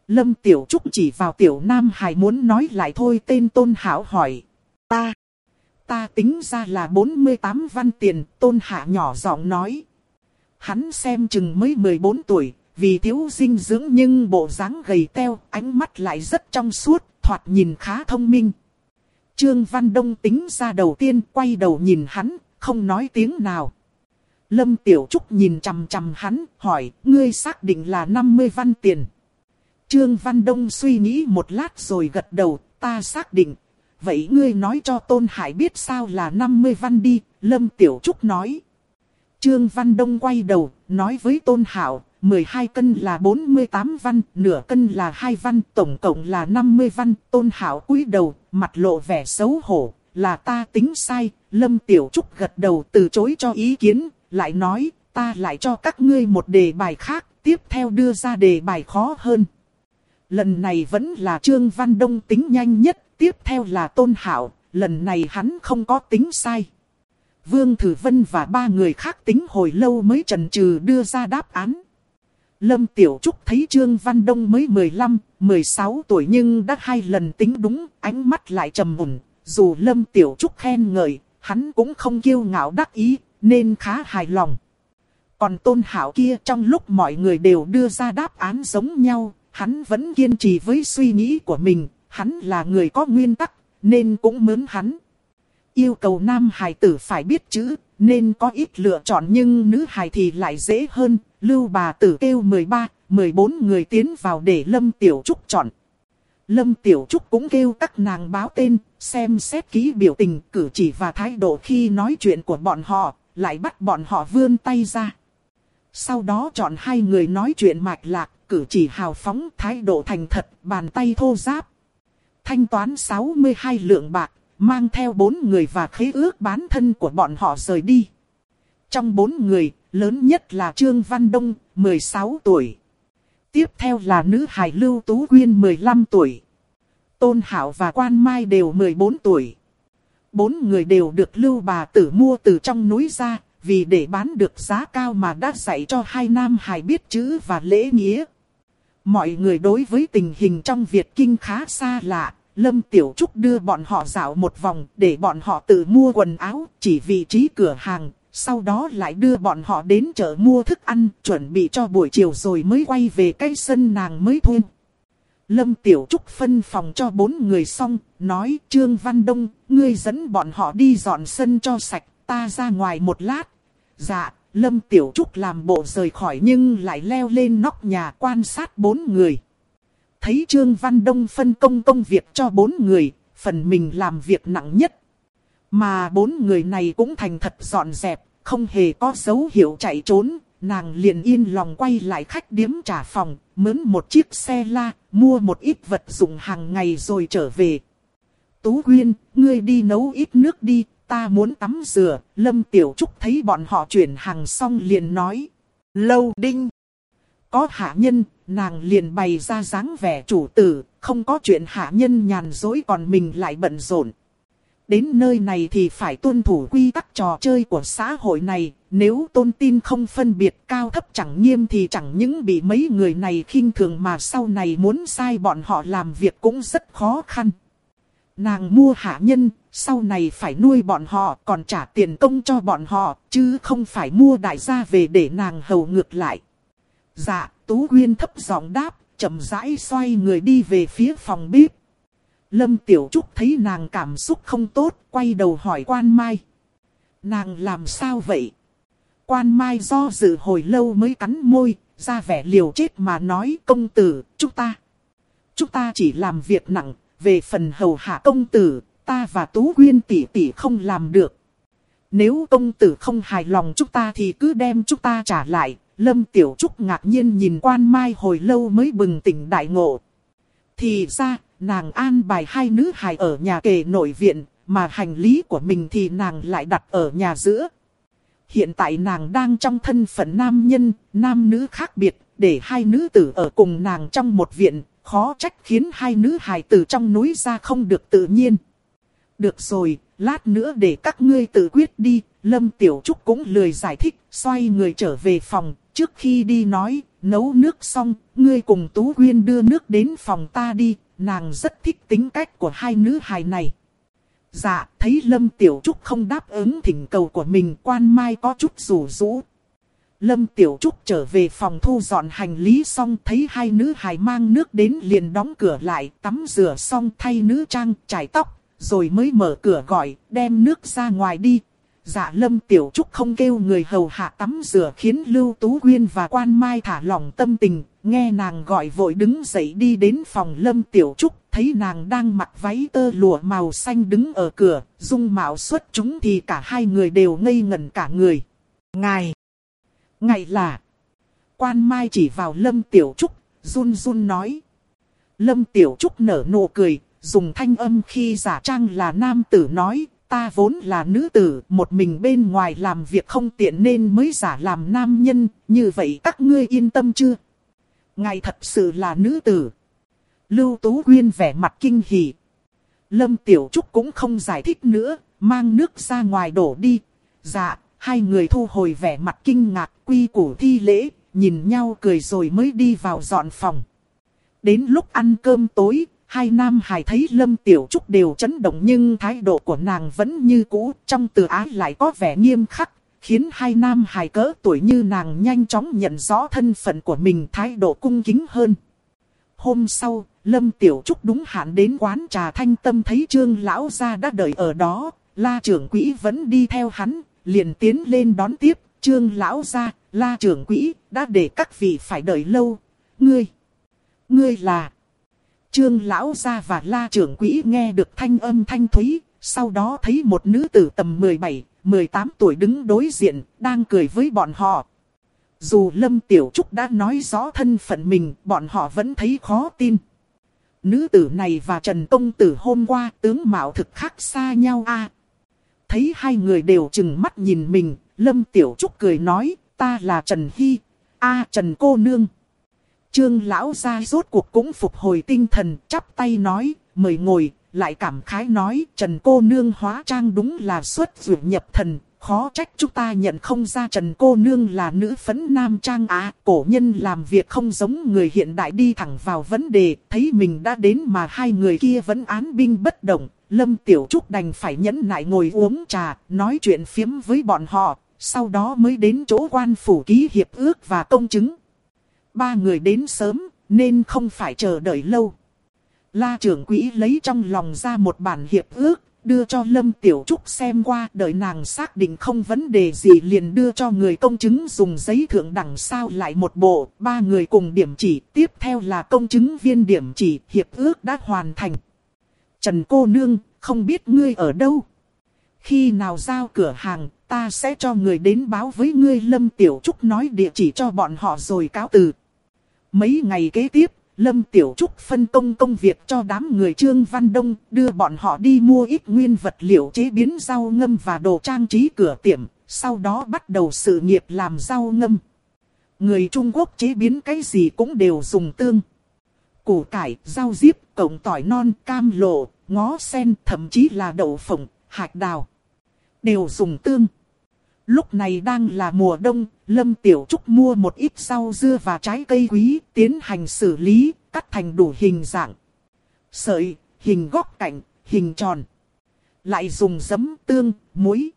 Lâm Tiểu Trúc chỉ vào Tiểu Nam Hải muốn nói lại thôi tên Tôn Hảo hỏi. Ta, ta tính ra là 48 văn tiền, Tôn Hạ nhỏ giọng nói. Hắn xem chừng mới 14 tuổi, vì thiếu dinh dưỡng nhưng bộ dáng gầy teo, ánh mắt lại rất trong suốt, thoạt nhìn khá thông minh. Trương Văn Đông tính ra đầu tiên quay đầu nhìn hắn, không nói tiếng nào. Lâm Tiểu Trúc nhìn chằm chằm hắn, hỏi, ngươi xác định là 50 văn tiền. Trương Văn Đông suy nghĩ một lát rồi gật đầu, ta xác định. Vậy ngươi nói cho Tôn Hải biết sao là 50 văn đi, Lâm Tiểu Trúc nói. Trương Văn Đông quay đầu, nói với Tôn Hảo, 12 cân là 48 văn, nửa cân là 2 văn, tổng cộng là 50 văn. Tôn Hảo cúi đầu, mặt lộ vẻ xấu hổ, là ta tính sai. Lâm Tiểu Trúc gật đầu từ chối cho ý kiến, lại nói, ta lại cho các ngươi một đề bài khác, tiếp theo đưa ra đề bài khó hơn. Lần này vẫn là Trương Văn Đông tính nhanh nhất, tiếp theo là Tôn Hảo, lần này hắn không có tính sai. Vương Thử Vân và ba người khác tính hồi lâu mới trần trừ đưa ra đáp án. Lâm Tiểu Trúc thấy Trương Văn Đông mới 15, 16 tuổi nhưng đã hai lần tính đúng, ánh mắt lại trầm mùn. Dù Lâm Tiểu Trúc khen ngợi, hắn cũng không kiêu ngạo đắc ý, nên khá hài lòng. Còn Tôn Hảo kia trong lúc mọi người đều đưa ra đáp án giống nhau, hắn vẫn kiên trì với suy nghĩ của mình, hắn là người có nguyên tắc, nên cũng mướn hắn. Yêu cầu nam hài tử phải biết chữ, nên có ít lựa chọn nhưng nữ hài thì lại dễ hơn, lưu bà tử kêu 13, 14 người tiến vào để Lâm Tiểu Trúc chọn. Lâm Tiểu Trúc cũng kêu các nàng báo tên, xem xét ký biểu tình, cử chỉ và thái độ khi nói chuyện của bọn họ, lại bắt bọn họ vươn tay ra. Sau đó chọn hai người nói chuyện mạch lạc, cử chỉ hào phóng, thái độ thành thật, bàn tay thô giáp. Thanh toán 62 lượng bạc, mang theo bốn người và khế ước bán thân của bọn họ rời đi. Trong bốn người, lớn nhất là Trương Văn Đông, 16 tuổi. Tiếp theo là nữ hải Lưu Tú Quyên 15 tuổi. Tôn Hảo và Quan Mai đều 14 tuổi. Bốn người đều được Lưu bà tử mua từ trong núi ra, vì để bán được giá cao mà đã dạy cho hai nam hải biết chữ và lễ nghĩa. Mọi người đối với tình hình trong Việt Kinh khá xa lạ, Lâm Tiểu Trúc đưa bọn họ dạo một vòng để bọn họ tự mua quần áo, chỉ vị trí cửa hàng, sau đó lại đưa bọn họ đến chợ mua thức ăn, chuẩn bị cho buổi chiều rồi mới quay về cái sân nàng mới thuê. Lâm Tiểu Trúc phân phòng cho bốn người xong, nói Trương Văn Đông, ngươi dẫn bọn họ đi dọn sân cho sạch, ta ra ngoài một lát. Dạ, Lâm Tiểu Trúc làm bộ rời khỏi nhưng lại leo lên nóc nhà quan sát bốn người. Thấy Trương Văn Đông phân công công việc cho bốn người, phần mình làm việc nặng nhất. Mà bốn người này cũng thành thật dọn dẹp, không hề có dấu hiệu chạy trốn, nàng liền yên lòng quay lại khách điếm trả phòng, mướn một chiếc xe la, mua một ít vật dụng hàng ngày rồi trở về. Tú Quyên, ngươi đi nấu ít nước đi, ta muốn tắm rửa, Lâm Tiểu Trúc thấy bọn họ chuyển hàng xong liền nói. Lâu đinh. Có hạ nhân, nàng liền bày ra dáng vẻ chủ tử, không có chuyện hạ nhân nhàn dối còn mình lại bận rộn. Đến nơi này thì phải tuân thủ quy tắc trò chơi của xã hội này, nếu tôn tin không phân biệt cao thấp chẳng nghiêm thì chẳng những bị mấy người này khinh thường mà sau này muốn sai bọn họ làm việc cũng rất khó khăn. Nàng mua hạ nhân, sau này phải nuôi bọn họ còn trả tiền công cho bọn họ, chứ không phải mua đại gia về để nàng hầu ngược lại. Dạ, Tú Quyên thấp giọng đáp, chậm rãi xoay người đi về phía phòng bếp. Lâm Tiểu Trúc thấy nàng cảm xúc không tốt, quay đầu hỏi quan mai. Nàng làm sao vậy? Quan mai do dự hồi lâu mới cắn môi, ra vẻ liều chết mà nói công tử, chúng ta. Chúng ta chỉ làm việc nặng, về phần hầu hạ công tử, ta và Tú Quyên tỷ tỷ không làm được. Nếu công tử không hài lòng chúng ta thì cứ đem chúng ta trả lại. Lâm Tiểu Trúc ngạc nhiên nhìn quan mai hồi lâu mới bừng tỉnh đại ngộ. Thì ra, nàng an bài hai nữ hài ở nhà kề nội viện, mà hành lý của mình thì nàng lại đặt ở nhà giữa. Hiện tại nàng đang trong thân phận nam nhân, nam nữ khác biệt, để hai nữ tử ở cùng nàng trong một viện, khó trách khiến hai nữ hài từ trong núi ra không được tự nhiên. Được rồi, lát nữa để các ngươi tự quyết đi, Lâm Tiểu Trúc cũng lười giải thích, xoay người trở về phòng, trước khi đi nói, nấu nước xong, ngươi cùng Tú Quyên đưa nước đến phòng ta đi, nàng rất thích tính cách của hai nữ hài này. Dạ, thấy Lâm Tiểu Trúc không đáp ứng thỉnh cầu của mình, quan mai có chút rủ rũ. Lâm Tiểu Trúc trở về phòng thu dọn hành lý xong thấy hai nữ hài mang nước đến liền đóng cửa lại, tắm rửa xong thay nữ trang, chải tóc, rồi mới mở cửa gọi, đem nước ra ngoài đi. Dạ Lâm Tiểu Trúc không kêu người hầu hạ tắm rửa khiến Lưu Tú Quyên và Quan Mai thả lỏng tâm tình, nghe nàng gọi vội đứng dậy đi đến phòng Lâm Tiểu Trúc, thấy nàng đang mặc váy tơ lụa màu xanh đứng ở cửa, dung mạo xuất chúng thì cả hai người đều ngây ngẩn cả người. Ngài! Ngài là... Quan Mai chỉ vào Lâm Tiểu Trúc, run run nói. Lâm Tiểu Trúc nở nụ cười, dùng thanh âm khi giả trang là nam tử nói, ta vốn là nữ tử, một mình bên ngoài làm việc không tiện nên mới giả làm nam nhân, như vậy các ngươi yên tâm chưa? Ngài thật sự là nữ tử. Lưu Tú Quyên vẻ mặt kinh hỉ. Lâm Tiểu Trúc cũng không giải thích nữa, mang nước ra ngoài đổ đi. Dạ, hai người thu hồi vẻ mặt kinh ngạc, quy củ thi lễ, nhìn nhau cười rồi mới đi vào dọn phòng. Đến lúc ăn cơm tối, hai nam hài thấy Lâm Tiểu Trúc đều chấn động nhưng thái độ của nàng vẫn như cũ, trong từ ái lại có vẻ nghiêm khắc, khiến hai nam hài cỡ tuổi như nàng nhanh chóng nhận rõ thân phận của mình thái độ cung kính hơn. Hôm sau, Lâm Tiểu Trúc đúng hạn đến quán trà thanh tâm thấy trương lão gia đã đợi ở đó, la trưởng quỹ vẫn đi theo hắn, liền tiến lên đón tiếp, trương lão gia, la trưởng quỹ, đã để các vị phải đợi lâu. Ngươi, ngươi là... Trương lão gia và la trưởng quỹ nghe được thanh âm thanh thúy, sau đó thấy một nữ tử tầm 17, 18 tuổi đứng đối diện, đang cười với bọn họ. Dù Lâm Tiểu Trúc đã nói rõ thân phận mình, bọn họ vẫn thấy khó tin. Nữ tử này và Trần Công Tử hôm qua tướng mạo thực khác xa nhau a Thấy hai người đều chừng mắt nhìn mình, Lâm Tiểu Trúc cười nói, ta là Trần Hy, a Trần Cô Nương. Trương Lão ra rốt cuộc cũng phục hồi tinh thần, chắp tay nói, mời ngồi, lại cảm khái nói, Trần Cô Nương hóa trang đúng là xuất vượt nhập thần, khó trách chúng ta nhận không ra Trần Cô Nương là nữ phấn nam trang á. cổ nhân làm việc không giống người hiện đại đi thẳng vào vấn đề, thấy mình đã đến mà hai người kia vẫn án binh bất động. Lâm Tiểu Trúc đành phải nhẫn nại ngồi uống trà, nói chuyện phiếm với bọn họ, sau đó mới đến chỗ quan phủ ký hiệp ước và công chứng. Ba người đến sớm, nên không phải chờ đợi lâu. La trưởng quỹ lấy trong lòng ra một bản hiệp ước, đưa cho Lâm Tiểu Trúc xem qua, đợi nàng xác định không vấn đề gì liền đưa cho người công chứng dùng giấy thượng đẳng sao lại một bộ, ba người cùng điểm chỉ, tiếp theo là công chứng viên điểm chỉ, hiệp ước đã hoàn thành. Trần cô nương, không biết ngươi ở đâu. Khi nào giao cửa hàng, ta sẽ cho người đến báo với ngươi Lâm Tiểu Trúc nói địa chỉ cho bọn họ rồi cáo từ. Mấy ngày kế tiếp, Lâm Tiểu Trúc phân công công việc cho đám người Trương Văn Đông, đưa bọn họ đi mua ít nguyên vật liệu chế biến rau ngâm và đồ trang trí cửa tiệm, sau đó bắt đầu sự nghiệp làm rau ngâm. Người Trung Quốc chế biến cái gì cũng đều dùng tương. Củ cải, rau diếp, cổng tỏi non, cam lộ, ngó sen, thậm chí là đậu phộng, hạt đào. Đều dùng tương. Lúc này đang là mùa đông, Lâm Tiểu Trúc mua một ít rau dưa và trái cây quý, tiến hành xử lý, cắt thành đủ hình dạng. Sợi, hình góc cạnh, hình tròn. Lại dùng giấm, tương, muối.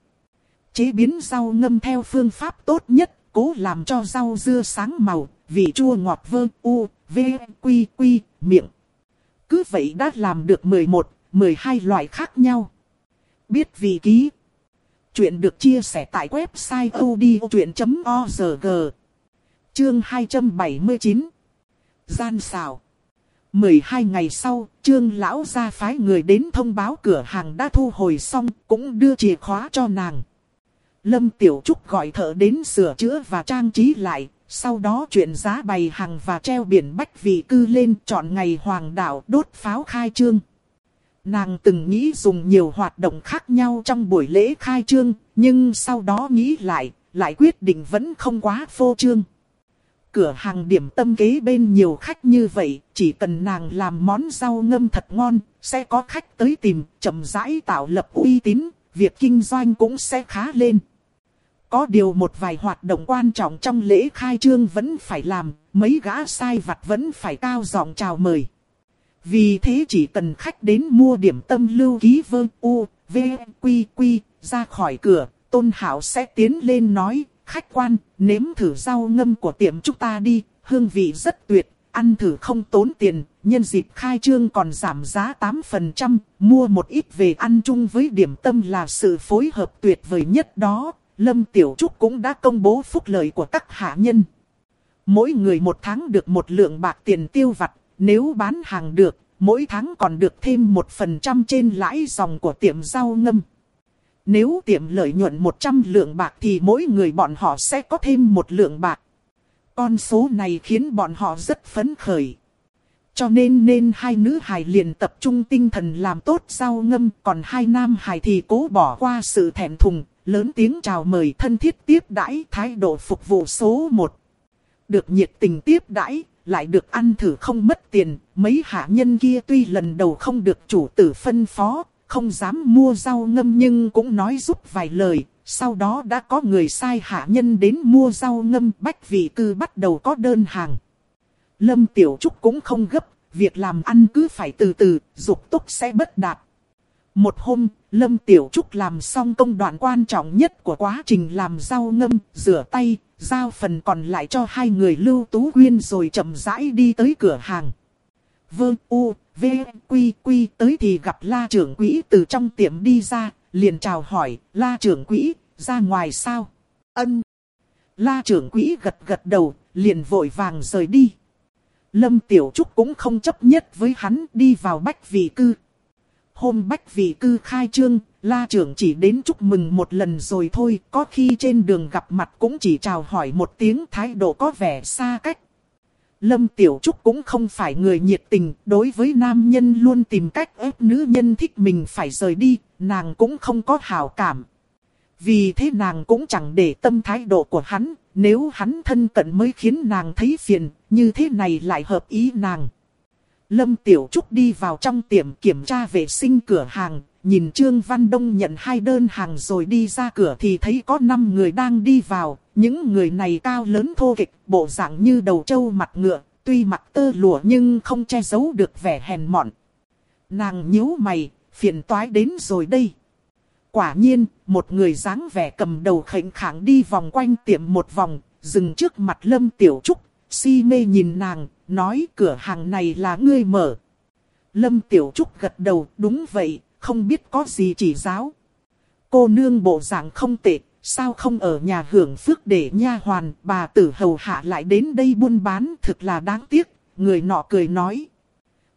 Chế biến rau ngâm theo phương pháp tốt nhất, cố làm cho rau dưa sáng màu, vị chua ngọt vơ, u, v, quy, quy, miệng. Cứ vậy đã làm được 11, 12 loại khác nhau. Biết vị ký. Chuyện được chia sẻ tại website odchuyện.org. Chương 279. Gian xào. 12 ngày sau, trương lão ra phái người đến thông báo cửa hàng đã thu hồi xong, cũng đưa chìa khóa cho nàng. Lâm Tiểu Trúc gọi thợ đến sửa chữa và trang trí lại, sau đó chuyện giá bày hàng và treo biển bách vị cư lên chọn ngày hoàng đạo đốt pháo khai trương. Nàng từng nghĩ dùng nhiều hoạt động khác nhau trong buổi lễ khai trương, nhưng sau đó nghĩ lại, lại quyết định vẫn không quá phô trương. Cửa hàng điểm tâm kế bên nhiều khách như vậy, chỉ cần nàng làm món rau ngâm thật ngon, sẽ có khách tới tìm, chậm rãi tạo lập uy tín, việc kinh doanh cũng sẽ khá lên. Có điều một vài hoạt động quan trọng trong lễ khai trương vẫn phải làm, mấy gã sai vặt vẫn phải cao giọng chào mời. Vì thế chỉ cần khách đến mua điểm tâm lưu ký vơ u, v, quy quy, ra khỏi cửa, tôn hảo sẽ tiến lên nói, khách quan, nếm thử rau ngâm của tiệm chúng ta đi, hương vị rất tuyệt, ăn thử không tốn tiền, nhân dịp khai trương còn giảm giá 8%, mua một ít về ăn chung với điểm tâm là sự phối hợp tuyệt vời nhất đó. Lâm Tiểu Trúc cũng đã công bố phúc lợi của các hạ nhân. Mỗi người một tháng được một lượng bạc tiền tiêu vặt, nếu bán hàng được, mỗi tháng còn được thêm một phần trăm trên lãi dòng của tiệm rau ngâm. Nếu tiệm lợi nhuận 100 lượng bạc thì mỗi người bọn họ sẽ có thêm một lượng bạc. Con số này khiến bọn họ rất phấn khởi. Cho nên nên hai nữ hài liền tập trung tinh thần làm tốt rau ngâm, còn hai nam hài thì cố bỏ qua sự thẹn thùng, lớn tiếng chào mời thân thiết tiếp đãi thái độ phục vụ số 1. Được nhiệt tình tiếp đãi, lại được ăn thử không mất tiền, mấy hạ nhân kia tuy lần đầu không được chủ tử phân phó, không dám mua rau ngâm nhưng cũng nói giúp vài lời, sau đó đã có người sai hạ nhân đến mua rau ngâm bách vị cư bắt đầu có đơn hàng. Lâm Tiểu Trúc cũng không gấp, việc làm ăn cứ phải từ từ, dục túc sẽ bất đạt. Một hôm, Lâm Tiểu Trúc làm xong công đoạn quan trọng nhất của quá trình làm rau ngâm, rửa tay, giao phần còn lại cho hai người lưu tú quyên rồi chậm rãi đi tới cửa hàng. Vương U, V, Quy, Quy tới thì gặp la trưởng quỹ từ trong tiệm đi ra, liền chào hỏi, la trưởng quỹ, ra ngoài sao? Ân. La trưởng quỹ gật gật đầu, liền vội vàng rời đi. Lâm Tiểu Trúc cũng không chấp nhất với hắn đi vào bách vị cư. Hôm bách vị cư khai trương, la trưởng chỉ đến chúc mừng một lần rồi thôi, có khi trên đường gặp mặt cũng chỉ chào hỏi một tiếng thái độ có vẻ xa cách. Lâm Tiểu Trúc cũng không phải người nhiệt tình, đối với nam nhân luôn tìm cách ép nữ nhân thích mình phải rời đi, nàng cũng không có hảo cảm. Vì thế nàng cũng chẳng để tâm thái độ của hắn, nếu hắn thân cận mới khiến nàng thấy phiền, như thế này lại hợp ý nàng. Lâm Tiểu Trúc đi vào trong tiệm kiểm tra vệ sinh cửa hàng, nhìn Trương Văn Đông nhận hai đơn hàng rồi đi ra cửa thì thấy có 5 người đang đi vào, những người này cao lớn thô kịch, bộ dạng như đầu trâu mặt ngựa, tuy mặc tơ lụa nhưng không che giấu được vẻ hèn mọn. Nàng nhíu mày, phiền toái đến rồi đây. Quả nhiên, một người dáng vẻ cầm đầu khệnh khẳng đi vòng quanh tiệm một vòng, dừng trước mặt Lâm Tiểu Trúc, si mê nhìn nàng, nói cửa hàng này là ngươi mở. Lâm Tiểu Trúc gật đầu, đúng vậy, không biết có gì chỉ giáo. Cô nương bộ dạng không tệ, sao không ở nhà hưởng phước để nha hoàn, bà tử hầu hạ lại đến đây buôn bán thực là đáng tiếc, người nọ cười nói.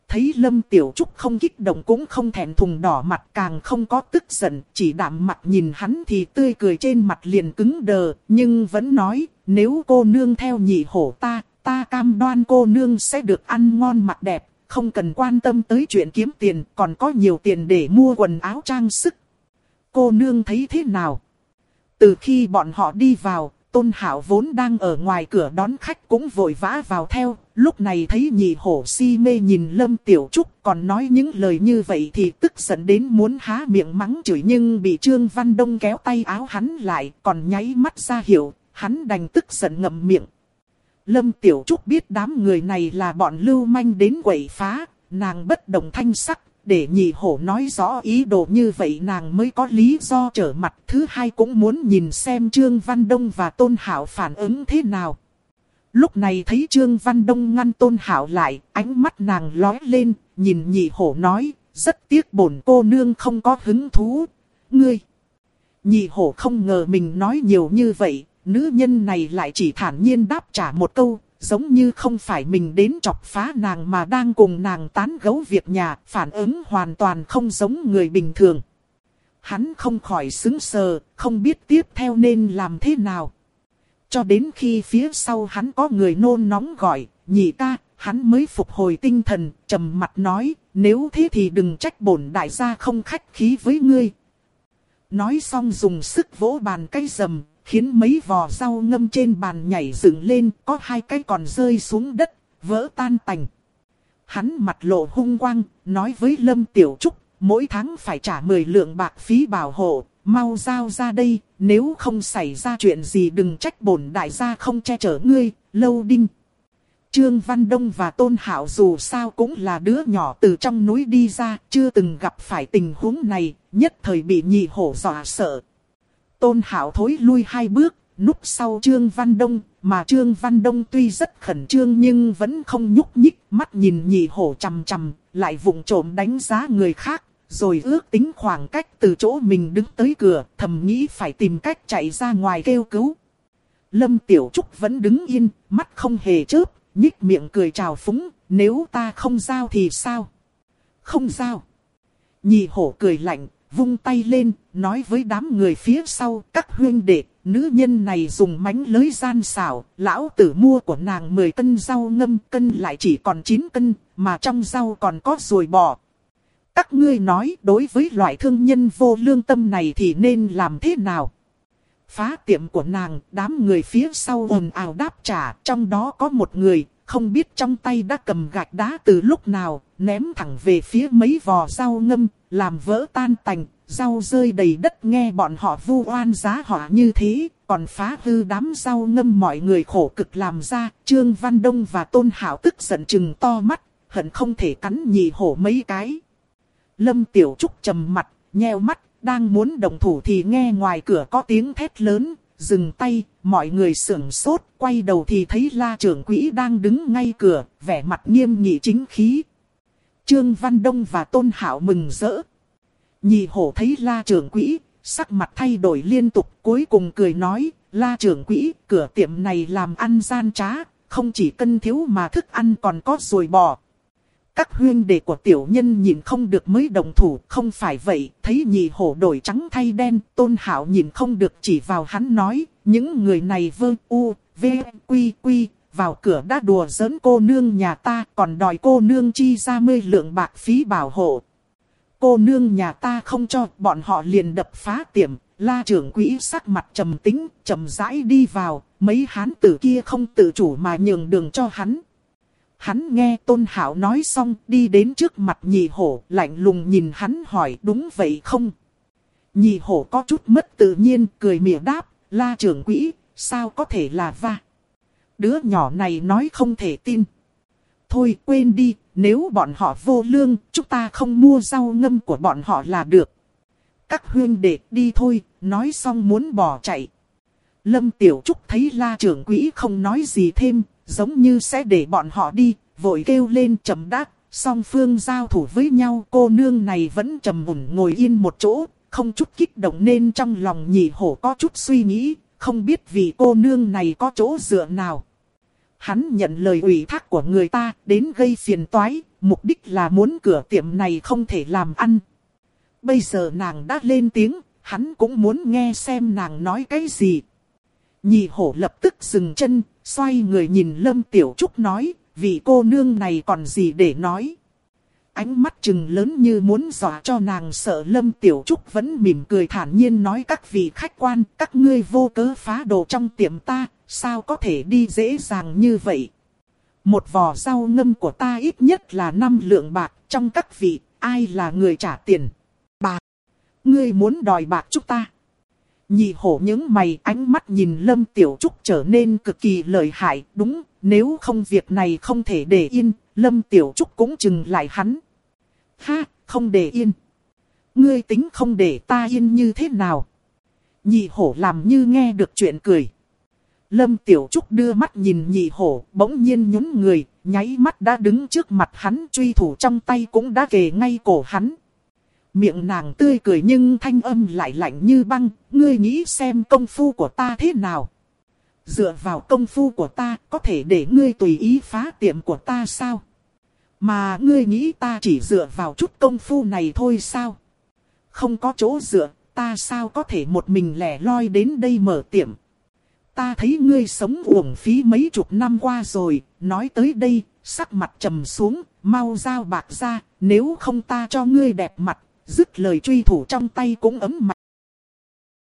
Thấy Lâm Tiểu Trúc không kích động cũng không thẹn thùng đỏ mặt càng không có tức giận, chỉ đạm mặt nhìn hắn thì tươi cười trên mặt liền cứng đờ, nhưng vẫn nói, nếu cô nương theo nhị hổ ta, ta cam đoan cô nương sẽ được ăn ngon mặc đẹp, không cần quan tâm tới chuyện kiếm tiền, còn có nhiều tiền để mua quần áo trang sức. Cô nương thấy thế nào? Từ khi bọn họ đi vào, Tôn hảo vốn đang ở ngoài cửa đón khách cũng vội vã vào theo, lúc này thấy nhị hổ si mê nhìn Lâm Tiểu Trúc còn nói những lời như vậy thì tức giận đến muốn há miệng mắng chửi nhưng bị Trương Văn Đông kéo tay áo hắn lại còn nháy mắt ra hiểu, hắn đành tức giận ngậm miệng. Lâm Tiểu Trúc biết đám người này là bọn lưu manh đến quậy phá, nàng bất đồng thanh sắc, để nhị hổ nói rõ ý đồ như vậy nàng mới có lý do trở mặt. Thứ hai cũng muốn nhìn xem Trương Văn Đông và Tôn Hảo phản ứng thế nào. Lúc này thấy Trương Văn Đông ngăn Tôn Hảo lại, ánh mắt nàng lói lên, nhìn nhị hổ nói, rất tiếc bổn cô nương không có hứng thú. Ngươi! Nhị hổ không ngờ mình nói nhiều như vậy, nữ nhân này lại chỉ thản nhiên đáp trả một câu, giống như không phải mình đến chọc phá nàng mà đang cùng nàng tán gấu việc nhà, phản ứng hoàn toàn không giống người bình thường. Hắn không khỏi xứng sờ, không biết tiếp theo nên làm thế nào. Cho đến khi phía sau hắn có người nôn nóng gọi, nhị ca, hắn mới phục hồi tinh thần, trầm mặt nói, nếu thế thì đừng trách bổn đại gia không khách khí với ngươi. Nói xong dùng sức vỗ bàn cây rầm, khiến mấy vò rau ngâm trên bàn nhảy dựng lên, có hai cái còn rơi xuống đất, vỡ tan tành. Hắn mặt lộ hung quang, nói với Lâm Tiểu Trúc, mỗi tháng phải trả 10 lượng bạc phí bảo hộ, mau giao ra đây, nếu không xảy ra chuyện gì đừng trách bổn đại gia không che chở ngươi, lâu đinh. Trương Văn Đông và Tôn Hảo dù sao cũng là đứa nhỏ từ trong núi đi ra, chưa từng gặp phải tình huống này, nhất thời bị nhị hổ dọa sợ, Tôn Hảo thối lui hai bước, núp sau Trương Văn Đông, mà Trương Văn Đông tuy rất khẩn trương nhưng vẫn không nhúc nhích, mắt nhìn nhị hổ chằm chằm, lại vụng trộm đánh giá người khác, rồi ước tính khoảng cách từ chỗ mình đứng tới cửa, thầm nghĩ phải tìm cách chạy ra ngoài kêu cứu. Lâm Tiểu Trúc vẫn đứng yên, mắt không hề chớp, nhích miệng cười chào phúng, nếu ta không giao thì sao? Không giao. Nhị hổ cười lạnh, vung tay lên, nói với đám người phía sau, các huyên đệ, nữ nhân này dùng mánh lưới gian xảo, lão tử mua của nàng 10 cân rau ngâm, cân lại chỉ còn 9 cân, mà trong rau còn có ruồi bò. Các ngươi nói đối với loại thương nhân vô lương tâm này thì nên làm thế nào? Phá tiệm của nàng, đám người phía sau ồn ào đáp trả, trong đó có một người, không biết trong tay đã cầm gạch đá từ lúc nào, ném thẳng về phía mấy vò rau ngâm, làm vỡ tan tành, rau rơi đầy đất nghe bọn họ vu oan giá họ như thế, còn phá hư đám rau ngâm mọi người khổ cực làm ra, Trương Văn Đông và Tôn Hảo tức giận chừng to mắt, hận không thể cắn nhị hổ mấy cái. Lâm Tiểu Trúc trầm mặt, nheo mắt, đang muốn đồng thủ thì nghe ngoài cửa có tiếng thét lớn, dừng tay, mọi người sửng sốt, quay đầu thì thấy la trưởng quỹ đang đứng ngay cửa, vẻ mặt nghiêm nghị chính khí. Trương Văn Đông và Tôn Hảo mừng rỡ. Nhị hổ thấy la trưởng quỹ, sắc mặt thay đổi liên tục, cuối cùng cười nói, la trưởng quỹ, cửa tiệm này làm ăn gian trá, không chỉ cân thiếu mà thức ăn còn có rồi bò. Các huyên đệ của tiểu nhân nhìn không được mới đồng thủ, không phải vậy, thấy nhị hổ đổi trắng thay đen, tôn hảo nhìn không được chỉ vào hắn nói, những người này vơ u, v, quy quy, vào cửa đã đùa giỡn cô nương nhà ta, còn đòi cô nương chi ra mươi lượng bạc phí bảo hộ. Cô nương nhà ta không cho, bọn họ liền đập phá tiệm, la trưởng quỹ sắc mặt trầm tính, trầm rãi đi vào, mấy hán tử kia không tự chủ mà nhường đường cho hắn. Hắn nghe Tôn Hảo nói xong, đi đến trước mặt nhị hổ, lạnh lùng nhìn hắn hỏi đúng vậy không? Nhị hổ có chút mất tự nhiên, cười mỉa đáp, la trưởng quỹ, sao có thể là va? Đứa nhỏ này nói không thể tin. Thôi quên đi, nếu bọn họ vô lương, chúng ta không mua rau ngâm của bọn họ là được. Các huyên đệ đi thôi, nói xong muốn bỏ chạy. Lâm Tiểu Trúc thấy la trưởng quỹ không nói gì thêm, giống như sẽ để bọn họ đi, vội kêu lên trầm đắc, song phương giao thủ với nhau cô nương này vẫn trầm mùn ngồi yên một chỗ, không chút kích động nên trong lòng nhị hổ có chút suy nghĩ, không biết vì cô nương này có chỗ dựa nào. Hắn nhận lời ủy thác của người ta đến gây phiền toái, mục đích là muốn cửa tiệm này không thể làm ăn. Bây giờ nàng đã lên tiếng, hắn cũng muốn nghe xem nàng nói cái gì. Nhị hổ lập tức dừng chân, xoay người nhìn Lâm Tiểu Trúc nói, vì cô nương này còn gì để nói. Ánh mắt trừng lớn như muốn dọa cho nàng sợ Lâm Tiểu Trúc vẫn mỉm cười thản nhiên nói các vị khách quan, các ngươi vô cớ phá đồ trong tiệm ta, sao có thể đi dễ dàng như vậy. Một vò rau ngâm của ta ít nhất là 5 lượng bạc, trong các vị, ai là người trả tiền? Bạc! Ngươi muốn đòi bạc chúng ta? Nhị hổ những mày ánh mắt nhìn Lâm Tiểu Trúc trở nên cực kỳ lợi hại, đúng, nếu không việc này không thể để yên, Lâm Tiểu Trúc cũng chừng lại hắn. Ha, không để yên. Ngươi tính không để ta yên như thế nào? Nhị hổ làm như nghe được chuyện cười. Lâm Tiểu Trúc đưa mắt nhìn nhị hổ, bỗng nhiên nhún người, nháy mắt đã đứng trước mặt hắn, truy thủ trong tay cũng đã kề ngay cổ hắn. Miệng nàng tươi cười nhưng thanh âm lại lạnh như băng, ngươi nghĩ xem công phu của ta thế nào. Dựa vào công phu của ta, có thể để ngươi tùy ý phá tiệm của ta sao? Mà ngươi nghĩ ta chỉ dựa vào chút công phu này thôi sao? Không có chỗ dựa, ta sao có thể một mình lẻ loi đến đây mở tiệm? Ta thấy ngươi sống uổng phí mấy chục năm qua rồi, nói tới đây, sắc mặt trầm xuống, mau giao bạc ra, nếu không ta cho ngươi đẹp mặt, dứt lời truy thủ trong tay cũng ấm mặt.